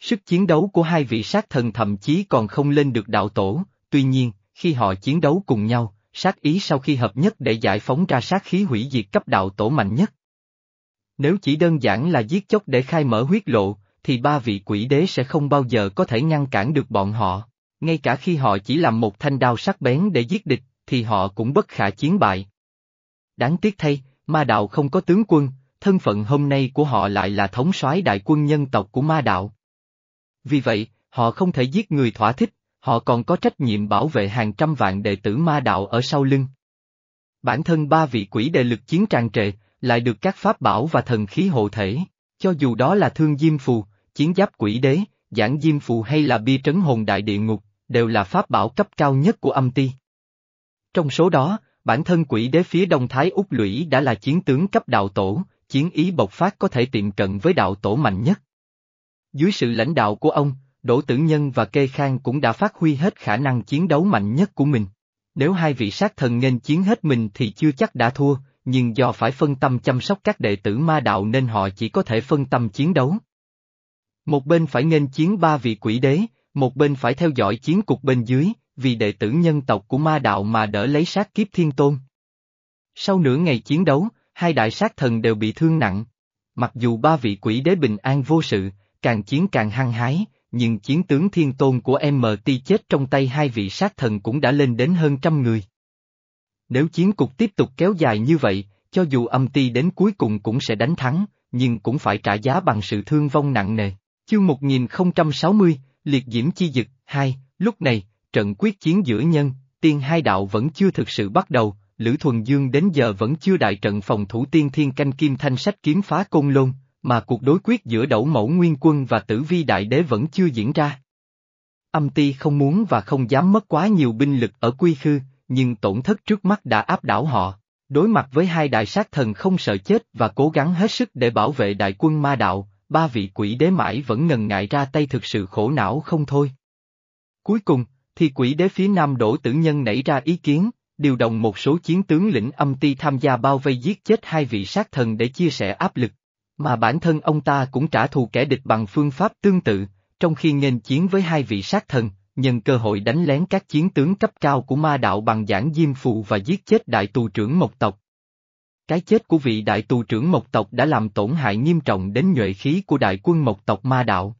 Sức chiến đấu của hai vị sát thần thậm chí còn không lên được đạo tổ, tuy nhiên, khi họ chiến đấu cùng nhau, sát ý sau khi hợp nhất để giải phóng ra sát khí hủy diệt cấp đạo tổ mạnh nhất. Nếu chỉ đơn giản là giết chóc để khai mở huyết lộ, thì ba vị quỷ đế sẽ không bao giờ có thể ngăn cản được bọn họ, ngay cả khi họ chỉ làm một thanh đao sắc bén để giết địch, thì họ cũng bất khả chiến bại. Đáng tiếc thay, ma đạo không có tướng quân, thân phận hôm nay của họ lại là thống soái đại quân nhân tộc của ma đạo. Vì vậy, họ không thể giết người thỏa thích, họ còn có trách nhiệm bảo vệ hàng trăm vạn đệ tử ma đạo ở sau lưng. Bản thân ba vị quỷ đệ lực chiến tràn trề, lại được các pháp bảo và thần khí hộ thể, cho dù đó là thương diêm phù, chiến giáp quỷ đế, giảng diêm phù hay là bia trấn hồn đại địa ngục, đều là pháp bảo cấp cao nhất của âm ti. Trong số đó, bản thân quỷ đế phía đông thái Úc Lũy đã là chiến tướng cấp đạo tổ, chiến ý bộc phát có thể tiệm cận với đạo tổ mạnh nhất. Dưới sự lãnh đạo của ông, Đỗ Tử Nhân và Kê Khang cũng đã phát huy hết khả năng chiến đấu mạnh nhất của mình. Nếu hai vị sát thần nên chiến hết mình thì chưa chắc đã thua, nhưng do phải phân tâm chăm sóc các đệ tử ma đạo nên họ chỉ có thể phân tâm chiến đấu. Một bên phải nên chiến ba vị quỷ đế, một bên phải theo dõi chiến cục bên dưới, vì đệ tử nhân tộc của ma đạo mà đỡ lấy sát kiếp thiên tôn. Sau nửa ngày chiến đấu, hai đại sát thần đều bị thương nặng. Mặc dù ba vị quỷ đế bình an vô sự, càng chiến càng hăng hái, nhưng chiến tướng thiên tôn của MT chết trong tay hai vị sát thần cũng đã lên đến hơn trăm người. Nếu chiến cục tiếp tục kéo dài như vậy, cho dù âm ti đến cuối cùng cũng sẽ đánh thắng, nhưng cũng phải trả giá bằng sự thương vong nặng nề. Chương 1060, Liệt Diễm Chi Dực, 2, lúc này, trận quyết chiến giữa nhân, tiên hai đạo vẫn chưa thực sự bắt đầu, Lữ Thuần Dương đến giờ vẫn chưa đại trận phòng thủ tiên thiên canh kim thanh sách kiếm phá côn lôn, mà cuộc đối quyết giữa đẩu mẫu nguyên quân và tử vi đại đế vẫn chưa diễn ra. Âm ti không muốn và không dám mất quá nhiều binh lực ở quy khư, nhưng tổn thất trước mắt đã áp đảo họ. Đối mặt với hai đại sát thần không sợ chết và cố gắng hết sức để bảo vệ đại quân ma đạo, ba vị quỷ đế mãi vẫn ngần ngại ra tay thực sự khổ não không thôi. Cuối cùng, thì quỷ đế phía nam đổ tử nhân nảy ra ý kiến, điều động một số chiến tướng lĩnh âm ti tham gia bao vây giết chết hai vị sát thần để chia sẻ áp lực. Mà bản thân ông ta cũng trả thù kẻ địch bằng phương pháp tương tự, trong khi nghênh chiến với hai vị sát thần, nhân cơ hội đánh lén các chiến tướng cấp cao của ma đạo bằng giảng diêm phù và giết chết đại tù trưởng mộc tộc. Cái chết của vị đại tù trưởng mộc tộc đã làm tổn hại nghiêm trọng đến nhuệ khí của đại quân mộc tộc ma đạo.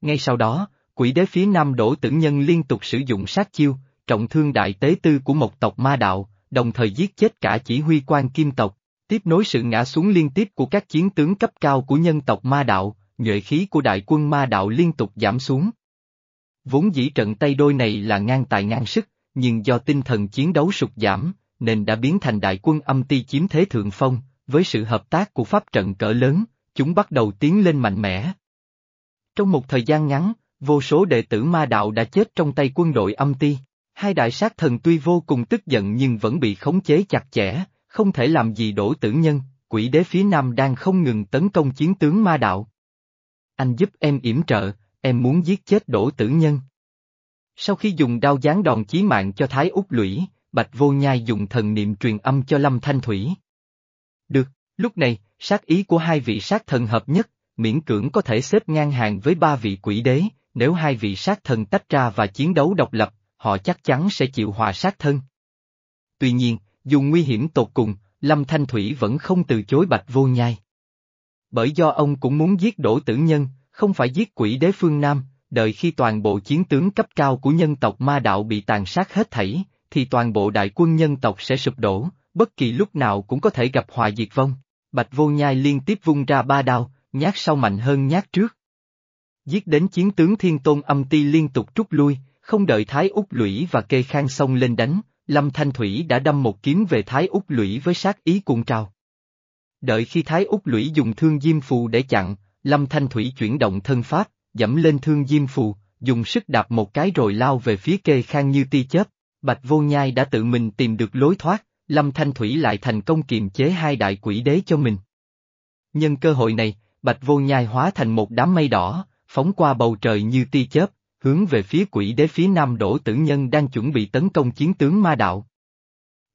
Ngay sau đó, quỷ đế phía nam đổ tử nhân liên tục sử dụng sát chiêu, trọng thương đại tế tư của một tộc ma đạo, đồng thời giết chết cả chỉ huy quan kim tộc, tiếp nối sự ngã xuống liên tiếp của các chiến tướng cấp cao của nhân tộc ma đạo, nhuệ khí của đại quân ma đạo liên tục giảm xuống. Vốn dĩ trận tay đôi này là ngang tài ngang sức, nhưng do tinh thần chiến đấu sụt giảm, nên đã biến thành đại quân âm ti chiếm thế thượng phong, với sự hợp tác của pháp trận cỡ lớn, chúng bắt đầu tiến lên mạnh mẽ. Trong một thời gian ngắn, vô số đệ tử ma đạo đã chết trong tay quân đội âm ti. Hai đại sát thần tuy vô cùng tức giận nhưng vẫn bị khống chế chặt chẽ, không thể làm gì đổ tử nhân, quỷ đế phía nam đang không ngừng tấn công chiến tướng ma đạo. Anh giúp em yểm trợ, em muốn giết chết đổ tử nhân. Sau khi dùng đao giáng đòn chí mạng cho Thái Úc Lũy, Bạch Vô Nhai dùng thần niệm truyền âm cho Lâm Thanh Thủy. Được, lúc này, sát ý của hai vị sát thần hợp nhất, miễn cưỡng có thể xếp ngang hàng với ba vị quỷ đế, nếu hai vị sát thần tách ra và chiến đấu độc lập, họ chắc chắn sẽ chịu hòa sát thân. Tuy nhiên, dù nguy hiểm tột cùng, Lâm Thanh Thủy vẫn không từ chối Bạch Vô Nhai. Bởi do ông cũng muốn giết đổ tử nhân, không phải giết quỷ đế phương Nam, đợi khi toàn bộ chiến tướng cấp cao của nhân tộc ma đạo bị tàn sát hết thảy, thì toàn bộ đại quân nhân tộc sẽ sụp đổ, bất kỳ lúc nào cũng có thể gặp hòa diệt vong. Bạch Vô Nhai liên tiếp vung ra ba đao, nhát sau mạnh hơn nhát trước. Giết đến chiến tướng thiên tôn âm ti liên tục rút lui, không đợi Thái Úc Lũy và kê khang xông lên đánh, Lâm Thanh Thủy đã đâm một kiếm về Thái Úc Lũy với sát ý cuồng trào. Đợi khi Thái Úc Lũy dùng thương diêm phù để chặn, Lâm Thanh Thủy chuyển động thân pháp, dẫm lên thương diêm phù, dùng sức đạp một cái rồi lao về phía kê khang như ti chớp. Bạch Vô Nhai đã tự mình tìm được lối thoát, Lâm Thanh Thủy lại thành công kiềm chế hai đại quỷ đế cho mình. Nhân cơ hội này, Bạch Vô Nhai hóa thành một đám mây đỏ, phóng qua bầu trời như ti chớp, hướng về phía quỷ đế phía nam Đỗ Tử Nhân đang chuẩn bị tấn công chiến tướng ma đạo.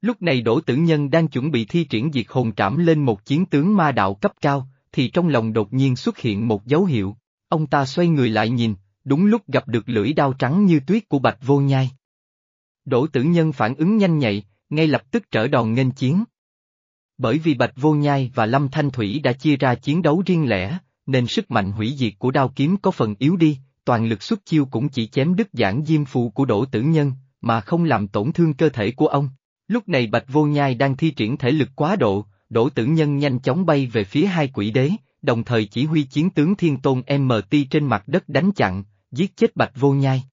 Lúc này Đỗ Tử Nhân đang chuẩn bị thi triển diệt hồn trảm lên một chiến tướng ma đạo cấp cao, thì trong lòng đột nhiên xuất hiện một dấu hiệu, ông ta xoay người lại nhìn, đúng lúc gặp được lưỡi đao trắng như tuyết của Bạch Vô Nhai. Đỗ Tử Nhân phản ứng nhanh nhạy, ngay lập tức trở đòn nghênh chiến. Bởi vì Bạch Vô Nhai và Lâm Thanh Thủy đã chia ra chiến đấu riêng lẻ, nên sức mạnh hủy diệt của đao kiếm có phần yếu đi, toàn lực xuất chiêu cũng chỉ chém đứt giảng diêm phù của Đỗ Tử Nhân, mà không làm tổn thương cơ thể của ông. Lúc này Bạch Vô Nhai đang thi triển thể lực quá độ, Đỗ Tử Nhân nhanh chóng bay về phía hai quỷ đế, đồng thời chỉ huy chiến tướng Thiên Tôn MT trên mặt đất đánh chặn, giết chết Bạch Vô Nhai.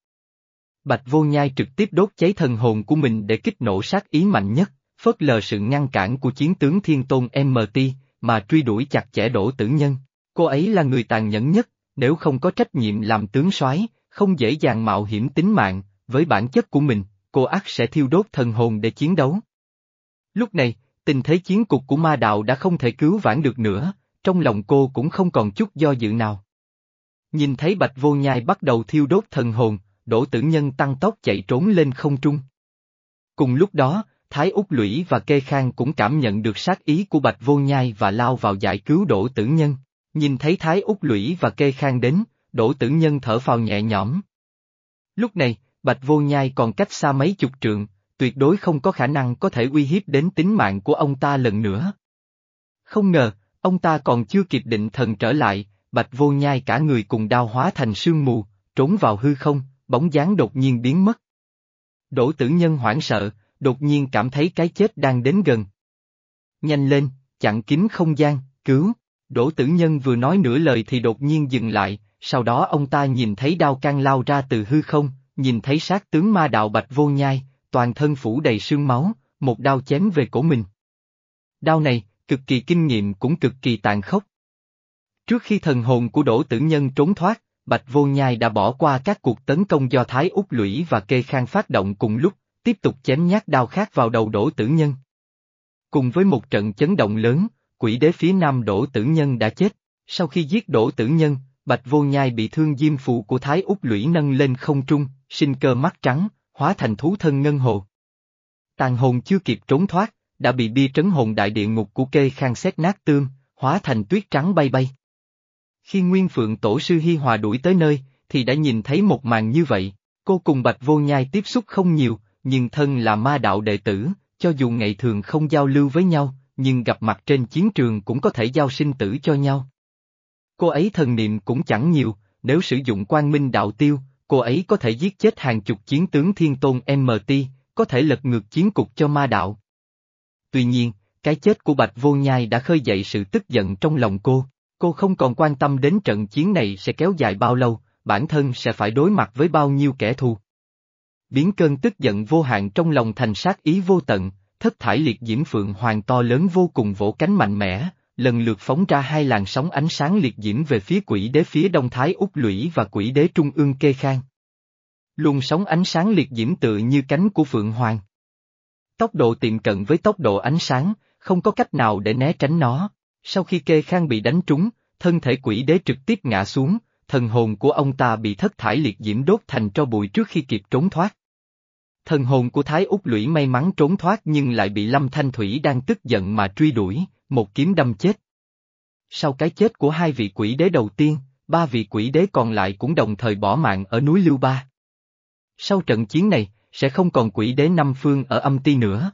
Bạch Vô Nhai trực tiếp đốt cháy thần hồn của mình để kích nổ sát ý mạnh nhất, phớt lờ sự ngăn cản của chiến tướng Thiên Tôn MT, mà truy đuổi chặt chẽ Đỗ Tử Nhân. Cô ấy là người tàn nhẫn nhất, nếu không có trách nhiệm làm tướng soái, không dễ dàng mạo hiểm tính mạng, với bản chất của mình, cô ác sẽ thiêu đốt thần hồn để chiến đấu. Lúc này, tình thế chiến cục của ma đạo đã không thể cứu vãn được nữa, trong lòng cô cũng không còn chút do dự nào. Nhìn thấy bạch vô nhai bắt đầu thiêu đốt thần hồn, đỗ tử nhân tăng tốc chạy trốn lên không trung. Cùng lúc đó, Thái Úc Lũy và Kê Khang cũng cảm nhận được sát ý của bạch vô nhai và lao vào giải cứu đỗ tử nhân. Nhìn thấy Thái Úc Lũy và Kê Khang đến, Đỗ Tử Nhân thở phào nhẹ nhõm. Lúc này, Bạch Vô Nhai còn cách xa mấy chục trượng, tuyệt đối không có khả năng có thể uy hiếp đến tính mạng của ông ta lần nữa. Không ngờ, ông ta còn chưa kịp định thần trở lại, Bạch Vô Nhai cả người cùng đao hóa thành sương mù, trốn vào hư không, bóng dáng đột nhiên biến mất. Đỗ Tử Nhân hoảng sợ, đột nhiên cảm thấy cái chết đang đến gần. Nhanh lên, chặn kín không gian, cứu. Đỗ Tử Nhân vừa nói nửa lời thì đột nhiên dừng lại, sau đó ông ta nhìn thấy đao can lao ra từ hư không, nhìn thấy sát tướng ma đạo bạch vô nhai, toàn thân phủ đầy sương máu, một đao chém về cổ mình. Đao này, cực kỳ kinh nghiệm cũng cực kỳ tàn khốc. Trước khi thần hồn của Đỗ Tử Nhân trốn thoát, Bạch Vô Nhai đã bỏ qua các cuộc tấn công do Thái Úc Lũy và Kê Khang phát động cùng lúc, tiếp tục chém nhát đao khác vào đầu Đỗ Tử Nhân. Cùng với một trận chấn động lớn, quỷ đế phía nam Đỗ Tử Nhân đã chết. Sau khi giết Đỗ Tử Nhân, Bạch Vô Nhai bị thương diêm phụ của Thái Úc Lũy nâng lên không trung, sinh cơ mắt trắng, hóa thành thú thân ngân hồ. Tàn hồn chưa kịp trốn thoát, đã bị bia trấn hồn đại địa ngục của kê khang xét nát tương, hóa thành tuyết trắng bay bay. Khi Nguyên Phượng Tổ sư Hi Hòa đuổi tới nơi, thì đã nhìn thấy một màn như vậy, cô cùng Bạch Vô Nhai tiếp xúc không nhiều, nhưng thân là ma đạo đệ tử, cho dù ngày thường không giao lưu với nhau, nhưng gặp mặt trên chiến trường cũng có thể giao sinh tử cho nhau. Cô ấy thần niệm cũng chẳng nhiều, nếu sử dụng quang minh đạo tiêu, cô ấy có thể giết chết hàng chục chiến tướng thiên tôn MT, có thể lật ngược chiến cục cho ma đạo. Tuy nhiên, cái chết của Bạch Vô Nhai đã khơi dậy sự tức giận trong lòng cô, cô không còn quan tâm đến trận chiến này sẽ kéo dài bao lâu, bản thân sẽ phải đối mặt với bao nhiêu kẻ thù. Biến cơn tức giận vô hạn trong lòng thành sát ý vô tận, thất thải liệt diễm phượng hoàng to lớn vô cùng vỗ cánh mạnh mẽ, lần lượt phóng ra hai làn sóng ánh sáng liệt diễm về phía quỷ đế phía đông thái úc lũy và quỷ đế trung ương kê khang. Luồng sóng ánh sáng liệt diễm tự như cánh của phượng hoàng. Tốc độ tiệm cận với tốc độ ánh sáng, không có cách nào để né tránh nó. Sau khi kê khang bị đánh trúng, thân thể quỷ đế trực tiếp ngã xuống, thần hồn của ông ta bị thất thải liệt diễm đốt thành cho bụi trước khi kịp trốn thoát. Thần hồn của Thái Úc Lũy may mắn trốn thoát nhưng lại bị Lâm Thanh Thủy đang tức giận mà truy đuổi, một kiếm đâm chết. Sau cái chết của hai vị quỷ đế đầu tiên, ba vị quỷ đế còn lại cũng đồng thời bỏ mạng ở núi Lưu Ba. Sau trận chiến này, sẽ không còn quỷ đế năm phương ở âm ti nữa.